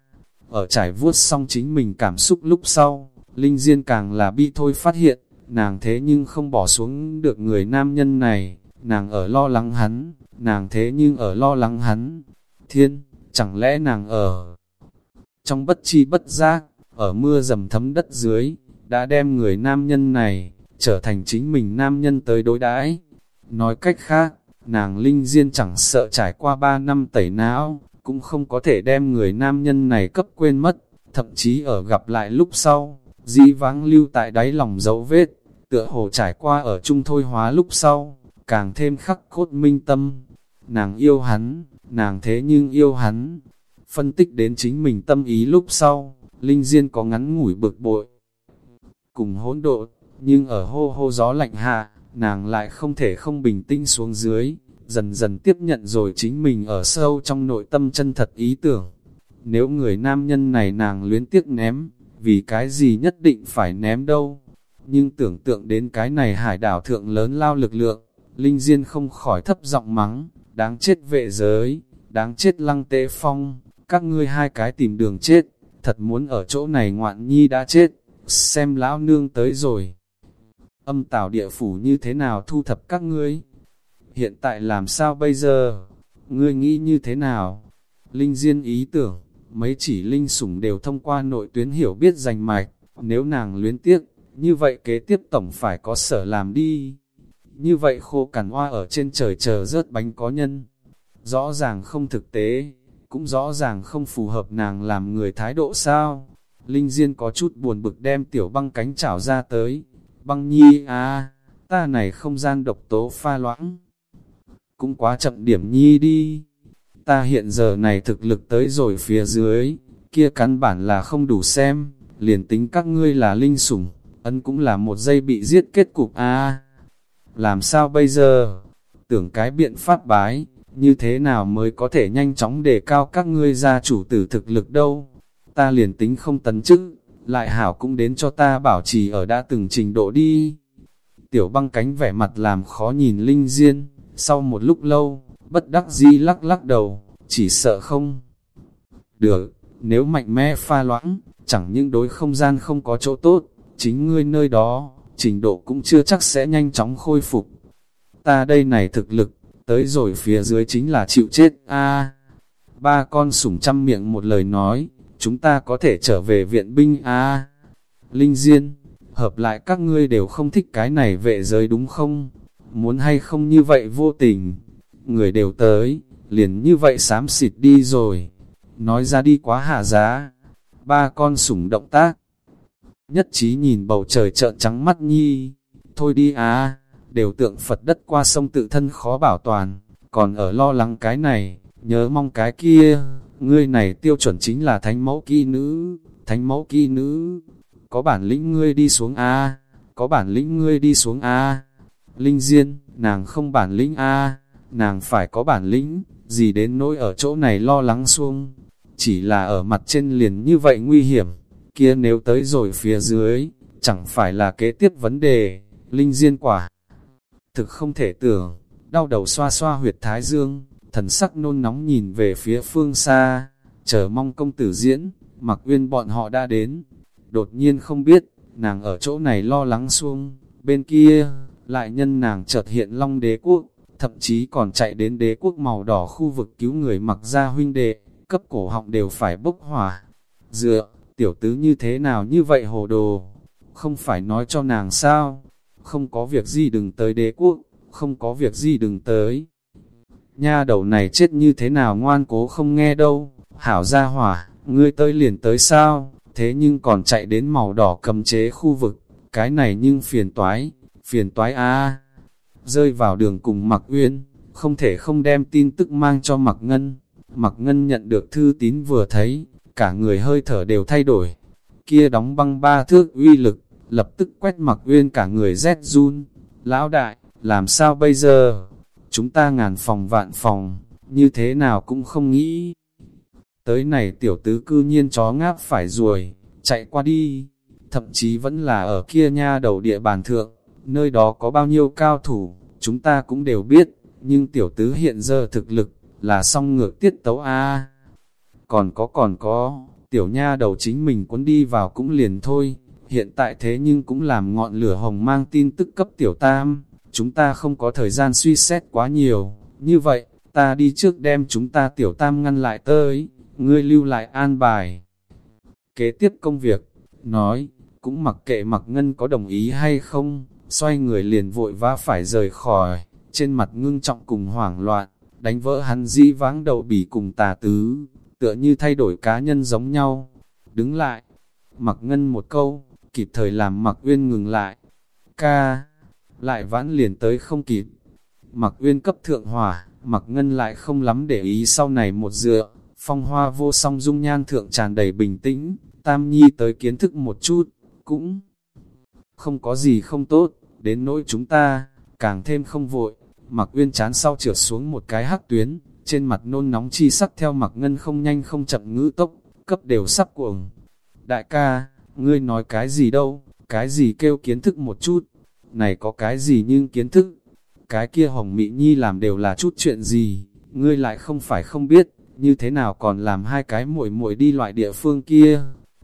ở trải vuốt xong chính mình cảm xúc lúc sau, Linh Diên càng là bị thôi phát hiện, nàng thế nhưng không bỏ xuống được người nam nhân này, nàng ở lo lắng hắn, nàng thế nhưng ở lo lắng hắn. Thiên, chẳng lẽ nàng ở trong bất chi bất giác, ở mưa dầm thấm đất dưới, đã đem người nam nhân này, trở thành chính mình nam nhân tới đối đãi. Nói cách khác, nàng Linh Diên chẳng sợ trải qua ba năm tẩy não, cũng không có thể đem người nam nhân này cấp quên mất, thậm chí ở gặp lại lúc sau, di vãng lưu tại đáy lòng dấu vết, tựa hồ trải qua ở trung thôi hóa lúc sau, càng thêm khắc cốt minh tâm. Nàng yêu hắn, nàng thế nhưng yêu hắn. Phân tích đến chính mình tâm ý lúc sau, Linh Diên có ngắn ngủi bực bội. Cùng hỗn độn, nhưng ở hô hô gió lạnh hạ, nàng lại không thể không bình tĩnh xuống dưới, dần dần tiếp nhận rồi chính mình ở sâu trong nội tâm chân thật ý tưởng. Nếu người nam nhân này nàng luyến tiếc ném, vì cái gì nhất định phải ném đâu? Nhưng tưởng tượng đến cái này hải đảo thượng lớn lao lực lượng, Linh Diên không khỏi thấp giọng mắng, đáng chết vệ giới, đáng chết lăng tế phong, các ngươi hai cái tìm đường chết, thật muốn ở chỗ này ngoạn nhi đã chết, xem lão nương tới rồi. Âm tảo địa phủ như thế nào thu thập các ngươi? Hiện tại làm sao bây giờ? Ngươi nghĩ như thế nào? Linh Diên ý tưởng, mấy chỉ linh sủng đều thông qua nội tuyến hiểu biết rành mạch, nếu nàng luyến tiếc, như vậy kế tiếp tổng phải có sở làm đi. Như vậy khô cằn hoa ở trên trời chờ rớt bánh có nhân. Rõ ràng không thực tế, cũng rõ ràng không phù hợp nàng làm người thái độ sao. Linh Diên có chút buồn bực đem tiểu băng cánh chảo ra tới. Băng nhi à, ta này không gian độc tố pha loãng. Cũng quá chậm điểm nhi đi. Ta hiện giờ này thực lực tới rồi phía dưới, kia căn bản là không đủ xem, liền tính các ngươi là linh sủng, ân cũng là một giây bị giết kết cục a làm sao bây giờ? Tưởng cái biện pháp bái, như thế nào mới có thể nhanh chóng đề cao các ngươi gia chủ tử thực lực đâu? Ta liền tính không tấn chức, lại hảo cũng đến cho ta bảo trì ở đã từng trình độ đi. Tiểu băng cánh vẻ mặt làm khó nhìn Linh Diên, sau một lúc lâu, bất đắc dĩ lắc lắc đầu, chỉ sợ không. Được, nếu mạnh mẽ pha loãng, chẳng những đối không gian không có chỗ tốt, chính ngươi nơi đó, trình độ cũng chưa chắc sẽ nhanh chóng khôi phục. Ta đây này thực lực, tới rồi phía dưới chính là chịu chết a Ba con sủng trăm miệng một lời nói, chúng ta có thể trở về viện binh a Linh Diên, hợp lại các ngươi đều không thích cái này vệ giới đúng không? Muốn hay không như vậy vô tình? Người đều tới, liền như vậy xám xịt đi rồi. Nói ra đi quá hạ giá. Ba con sủng động tác. Nhất trí nhìn bầu trời trợn trắng mắt nhi. Thôi đi à, đều tượng Phật đất qua sông tự thân khó bảo toàn. Còn ở lo lắng cái này, nhớ mong cái kia. Ngươi này tiêu chuẩn chính là thánh mẫu kỳ nữ, thánh mẫu kỳ nữ. Có bản lĩnh ngươi đi xuống a có bản lĩnh ngươi đi xuống a Linh Diên, nàng không bản lĩnh a nàng phải có bản lĩnh, gì đến nỗi ở chỗ này lo lắng xuông, chỉ là ở mặt trên liền như vậy nguy hiểm, kia nếu tới rồi phía dưới, chẳng phải là kế tiếp vấn đề, linh diên quả. Thực không thể tưởng, đau đầu xoa xoa huyệt thái dương, thần sắc nôn nóng nhìn về phía phương xa, chờ mong công tử diễn, mặc uyên bọn họ đã đến, đột nhiên không biết, nàng ở chỗ này lo lắng xuông, bên kia, lại nhân nàng chợt hiện long đế quốc, thậm chí còn chạy đến đế quốc màu đỏ khu vực cứu người mặc ra huynh đệ, cấp cổ họng đều phải bốc hỏa. Dựa, tiểu tứ như thế nào như vậy hồ đồ, không phải nói cho nàng sao, không có việc gì đừng tới đế quốc, không có việc gì đừng tới. Nha đầu này chết như thế nào ngoan cố không nghe đâu, hảo ra hỏa, ngươi tới liền tới sao, thế nhưng còn chạy đến màu đỏ cầm chế khu vực, cái này nhưng phiền toái, phiền toái a. Rơi vào đường cùng Mặc Uyên, không thể không đem tin tức mang cho Mặc Ngân. Mặc Ngân nhận được thư tín vừa thấy, cả người hơi thở đều thay đổi. Kia đóng băng ba thước uy lực, lập tức quét Mặc Uyên cả người rét run. Lão đại, làm sao bây giờ? Chúng ta ngàn phòng vạn phòng, như thế nào cũng không nghĩ. Tới này tiểu tứ cư nhiên chó ngáp phải ruồi, chạy qua đi, thậm chí vẫn là ở kia nha đầu địa bàn thượng, nơi đó có bao nhiêu cao thủ, chúng ta cũng đều biết, nhưng tiểu tứ hiện giờ thực lực, là song ngược tiết tấu A. Còn có còn có, tiểu nha đầu chính mình cuốn đi vào cũng liền thôi, hiện tại thế nhưng cũng làm ngọn lửa hồng mang tin tức cấp tiểu tam, chúng ta không có thời gian suy xét quá nhiều, như vậy, ta đi trước đem chúng ta tiểu tam ngăn lại tới, ngươi lưu lại an bài. Kế tiếp công việc, nói, cũng mặc kệ mặc ngân có đồng ý hay không, xoay người liền vội vã phải rời khỏi, trên mặt ngưng trọng cùng hoảng loạn, đánh vỡ hắn dĩ vãng đầu bỉ cùng tà tứ, tựa như thay đổi cá nhân giống nhau. Đứng lại, mặc ngân một câu, kịp thời làm mặc uyên ngừng lại. Ca, lại vãn liền tới không kịp. Mặc uyên cấp thượng hỏa, mặc ngân lại không lắm để ý sau này một dựa, phong hoa vô song dung nhan thượng tràn đầy bình tĩnh, tam nhi tới kiến thức một chút, cũng không có gì không tốt đến nỗi chúng ta, càng thêm không vội. Mặc uyên chán sau trượt xuống một cái hắc tuyến, trên mặt nôn nóng chi sắc theo mặc ngân không nhanh không chậm ngữ tốc, cấp đều sắp cuồng. Đại ca, ngươi nói cái gì đâu, Cái gì kêu kiến thức một chút? Này có cái gì nhưng kiến thức? Cái kia Hồng Mỹ Nhi làm đều là chút chuyện gì? Ngươi lại không phải không biết, như thế nào còn làm hai cái muội muội đi loại địa phương kia?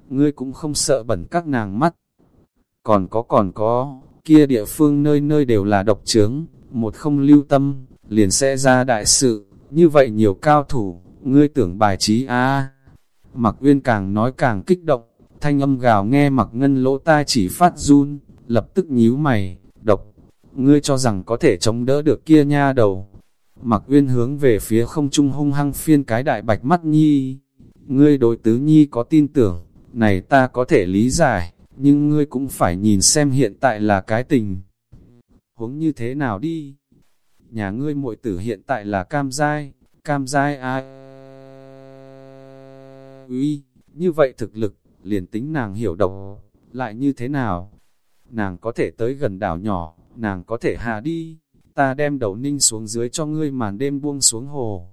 Ngươi cũng không sợ bẩn các nàng mắt. Còn có còn có, kia địa phương nơi nơi đều là độc trướng, một không lưu tâm, liền sẽ ra đại sự, như vậy nhiều cao thủ, ngươi tưởng bài trí a à. Mặc Uyên càng nói càng kích động, thanh âm gào nghe mặc ngân lỗ tai chỉ phát run, lập tức nhíu mày, độc, ngươi cho rằng có thể chống đỡ được kia nha đầu. Mặc Uyên hướng về phía không trung hung hăng phiên cái đại bạch mắt nhi, ngươi đối tứ nhi có tin tưởng, này ta có thể lý giải, nhưng ngươi cũng phải nhìn xem hiện tại là cái tình. Huống như thế nào đi? Nhà ngươi muội tử hiện tại là cam giai, cam giai ai? Uy, như vậy thực lực, liền tính nàng hiểu độc, lại như thế nào? Nàng có thể tới gần đảo nhỏ, nàng có thể hạ đi, ta đem đầu ninh xuống dưới cho ngươi màn đêm buông xuống hồ.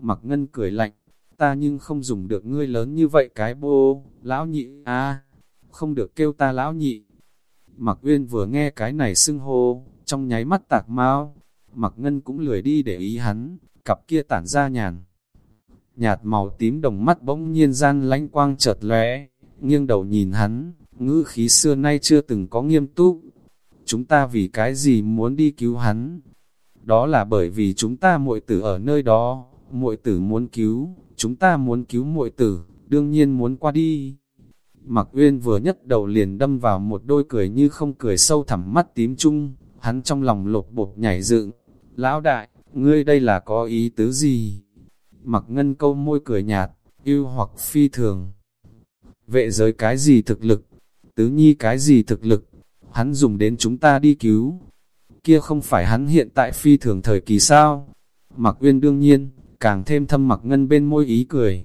Mặc ngân cười lạnh, ta nhưng không dùng được ngươi lớn như vậy cái bô, lão nhị, a không được kêu ta lão nhị. Mặc Uyên vừa nghe cái này xưng hô, trong nháy mắt tạc mau, Mặc Ngân cũng lười đi để ý hắn, cặp kia tản ra nhàn. Nhạt màu tím đồng mắt bỗng nhiên gian lánh quang chợt lóe, nghiêng đầu nhìn hắn, ngữ khí xưa nay chưa từng có nghiêm túc. Chúng ta vì cái gì muốn đi cứu hắn? Đó là bởi vì chúng ta muội tử ở nơi đó, muội tử muốn cứu, chúng ta muốn cứu muội tử, đương nhiên muốn qua đi. Mặc Uyên vừa nhất đầu liền đâm vào một đôi cười như không cười sâu thẳm mắt tím chung, hắn trong lòng lột bột nhảy dựng. Lão đại, ngươi đây là có ý tứ gì? Mặc ngân câu môi cười nhạt, yêu hoặc phi thường. Vệ giới cái gì thực lực? Tứ nhi cái gì thực lực? Hắn dùng đến chúng ta đi cứu. Kia không phải hắn hiện tại phi thường thời kỳ sao? Mặc Uyên đương nhiên, càng thêm thâm mặc ngân bên môi ý cười.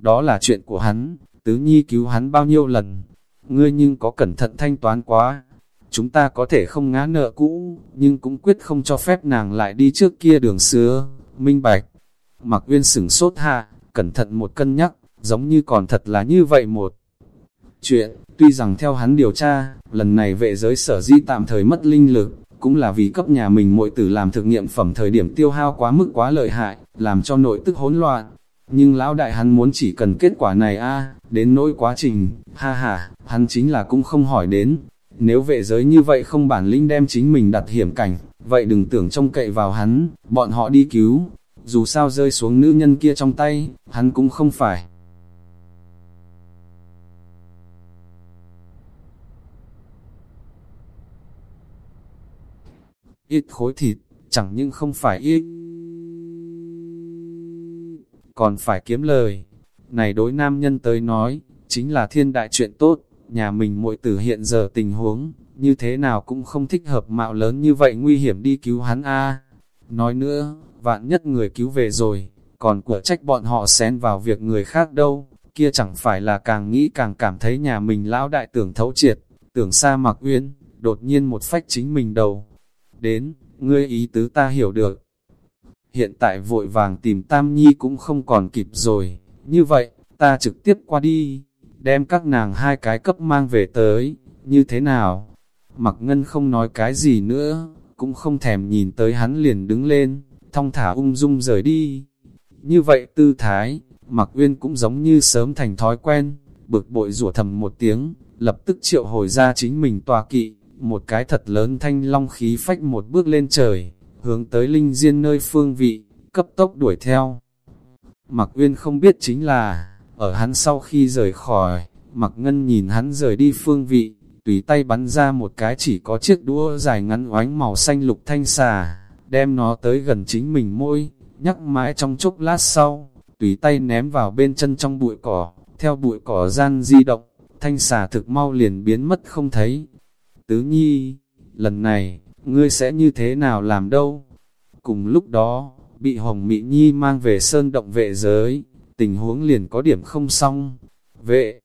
Đó là chuyện của hắn, tứ nhi cứu hắn bao nhiêu lần, ngươi nhưng có cẩn thận thanh toán quá. Chúng ta có thể không ngã nợ cũ, nhưng cũng quyết không cho phép nàng lại đi trước kia đường xưa, minh bạch. Mặc uyên sửng sốt hạ, cẩn thận một cân nhắc, giống như còn thật là như vậy một. Chuyện, tuy rằng theo hắn điều tra, lần này vệ giới sở di tạm thời mất linh lực, cũng là vì cấp nhà mình mỗi tử làm thực nghiệm phẩm thời điểm tiêu hao quá mức quá lợi hại, làm cho nội tức hỗn loạn, nhưng lão đại hắn muốn chỉ cần kết quả này a đến nỗi quá trình, ha ha, hắn chính là cũng không hỏi đến. Nếu vệ giới như vậy không bản lĩnh đem chính mình đặt hiểm cảnh, vậy đừng tưởng trông cậy vào hắn, bọn họ đi cứu. Dù sao rơi xuống nữ nhân kia trong tay, hắn cũng không phải. Ít khối thịt, chẳng nhưng không phải ít còn phải kiếm lời. Này đối nam nhân tới nói, chính là thiên đại chuyện tốt, nhà mình muội tử hiện giờ tình huống, như thế nào cũng không thích hợp mạo lớn như vậy nguy hiểm đi cứu hắn a. Nói nữa, vạn nhất người cứu về rồi, còn của trách bọn họ xén vào việc người khác đâu, kia chẳng phải là càng nghĩ càng cảm thấy nhà mình lão đại tưởng thấu triệt, tưởng xa mặc uyên, đột nhiên một phách chính mình đầu. Đến, ngươi ý tứ ta hiểu được, hiện tại vội vàng tìm Tam Nhi cũng không còn kịp rồi, như vậy, ta trực tiếp qua đi, đem các nàng hai cái cấp mang về tới, như thế nào? Mặc Ngân không nói cái gì nữa, cũng không thèm nhìn tới hắn liền đứng lên, thong thả ung dung rời đi. Như vậy tư thái, Mặc Uyên cũng giống như sớm thành thói quen, bực bội rủa thầm một tiếng, lập tức triệu hồi ra chính mình tòa kỵ, một cái thật lớn thanh long khí phách một bước lên trời, hướng tới linh diên nơi phương vị, cấp tốc đuổi theo. Mặc Uyên không biết chính là, ở hắn sau khi rời khỏi, Mặc Ngân nhìn hắn rời đi phương vị, tùy tay bắn ra một cái chỉ có chiếc đũa dài ngắn oánh màu xanh lục thanh xà, đem nó tới gần chính mình môi, nhắc mãi trong chốc lát sau, tùy tay ném vào bên chân trong bụi cỏ, theo bụi cỏ gian di động, thanh xà thực mau liền biến mất không thấy. Tứ nhi, lần này, ngươi sẽ như thế nào làm đâu? Cùng lúc đó, bị Hồng Mỹ Nhi mang về sơn động vệ giới, tình huống liền có điểm không xong. Vệ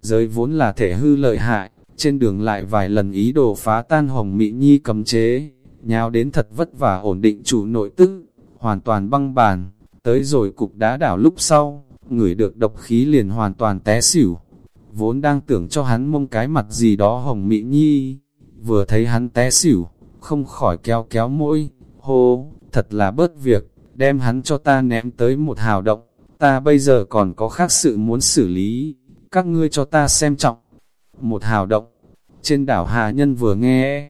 giới vốn là thể hư lợi hại, trên đường lại vài lần ý đồ phá tan Hồng Mỹ Nhi cấm chế, nhào đến thật vất vả ổn định chủ nội tức, hoàn toàn băng bàn, tới rồi cục đá đảo lúc sau, người được độc khí liền hoàn toàn té xỉu. vốn đang tưởng cho hắn mông cái mặt gì đó hồng mị nhi, vừa thấy hắn té xỉu, không khỏi kéo kéo mũi, hô, thật là bớt việc, đem hắn cho ta ném tới một hào động, ta bây giờ còn có khác sự muốn xử lý, các ngươi cho ta xem trọng. Một hào động, trên đảo Hà Nhân vừa nghe,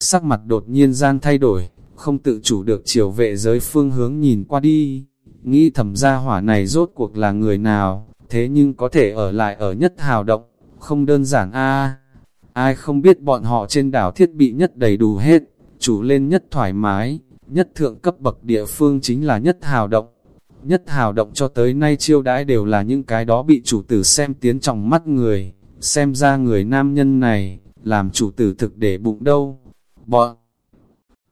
sắc mặt đột nhiên gian thay đổi, không tự chủ được chiều vệ giới phương hướng nhìn qua đi, nghĩ thầm gia hỏa này rốt cuộc là người nào, thế nhưng có thể ở lại ở nhất hào động, không đơn giản a. Ai không biết bọn họ trên đảo thiết bị nhất đầy đủ hết, chủ lên nhất thoải mái, nhất thượng cấp bậc địa phương chính là nhất hào động. Nhất hào động cho tới nay chiêu đãi đều là những cái đó bị chủ tử xem tiến trong mắt người, xem ra người nam nhân này, làm chủ tử thực để bụng đâu. Bọn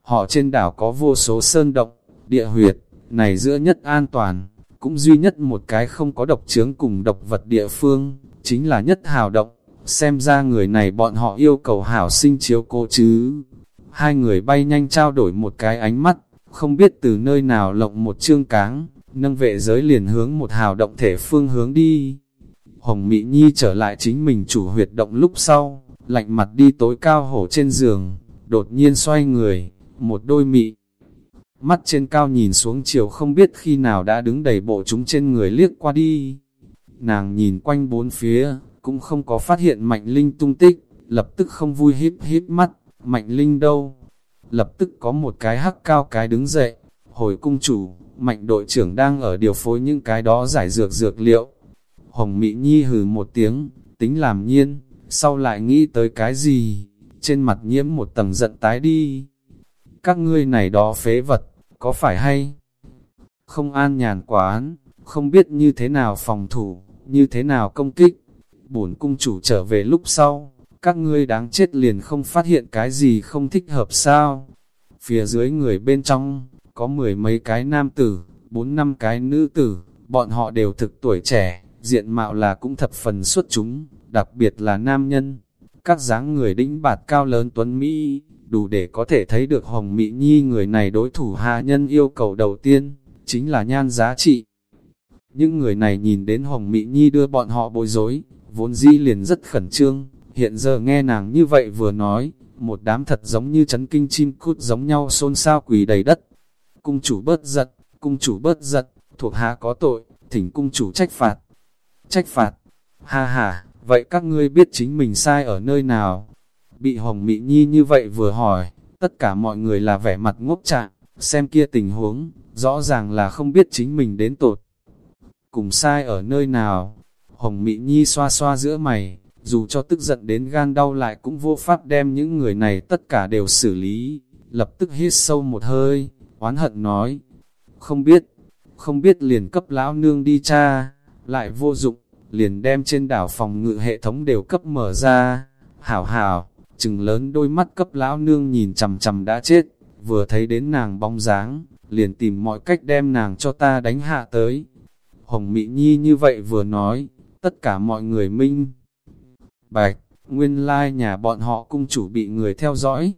họ trên đảo có vô số sơn động, địa huyệt, này giữa nhất an toàn, cũng duy nhất một cái không có độc chướng cùng độc vật địa phương, chính là nhất hào động. Xem ra người này bọn họ yêu cầu hảo sinh chiếu cô chứ. Hai người bay nhanh trao đổi một cái ánh mắt, không biết từ nơi nào lộng một chương cáng, nâng vệ giới liền hướng một hào động thể phương hướng đi. Hồng Mỹ Nhi trở lại chính mình chủ huyệt động lúc sau, lạnh mặt đi tối cao hổ trên giường, đột nhiên xoay người, một đôi mị. Mắt trên cao nhìn xuống chiều không biết khi nào đã đứng đầy bộ chúng trên người liếc qua đi. Nàng nhìn quanh bốn phía, cũng không có phát hiện Mạnh Linh tung tích, lập tức không vui híp híp mắt, Mạnh Linh đâu? Lập tức có một cái hắc cao cái đứng dậy, hồi cung chủ, Mạnh đội trưởng đang ở điều phối những cái đó giải dược dược liệu. Hồng Mỹ Nhi hừ một tiếng, tính làm nhiên, sau lại nghĩ tới cái gì, trên mặt nhiễm một tầng giận tái đi. Các ngươi này đó phế vật, có phải hay? Không an nhàn quán, không biết như thế nào phòng thủ, như thế nào công kích, bổn cung chủ trở về lúc sau, các ngươi đáng chết liền không phát hiện cái gì không thích hợp sao. Phía dưới người bên trong, có mười mấy cái nam tử, bốn năm cái nữ tử, bọn họ đều thực tuổi trẻ, diện mạo là cũng thập phần xuất chúng, đặc biệt là nam nhân. Các dáng người đĩnh bạt cao lớn tuấn Mỹ, đủ để có thể thấy được Hồng Mỹ Nhi người này đối thủ hạ nhân yêu cầu đầu tiên, chính là nhan giá trị. Những người này nhìn đến Hồng Mỹ Nhi đưa bọn họ bối rối, vốn di liền rất khẩn trương, hiện giờ nghe nàng như vậy vừa nói, một đám thật giống như chấn kinh chim cút giống nhau xôn xao quỳ đầy đất. Cung chủ bớt giật, cung chủ bớt giật, thuộc hạ có tội, thỉnh cung chủ trách phạt. Trách phạt, ha ha, vậy các ngươi biết chính mình sai ở nơi nào? Bị Hồng Mị Nhi như vậy vừa hỏi, tất cả mọi người là vẻ mặt ngốc trạng, xem kia tình huống, rõ ràng là không biết chính mình đến tột. Cùng sai ở nơi nào, Hồng Mị Nhi xoa xoa giữa mày, dù cho tức giận đến gan đau lại cũng vô pháp đem những người này tất cả đều xử lý, lập tức hít sâu một hơi, oán hận nói, không biết, không biết liền cấp lão nương đi cha, lại vô dụng, liền đem trên đảo phòng ngự hệ thống đều cấp mở ra, hảo hảo, chừng lớn đôi mắt cấp lão nương nhìn chầm chầm đã chết, vừa thấy đến nàng bóng dáng, liền tìm mọi cách đem nàng cho ta đánh hạ tới. Hồng Mị Nhi như vậy vừa nói, tất cả mọi người minh. Bạch, nguyên lai nhà bọn họ cung chủ bị người theo dõi,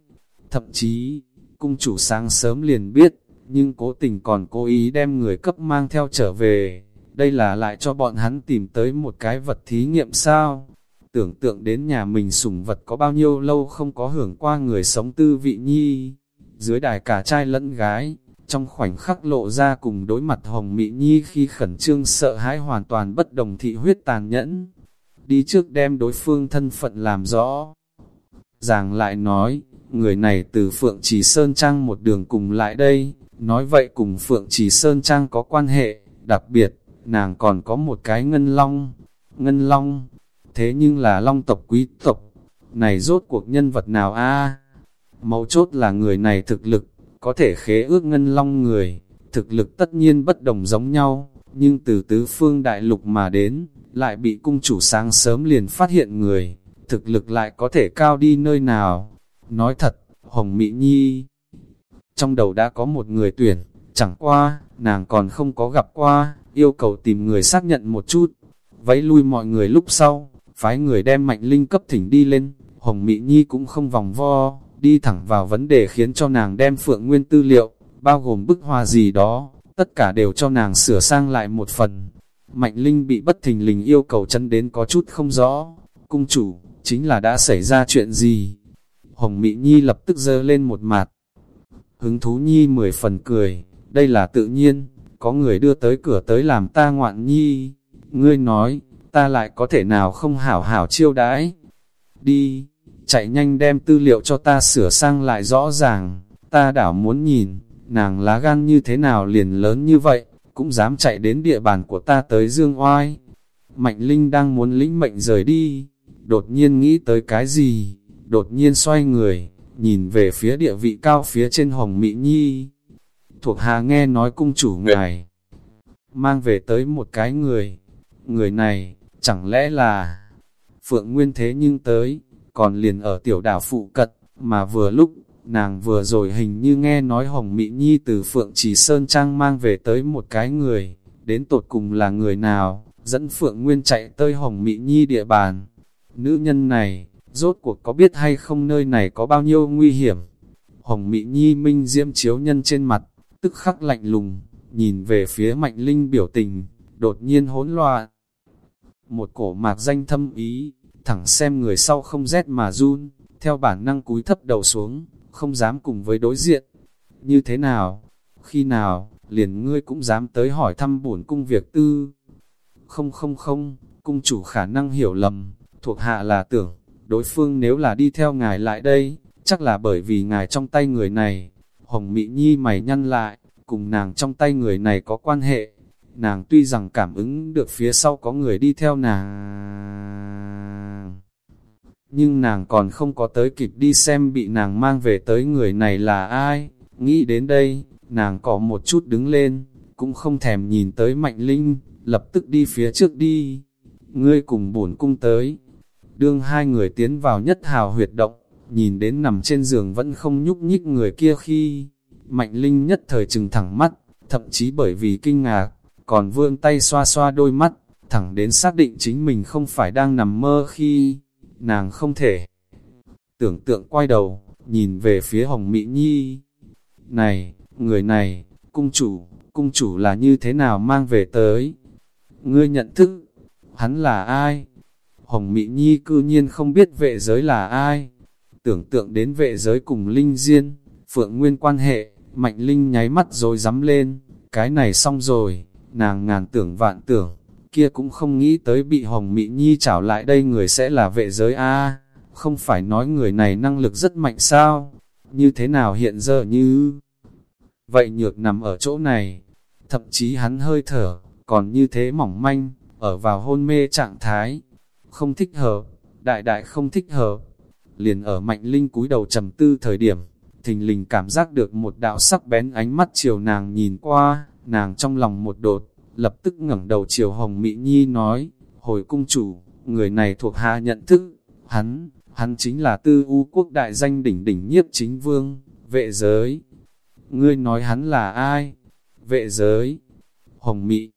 thậm chí, cung chủ sáng sớm liền biết, nhưng cố tình còn cố ý đem người cấp mang theo trở về, đây là lại cho bọn hắn tìm tới một cái vật thí nghiệm sao? Tưởng tượng đến nhà mình sủng vật có bao nhiêu lâu không có hưởng qua người sống tư vị nhi, dưới đài cả trai lẫn gái, trong khoảnh khắc lộ ra cùng đối mặt Hồng Mỹ Nhi khi khẩn trương sợ hãi hoàn toàn bất đồng thị huyết tàn nhẫn. Đi trước đem đối phương thân phận làm rõ. Giàng lại nói, người này từ Phượng Trì Sơn Trang một đường cùng lại đây, nói vậy cùng Phượng Trì Sơn Trang có quan hệ, đặc biệt, nàng còn có một cái ngân long. Ngân long, thế nhưng là long tộc quý tộc, này rốt cuộc nhân vật nào a? Mấu chốt là người này thực lực, có thể khế ước ngân long người, thực lực tất nhiên bất đồng giống nhau, nhưng từ tứ phương đại lục mà đến, lại bị cung chủ sáng sớm liền phát hiện người, thực lực lại có thể cao đi nơi nào. Nói thật, Hồng Mỹ Nhi, trong đầu đã có một người tuyển, chẳng qua, nàng còn không có gặp qua, yêu cầu tìm người xác nhận một chút. Vẫy lui mọi người lúc sau, phái người đem mạnh linh cấp thỉnh đi lên, Hồng Mỹ Nhi cũng không vòng vo, đi thẳng vào vấn đề khiến cho nàng đem phượng nguyên tư liệu, bao gồm bức hoa gì đó, tất cả đều cho nàng sửa sang lại một phần. Mạnh Linh bị bất thình lình yêu cầu chân đến có chút không rõ. Cung chủ, chính là đã xảy ra chuyện gì? Hồng Mỹ Nhi lập tức dơ lên một mặt. Hứng thú Nhi mười phần cười, đây là tự nhiên, có người đưa tới cửa tới làm ta ngoạn Nhi. Ngươi nói, ta lại có thể nào không hảo hảo chiêu đãi? Đi, chạy nhanh đem tư liệu cho ta sửa sang lại rõ ràng, ta đảo muốn nhìn, nàng lá gan như thế nào liền lớn như vậy, cũng dám chạy đến địa bàn của ta tới dương oai. Mạnh Linh đang muốn lĩnh mệnh rời đi, đột nhiên nghĩ tới cái gì, đột nhiên xoay người, nhìn về phía địa vị cao phía trên hồng Mỹ Nhi. Thuộc hạ nghe nói cung chủ ngài, mang về tới một cái người, người này, chẳng lẽ là Phượng Nguyên thế nhưng tới, còn liền ở tiểu đảo phụ cận, mà vừa lúc, nàng vừa rồi hình như nghe nói Hồng Mỹ Nhi từ Phượng Trì Sơn Trang mang về tới một cái người, đến tột cùng là người nào, dẫn Phượng Nguyên chạy tới Hồng Mỹ Nhi địa bàn. Nữ nhân này, rốt cuộc có biết hay không nơi này có bao nhiêu nguy hiểm? Hồng Mỹ Nhi minh diễm chiếu nhân trên mặt, tức khắc lạnh lùng, nhìn về phía Mạnh Linh biểu tình, đột nhiên hỗn loạn. Một cổ mạc danh thâm ý, thẳng xem người sau không rét mà run, theo bản năng cúi thấp đầu xuống, không dám cùng với đối diện. Như thế nào? Khi nào, liền ngươi cũng dám tới hỏi thăm bổn cung việc tư? Không không không, cung chủ khả năng hiểu lầm, thuộc hạ là tưởng, đối phương nếu là đi theo ngài lại đây, chắc là bởi vì ngài trong tay người này. Hồng Mỹ Nhi mày nhăn lại, cùng nàng trong tay người này có quan hệ. Nàng tuy rằng cảm ứng được phía sau có người đi theo nàng. Nhưng nàng còn không có tới kịp đi xem bị nàng mang về tới người này là ai. Nghĩ đến đây, nàng có một chút đứng lên, cũng không thèm nhìn tới Mạnh Linh, lập tức đi phía trước đi. Ngươi cùng bổn cung tới. Đương hai người tiến vào nhất hào huyệt động, nhìn đến nằm trên giường vẫn không nhúc nhích người kia khi, Mạnh Linh nhất thời trừng thẳng mắt, thậm chí bởi vì kinh ngạc, còn vươn tay xoa xoa đôi mắt, thẳng đến xác định chính mình không phải đang nằm mơ khi, nàng không thể. Tưởng tượng quay đầu, nhìn về phía Hồng Mỹ Nhi. Này, người này, cung chủ, cung chủ là như thế nào mang về tới? Ngươi nhận thức, hắn là ai? Hồng Mỹ Nhi cư nhiên không biết vệ giới là ai. Tưởng tượng đến vệ giới cùng Linh Diên, Phượng Nguyên quan hệ, Mạnh Linh nháy mắt rồi dám lên, cái này xong rồi, nàng ngàn tưởng vạn tưởng, kia cũng không nghĩ tới bị Hồng Mỹ Nhi trảo lại đây người sẽ là vệ giới A, không phải nói người này năng lực rất mạnh sao, như thế nào hiện giờ như... Vậy nhược nằm ở chỗ này, thậm chí hắn hơi thở, còn như thế mỏng manh, ở vào hôn mê trạng thái, không thích hợp, đại đại không thích hợp, liền ở mạnh linh cúi đầu trầm tư thời điểm, thình lình cảm giác được một đạo sắc bén ánh mắt chiều nàng nhìn qua, nàng trong lòng một đột, lập tức ngẩng đầu chiều Hồng Mỹ Nhi nói, hồi cung chủ, người này thuộc hạ nhận thức, hắn, hắn chính là tư u quốc đại danh đỉnh đỉnh nhiếp chính vương, vệ giới. Ngươi nói hắn là ai? Vệ giới. Hồng Mỹ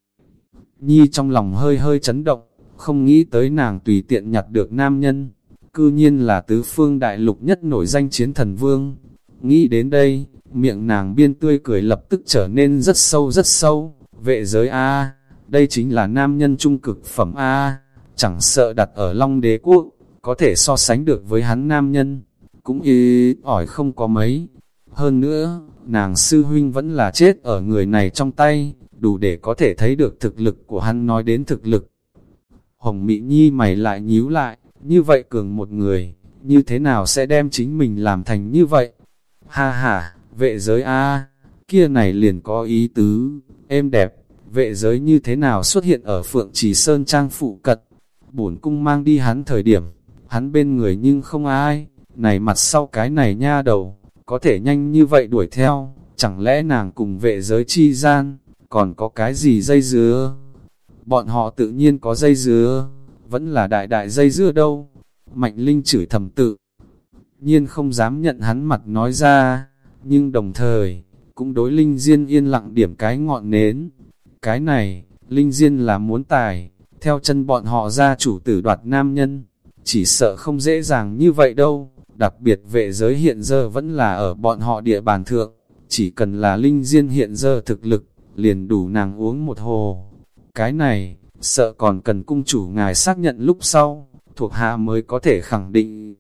Nhi trong lòng hơi hơi chấn động, không nghĩ tới nàng tùy tiện nhặt được nam nhân, cư nhiên là tứ phương đại lục nhất nổi danh chiến thần vương, Nghĩ đến đây, miệng nàng biên tươi cười lập tức trở nên rất sâu rất sâu. Vệ giới A, đây chính là nam nhân trung cực phẩm A, chẳng sợ đặt ở Long Đế Quốc, có thể so sánh được với hắn nam nhân, cũng y ỏi không có mấy. Hơn nữa, nàng sư huynh vẫn là chết ở người này trong tay, đủ để có thể thấy được thực lực của hắn nói đến thực lực. Hồng Mỹ Nhi mày lại nhíu lại, như vậy cường một người, như thế nào sẽ đem chính mình làm thành như vậy? Ha ha, vệ giới a kia này liền có ý tứ, êm đẹp, vệ giới như thế nào xuất hiện ở phượng trì sơn trang phụ cận. Bổn cung mang đi hắn thời điểm, hắn bên người nhưng không ai, này mặt sau cái này nha đầu, có thể nhanh như vậy đuổi theo, chẳng lẽ nàng cùng vệ giới chi gian, còn có cái gì dây dứa? Bọn họ tự nhiên có dây dứa, vẫn là đại đại dây dưa đâu. Mạnh Linh chửi thầm tự, nhiên không dám nhận hắn mặt nói ra, nhưng đồng thời, cũng đối Linh Diên yên lặng điểm cái ngọn nến. Cái này, Linh Diên là muốn tài, theo chân bọn họ ra chủ tử đoạt nam nhân, chỉ sợ không dễ dàng như vậy đâu, đặc biệt vệ giới hiện giờ vẫn là ở bọn họ địa bàn thượng, chỉ cần là Linh Diên hiện giờ thực lực, liền đủ nàng uống một hồ. Cái này, sợ còn cần cung chủ ngài xác nhận lúc sau, thuộc hạ mới có thể khẳng định.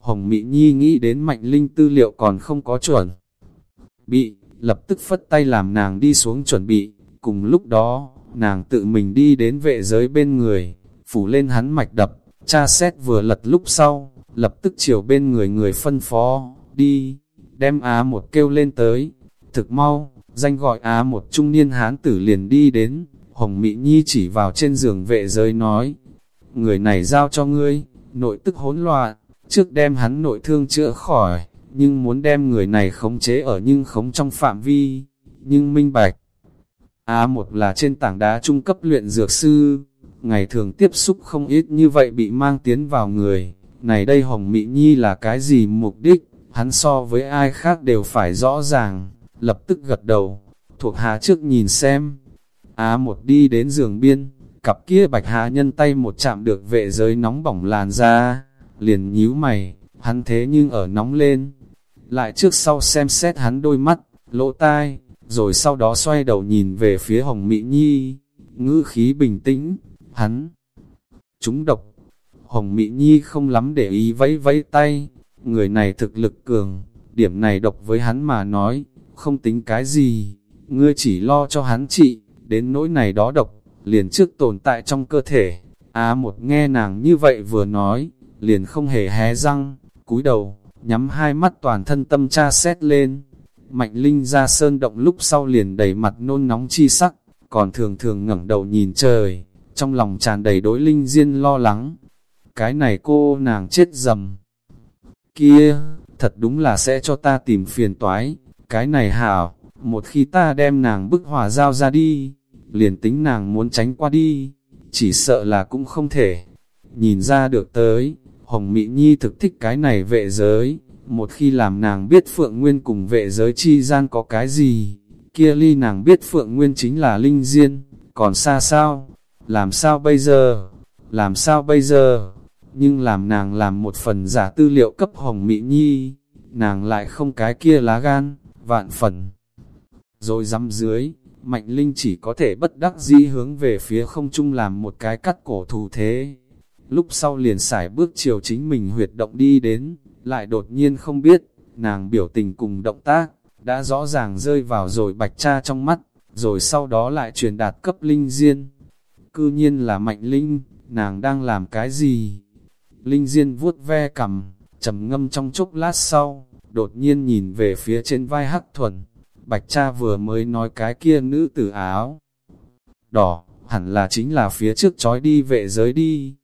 Hồng Mỹ Nhi nghĩ đến mạnh linh tư liệu còn không có chuẩn. Bị, lập tức phất tay làm nàng đi xuống chuẩn bị, cùng lúc đó, nàng tự mình đi đến vệ giới bên người, phủ lên hắn mạch đập, cha xét vừa lật lúc sau, lập tức chiều bên người người phân phó, đi, đem Á một kêu lên tới, thực mau, danh gọi Á một trung niên hán tử liền đi đến, Hồng Mỹ Nhi chỉ vào trên giường vệ giới nói, người này giao cho ngươi, nội tức hỗn loạn, trước đem hắn nội thương chữa khỏi, nhưng muốn đem người này khống chế ở nhưng khống trong phạm vi, nhưng minh bạch. Á một là trên tảng đá trung cấp luyện dược sư, ngày thường tiếp xúc không ít như vậy bị mang tiến vào người, này đây Hồng Mỹ Nhi là cái gì mục đích, hắn so với ai khác đều phải rõ ràng, lập tức gật đầu, thuộc hạ trước nhìn xem. Á một đi đến giường biên, cặp kia bạch hạ nhân tay một chạm được vệ giới nóng bỏng làn ra, liền nhíu mày, hắn thế nhưng ở nóng lên. Lại trước sau xem xét hắn đôi mắt, lỗ tai, rồi sau đó xoay đầu nhìn về phía Hồng Mỹ Nhi, ngữ khí bình tĩnh, hắn. Chúng độc, Hồng Mỹ Nhi không lắm để ý vẫy vẫy tay, người này thực lực cường, điểm này độc với hắn mà nói, không tính cái gì, ngươi chỉ lo cho hắn trị, đến nỗi này đó độc, liền trước tồn tại trong cơ thể. Á một nghe nàng như vậy vừa nói, liền không hề hé răng, cúi đầu, nhắm hai mắt toàn thân tâm tra xét lên. Mạnh Linh ra sơn động lúc sau liền đầy mặt nôn nóng chi sắc, còn thường thường ngẩng đầu nhìn trời, trong lòng tràn đầy đối Linh Diên lo lắng. Cái này cô nàng chết dầm. Kia, thật đúng là sẽ cho ta tìm phiền toái, cái này hảo, một khi ta đem nàng bức hỏa giao ra đi, liền tính nàng muốn tránh qua đi, chỉ sợ là cũng không thể. Nhìn ra được tới, Hồng Mỹ Nhi thực thích cái này vệ giới, một khi làm nàng biết Phượng Nguyên cùng vệ giới chi gian có cái gì, kia ly nàng biết Phượng Nguyên chính là Linh Diên, còn xa sao, làm sao bây giờ, làm sao bây giờ, nhưng làm nàng làm một phần giả tư liệu cấp Hồng Mỹ Nhi, nàng lại không cái kia lá gan, vạn phần. Rồi dăm dưới, Mạnh Linh chỉ có thể bất đắc dĩ hướng về phía không trung làm một cái cắt cổ thủ thế. Lúc sau liền xài bước chiều chính mình huyệt động đi đến, lại đột nhiên không biết, nàng biểu tình cùng động tác, đã rõ ràng rơi vào rồi bạch cha trong mắt, rồi sau đó lại truyền đạt cấp Linh Diên. Cư nhiên là Mạnh Linh, nàng đang làm cái gì? Linh Diên vuốt ve cầm, trầm ngâm trong chốc lát sau, đột nhiên nhìn về phía trên vai Hắc Thuần. Bạch cha vừa mới nói cái kia nữ tử áo. Đỏ, hẳn là chính là phía trước trói đi vệ giới đi.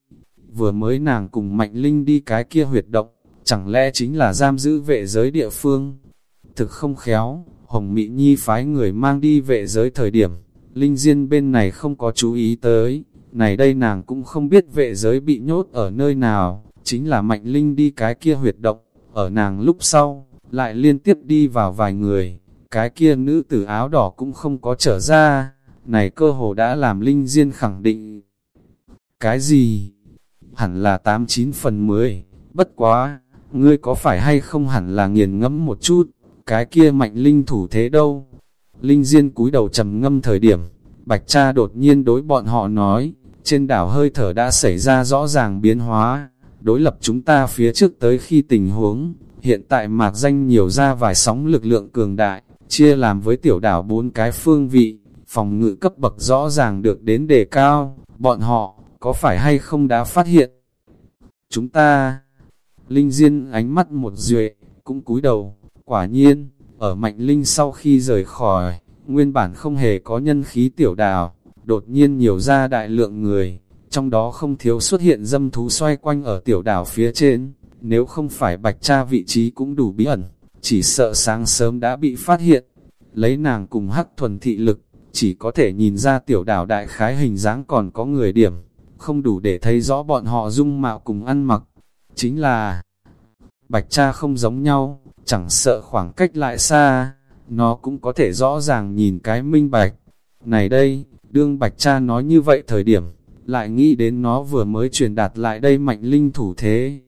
Vừa mới nàng cùng Mạnh Linh đi cái kia huyệt động, chẳng lẽ chính là giam giữ vệ giới địa phương. Thực không khéo, Hồng Mỹ Nhi phái người mang đi vệ giới thời điểm, Linh Diên bên này không có chú ý tới, này đây nàng cũng không biết vệ giới bị nhốt ở nơi nào, chính là Mạnh Linh đi cái kia huyệt động, ở nàng lúc sau, lại liên tiếp đi vào vài người, cái kia nữ tử áo đỏ cũng không có trở ra, này cơ hồ đã làm Linh Diên khẳng định. Cái gì? Hẳn là 89 phần 10, bất quá, ngươi có phải hay không hẳn là nghiền ngẫm một chút, cái kia mạnh linh thủ thế đâu? Linh Diên cúi đầu trầm ngâm thời điểm, Bạch Cha đột nhiên đối bọn họ nói, trên đảo hơi thở đã xảy ra rõ ràng biến hóa, đối lập chúng ta phía trước tới khi tình huống, hiện tại mạc danh nhiều ra vài sóng lực lượng cường đại, chia làm với tiểu đảo bốn cái phương vị, phòng ngự cấp bậc rõ ràng được đến đề cao, bọn họ, có phải hay không đã phát hiện? Chúng ta, Linh Diên ánh mắt một duệ, cũng cúi đầu, quả nhiên, ở Mạnh Linh sau khi rời khỏi, nguyên bản không hề có nhân khí tiểu đảo, đột nhiên nhiều ra đại lượng người, trong đó không thiếu xuất hiện dâm thú xoay quanh ở tiểu đảo phía trên, nếu không phải bạch tra vị trí cũng đủ bí ẩn, chỉ sợ sáng sớm đã bị phát hiện. Lấy nàng cùng hắc thuần thị lực, chỉ có thể nhìn ra tiểu đảo đại khái hình dáng còn có người điểm, không đủ để thấy rõ bọn họ dung mạo cùng ăn mặc. Chính là, bạch cha không giống nhau, chẳng sợ khoảng cách lại xa, nó cũng có thể rõ ràng nhìn cái minh bạch. Này đây, đương bạch cha nói như vậy thời điểm, lại nghĩ đến nó vừa mới truyền đạt lại đây mạnh linh thủ thế.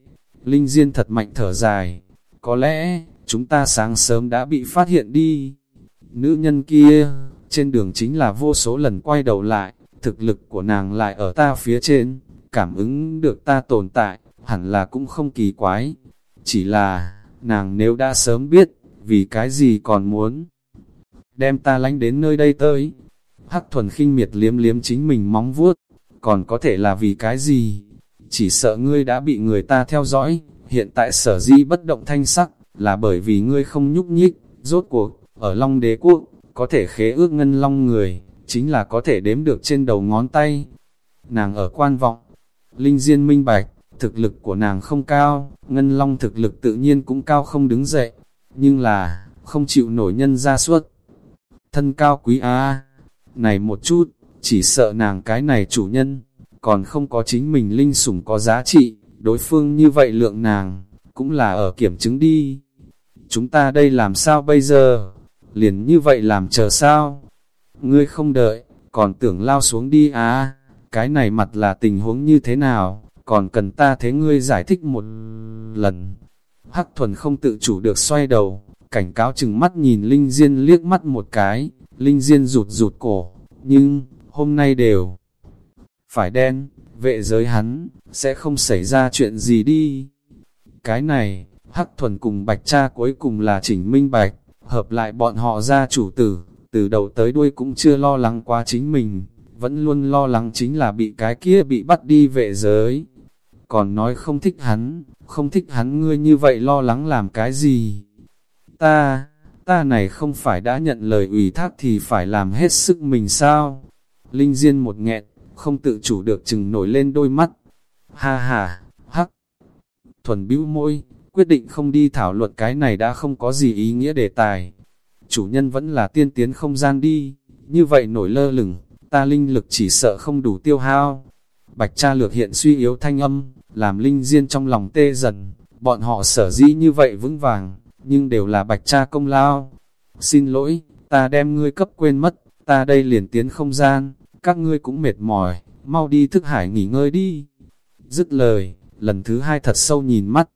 Linh Diên thật mạnh thở dài, có lẽ, chúng ta sáng sớm đã bị phát hiện đi. Nữ nhân kia, trên đường chính là vô số lần quay đầu lại, thực lực của nàng lại ở ta phía trên, cảm ứng được ta tồn tại, hẳn là cũng không kỳ quái. Chỉ là, nàng nếu đã sớm biết, vì cái gì còn muốn đem ta lánh đến nơi đây tới. Hắc thuần khinh miệt liếm liếm chính mình móng vuốt, còn có thể là vì cái gì? Chỉ sợ ngươi đã bị người ta theo dõi, hiện tại sở di bất động thanh sắc, là bởi vì ngươi không nhúc nhích, rốt cuộc, ở Long Đế Quốc, có thể khế ước ngân long người, chính là có thể đếm được trên đầu ngón tay. Nàng ở quan vọng, Linh Diên minh bạch, thực lực của nàng không cao, ngân long thực lực tự nhiên cũng cao không đứng dậy, nhưng là, không chịu nổi nhân ra suốt. Thân cao quý a này một chút, chỉ sợ nàng cái này chủ nhân, còn không có chính mình linh sủng có giá trị, đối phương như vậy lượng nàng, cũng là ở kiểm chứng đi. Chúng ta đây làm sao bây giờ? Liền như vậy làm chờ sao? Ngươi không đợi, còn tưởng lao xuống đi à? Cái này mặt là tình huống như thế nào? Còn cần ta thế ngươi giải thích một lần. Hắc thuần không tự chủ được xoay đầu, cảnh cáo chừng mắt nhìn Linh Diên liếc mắt một cái, Linh Diên rụt rụt cổ, nhưng, hôm nay đều phải đen, vệ giới hắn, sẽ không xảy ra chuyện gì đi. Cái này, Hắc Thuần cùng Bạch Cha cuối cùng là chỉnh minh bạch, hợp lại bọn họ ra chủ tử, từ đầu tới đuôi cũng chưa lo lắng qua chính mình, vẫn luôn lo lắng chính là bị cái kia bị bắt đi vệ giới. Còn nói không thích hắn, không thích hắn ngươi như vậy lo lắng làm cái gì? Ta, ta này không phải đã nhận lời ủy thác thì phải làm hết sức mình sao? Linh Diên một nghẹn, không tự chủ được chừng nổi lên đôi mắt. Ha ha, hắc. Thuần bĩu môi, quyết định không đi thảo luận cái này đã không có gì ý nghĩa đề tài. Chủ nhân vẫn là tiên tiến không gian đi, như vậy nổi lơ lửng, ta linh lực chỉ sợ không đủ tiêu hao. Bạch cha lược hiện suy yếu thanh âm, làm linh diên trong lòng tê dần, bọn họ sở dĩ như vậy vững vàng, nhưng đều là bạch cha công lao. Xin lỗi, ta đem ngươi cấp quên mất, ta đây liền tiến không gian, các ngươi cũng mệt mỏi, mau đi thức hải nghỉ ngơi đi. Dứt lời, lần thứ hai thật sâu nhìn mắt.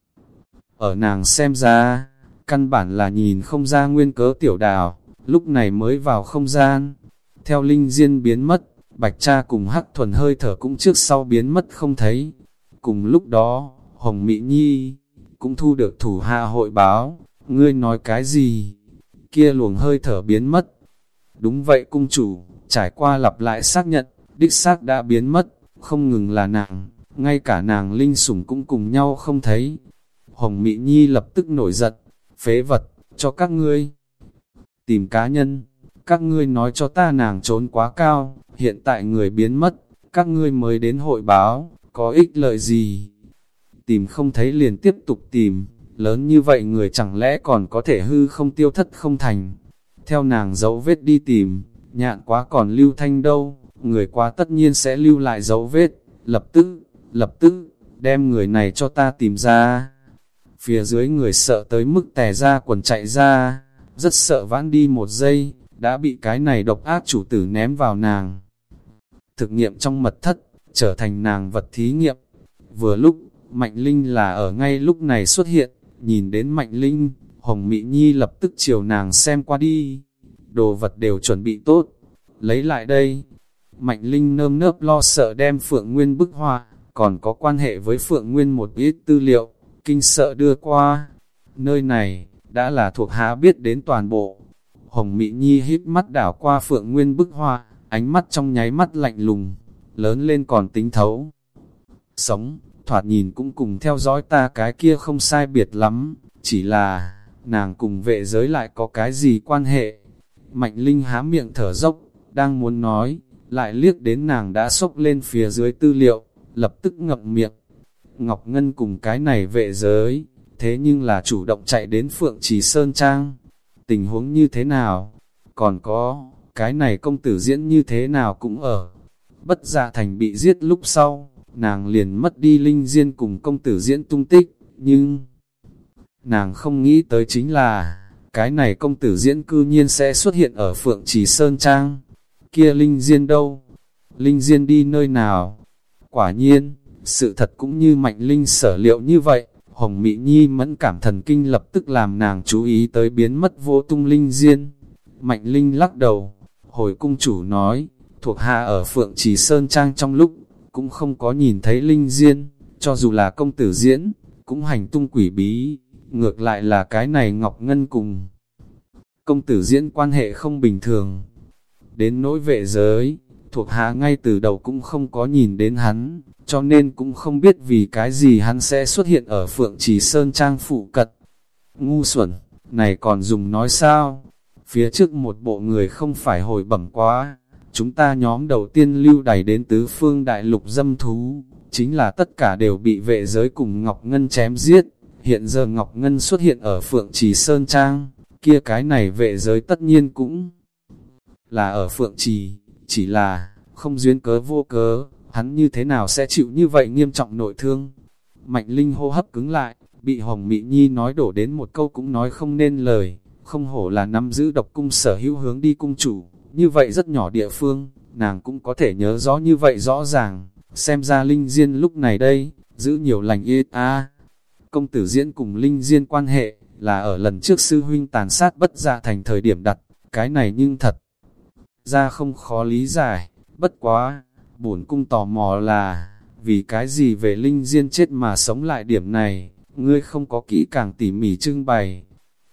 Ở nàng xem ra, căn bản là nhìn không ra nguyên cớ tiểu đào, lúc này mới vào không gian. Theo linh diên biến mất, bạch cha cùng hắc thuần hơi thở cũng trước sau biến mất không thấy. Cùng lúc đó, Hồng Mỹ Nhi cũng thu được thủ hạ hội báo, ngươi nói cái gì? Kia luồng hơi thở biến mất. Đúng vậy cung chủ, trải qua lặp lại xác nhận, đích xác đã biến mất, không ngừng là nàng, ngay cả nàng linh sủng cũng cùng nhau không thấy. Hồng Mỹ Nhi lập tức nổi giận, phế vật, cho các ngươi. Tìm cá nhân, các ngươi nói cho ta nàng trốn quá cao, hiện tại người biến mất, các ngươi mới đến hội báo, có ích lợi gì? Tìm không thấy liền tiếp tục tìm, lớn như vậy người chẳng lẽ còn có thể hư không tiêu thất không thành. Theo nàng dấu vết đi tìm, nhạn quá còn lưu thanh đâu, người quá tất nhiên sẽ lưu lại dấu vết, lập tức, lập tức, đem người này cho ta tìm ra. Phía dưới người sợ tới mức tè ra quần chạy ra, rất sợ vãn đi một giây, đã bị cái này độc ác chủ tử ném vào nàng. Thực nghiệm trong mật thất, trở thành nàng vật thí nghiệm. Vừa lúc, Mạnh Linh là ở ngay lúc này xuất hiện, nhìn đến Mạnh Linh, Hồng Mỹ Nhi lập tức chiều nàng xem qua đi. Đồ vật đều chuẩn bị tốt, lấy lại đây. Mạnh Linh nơm nớp lo sợ đem Phượng Nguyên bức họa, còn có quan hệ với Phượng Nguyên một ít tư liệu, kinh sợ đưa qua. Nơi này, đã là thuộc hạ biết đến toàn bộ. Hồng Mỹ Nhi hít mắt đảo qua Phượng Nguyên bức hoa ánh mắt trong nháy mắt lạnh lùng, lớn lên còn tính thấu. Sống, thoạt nhìn cũng cùng theo dõi ta cái kia không sai biệt lắm, chỉ là, nàng cùng vệ giới lại có cái gì quan hệ. Mạnh Linh há miệng thở dốc, đang muốn nói, lại liếc đến nàng đã sốc lên phía dưới tư liệu, lập tức ngậm miệng. Ngọc Ngân cùng cái này vệ giới, thế nhưng là chủ động chạy đến Phượng Trì Sơn Trang. Tình huống như thế nào? Còn có, cái này công tử diễn như thế nào cũng ở. Bất dạ thành bị giết lúc sau, nàng liền mất đi linh diên cùng công tử diễn tung tích, nhưng... Nàng không nghĩ tới chính là, cái này công tử diễn cư nhiên sẽ xuất hiện ở Phượng Trì Sơn Trang. Kia Linh Diên đâu? Linh Diên đi nơi nào? Quả nhiên, sự thật cũng như Mạnh Linh sở liệu như vậy, Hồng Mỹ Nhi mẫn cảm thần kinh lập tức làm nàng chú ý tới biến mất vô tung Linh Diên. Mạnh Linh lắc đầu, hồi cung chủ nói, thuộc hạ ở Phượng Trì Sơn Trang trong lúc, cũng không có nhìn thấy Linh Diên, cho dù là công tử diễn, cũng hành tung quỷ bí, ngược lại là cái này Ngọc Ngân cùng. Công tử diễn quan hệ không bình thường, đến nỗi vệ giới, thuộc hạ ngay từ đầu cũng không có nhìn đến hắn, cho nên cũng không biết vì cái gì hắn sẽ xuất hiện ở Phượng Trì Sơn Trang phụ cật. Ngu xuẩn, này còn dùng nói sao? Phía trước một bộ người không phải hồi bẩm quá, chúng ta nhóm đầu tiên lưu đẩy đến tứ phương đại lục dâm thú, chính là tất cả đều bị vệ giới cùng Ngọc Ngân chém giết. Hiện giờ Ngọc Ngân xuất hiện ở Phượng Trì Sơn Trang, kia cái này vệ giới tất nhiên cũng là ở Phượng Trì, chỉ là không duyên cớ vô cớ, hắn như thế nào sẽ chịu như vậy nghiêm trọng nội thương. Mạnh Linh hô hấp cứng lại, bị Hồng Mỹ Nhi nói đổ đến một câu cũng nói không nên lời, không hổ là nắm giữ độc cung sở hữu hướng đi cung chủ, như vậy rất nhỏ địa phương, nàng cũng có thể nhớ rõ như vậy rõ ràng, xem ra Linh Diên lúc này đây, giữ nhiều lành ít a Công tử diễn cùng Linh Diên quan hệ, là ở lần trước sư huynh tàn sát bất dạ thành thời điểm đặt, cái này nhưng thật ra không khó lý giải, bất quá, bổn cung tò mò là, vì cái gì về Linh Diên chết mà sống lại điểm này, ngươi không có kỹ càng tỉ mỉ trưng bày.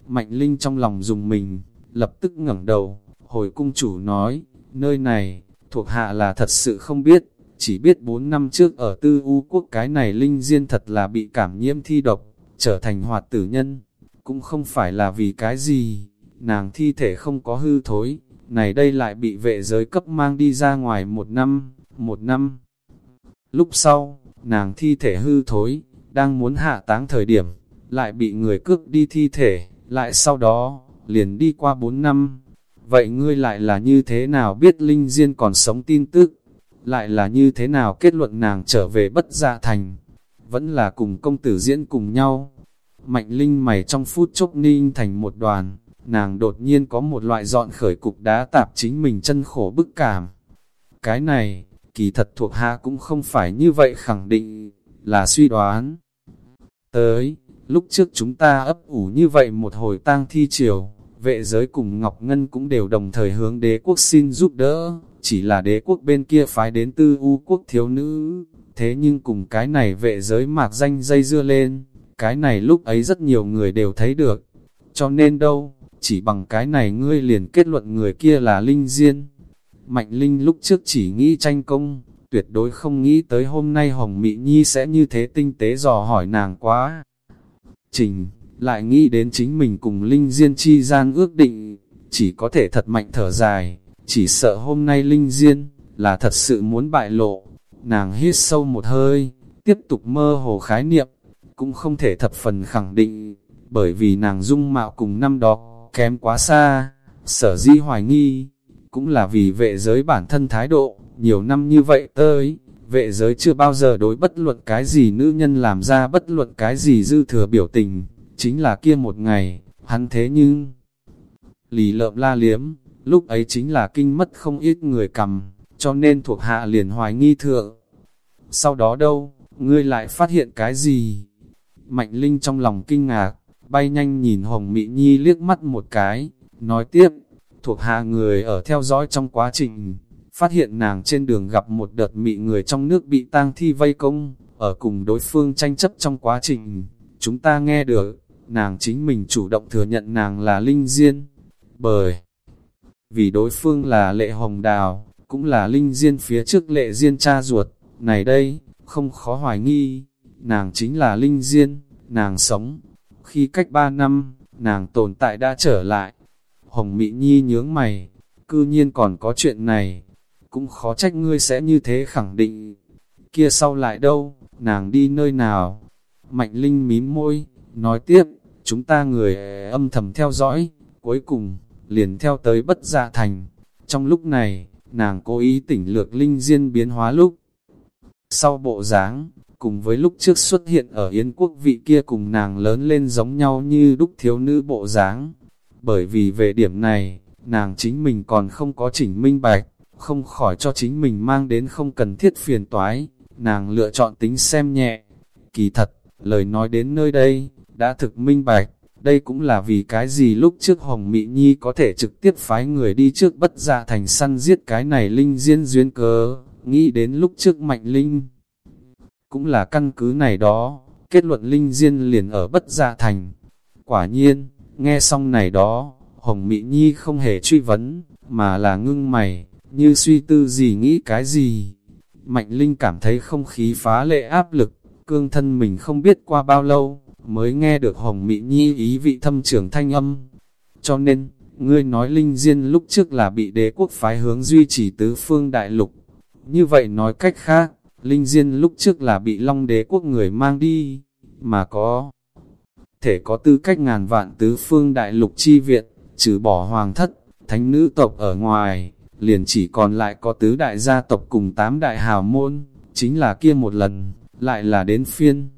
Mạnh Linh trong lòng dùng mình, lập tức ngẩng đầu, hồi cung chủ nói, nơi này, thuộc hạ là thật sự không biết, chỉ biết 4 năm trước ở tư u quốc cái này Linh Diên thật là bị cảm nhiễm thi độc, trở thành hoạt tử nhân, cũng không phải là vì cái gì, nàng thi thể không có hư thối, này đây lại bị vệ giới cấp mang đi ra ngoài một năm, một năm. Lúc sau, nàng thi thể hư thối, đang muốn hạ táng thời điểm, lại bị người cướp đi thi thể, lại sau đó, liền đi qua bốn năm. Vậy ngươi lại là như thế nào biết Linh Diên còn sống tin tức? Lại là như thế nào kết luận nàng trở về bất gia thành? Vẫn là cùng công tử diễn cùng nhau. Mạnh Linh mày trong phút chốc ninh thành một đoàn, nàng đột nhiên có một loại dọn khởi cục đá tạp chính mình chân khổ bức cảm. Cái này, kỳ thật thuộc hạ cũng không phải như vậy khẳng định, là suy đoán. Tới, lúc trước chúng ta ấp ủ như vậy một hồi tang thi triều, vệ giới cùng Ngọc Ngân cũng đều đồng thời hướng đế quốc xin giúp đỡ, chỉ là đế quốc bên kia phái đến tư u quốc thiếu nữ, thế nhưng cùng cái này vệ giới mạc danh dây dưa lên, cái này lúc ấy rất nhiều người đều thấy được, cho nên đâu, chỉ bằng cái này ngươi liền kết luận người kia là Linh Diên. Mạnh Linh lúc trước chỉ nghĩ tranh công, tuyệt đối không nghĩ tới hôm nay Hồng Mỹ Nhi sẽ như thế tinh tế dò hỏi nàng quá. Trình, lại nghĩ đến chính mình cùng Linh Diên chi gian ước định, chỉ có thể thật mạnh thở dài, chỉ sợ hôm nay Linh Diên, là thật sự muốn bại lộ. Nàng hít sâu một hơi, tiếp tục mơ hồ khái niệm, cũng không thể thập phần khẳng định, bởi vì nàng dung mạo cùng năm đó kém quá xa, sở di hoài nghi, cũng là vì vệ giới bản thân thái độ, nhiều năm như vậy tới, vệ giới chưa bao giờ đối bất luận cái gì nữ nhân làm ra bất luận cái gì dư thừa biểu tình, chính là kia một ngày, hắn thế nhưng lì lợm la liếm, lúc ấy chính là kinh mất không ít người cầm, cho nên thuộc hạ liền hoài nghi thượng. Sau đó đâu, ngươi lại phát hiện cái gì? Mạnh Linh trong lòng kinh ngạc, bay nhanh nhìn Hồng Mỹ Nhi liếc mắt một cái, nói tiếp, thuộc hạ người ở theo dõi trong quá trình, phát hiện nàng trên đường gặp một đợt mị người trong nước bị tang thi vây công, ở cùng đối phương tranh chấp trong quá trình, chúng ta nghe được, nàng chính mình chủ động thừa nhận nàng là Linh Diên, bởi vì đối phương là lệ hồng đào, cũng là Linh Diên phía trước lệ Diên cha ruột, này đây, không khó hoài nghi, nàng chính là Linh Diên, nàng sống, khi cách ba năm, nàng tồn tại đã trở lại. Hồng Mỹ Nhi nhướng mày, cư nhiên còn có chuyện này, cũng khó trách ngươi sẽ như thế khẳng định. Kia sau lại đâu, nàng đi nơi nào? Mạnh Linh mím môi, nói tiếp, chúng ta người âm thầm theo dõi, cuối cùng, liền theo tới bất dạ thành. Trong lúc này, nàng cố ý tỉnh lược Linh Diên biến hóa lúc. Sau bộ dáng cùng với lúc trước xuất hiện ở Yến quốc vị kia cùng nàng lớn lên giống nhau như đúc thiếu nữ bộ dáng. Bởi vì về điểm này, nàng chính mình còn không có chỉnh minh bạch, không khỏi cho chính mình mang đến không cần thiết phiền toái, nàng lựa chọn tính xem nhẹ. Kỳ thật, lời nói đến nơi đây, đã thực minh bạch, Đây cũng là vì cái gì lúc trước Hồng Mị Nhi có thể trực tiếp phái người đi trước bất dạ thành săn giết cái này linh diên duyên cớ, nghĩ đến lúc trước mạnh linh. Cũng là căn cứ này đó, kết luận linh diên liền ở bất gia thành. Quả nhiên, nghe xong này đó, Hồng Mỹ Nhi không hề truy vấn, mà là ngưng mày, như suy tư gì nghĩ cái gì. Mạnh Linh cảm thấy không khí phá lệ áp lực, cương thân mình không biết qua bao lâu, mới nghe được Hồng Mỹ Nhi ý vị thâm trưởng thanh âm. Cho nên, ngươi nói Linh Diên lúc trước là bị đế quốc phái hướng duy trì tứ phương đại lục. Như vậy nói cách khác, Linh Diên lúc trước là bị Long đế quốc người mang đi, mà có thể có tư cách ngàn vạn tứ phương đại lục chi viện, trừ bỏ hoàng thất, thánh nữ tộc ở ngoài, liền chỉ còn lại có tứ đại gia tộc cùng tám đại hào môn, chính là kia một lần, lại là đến phiên.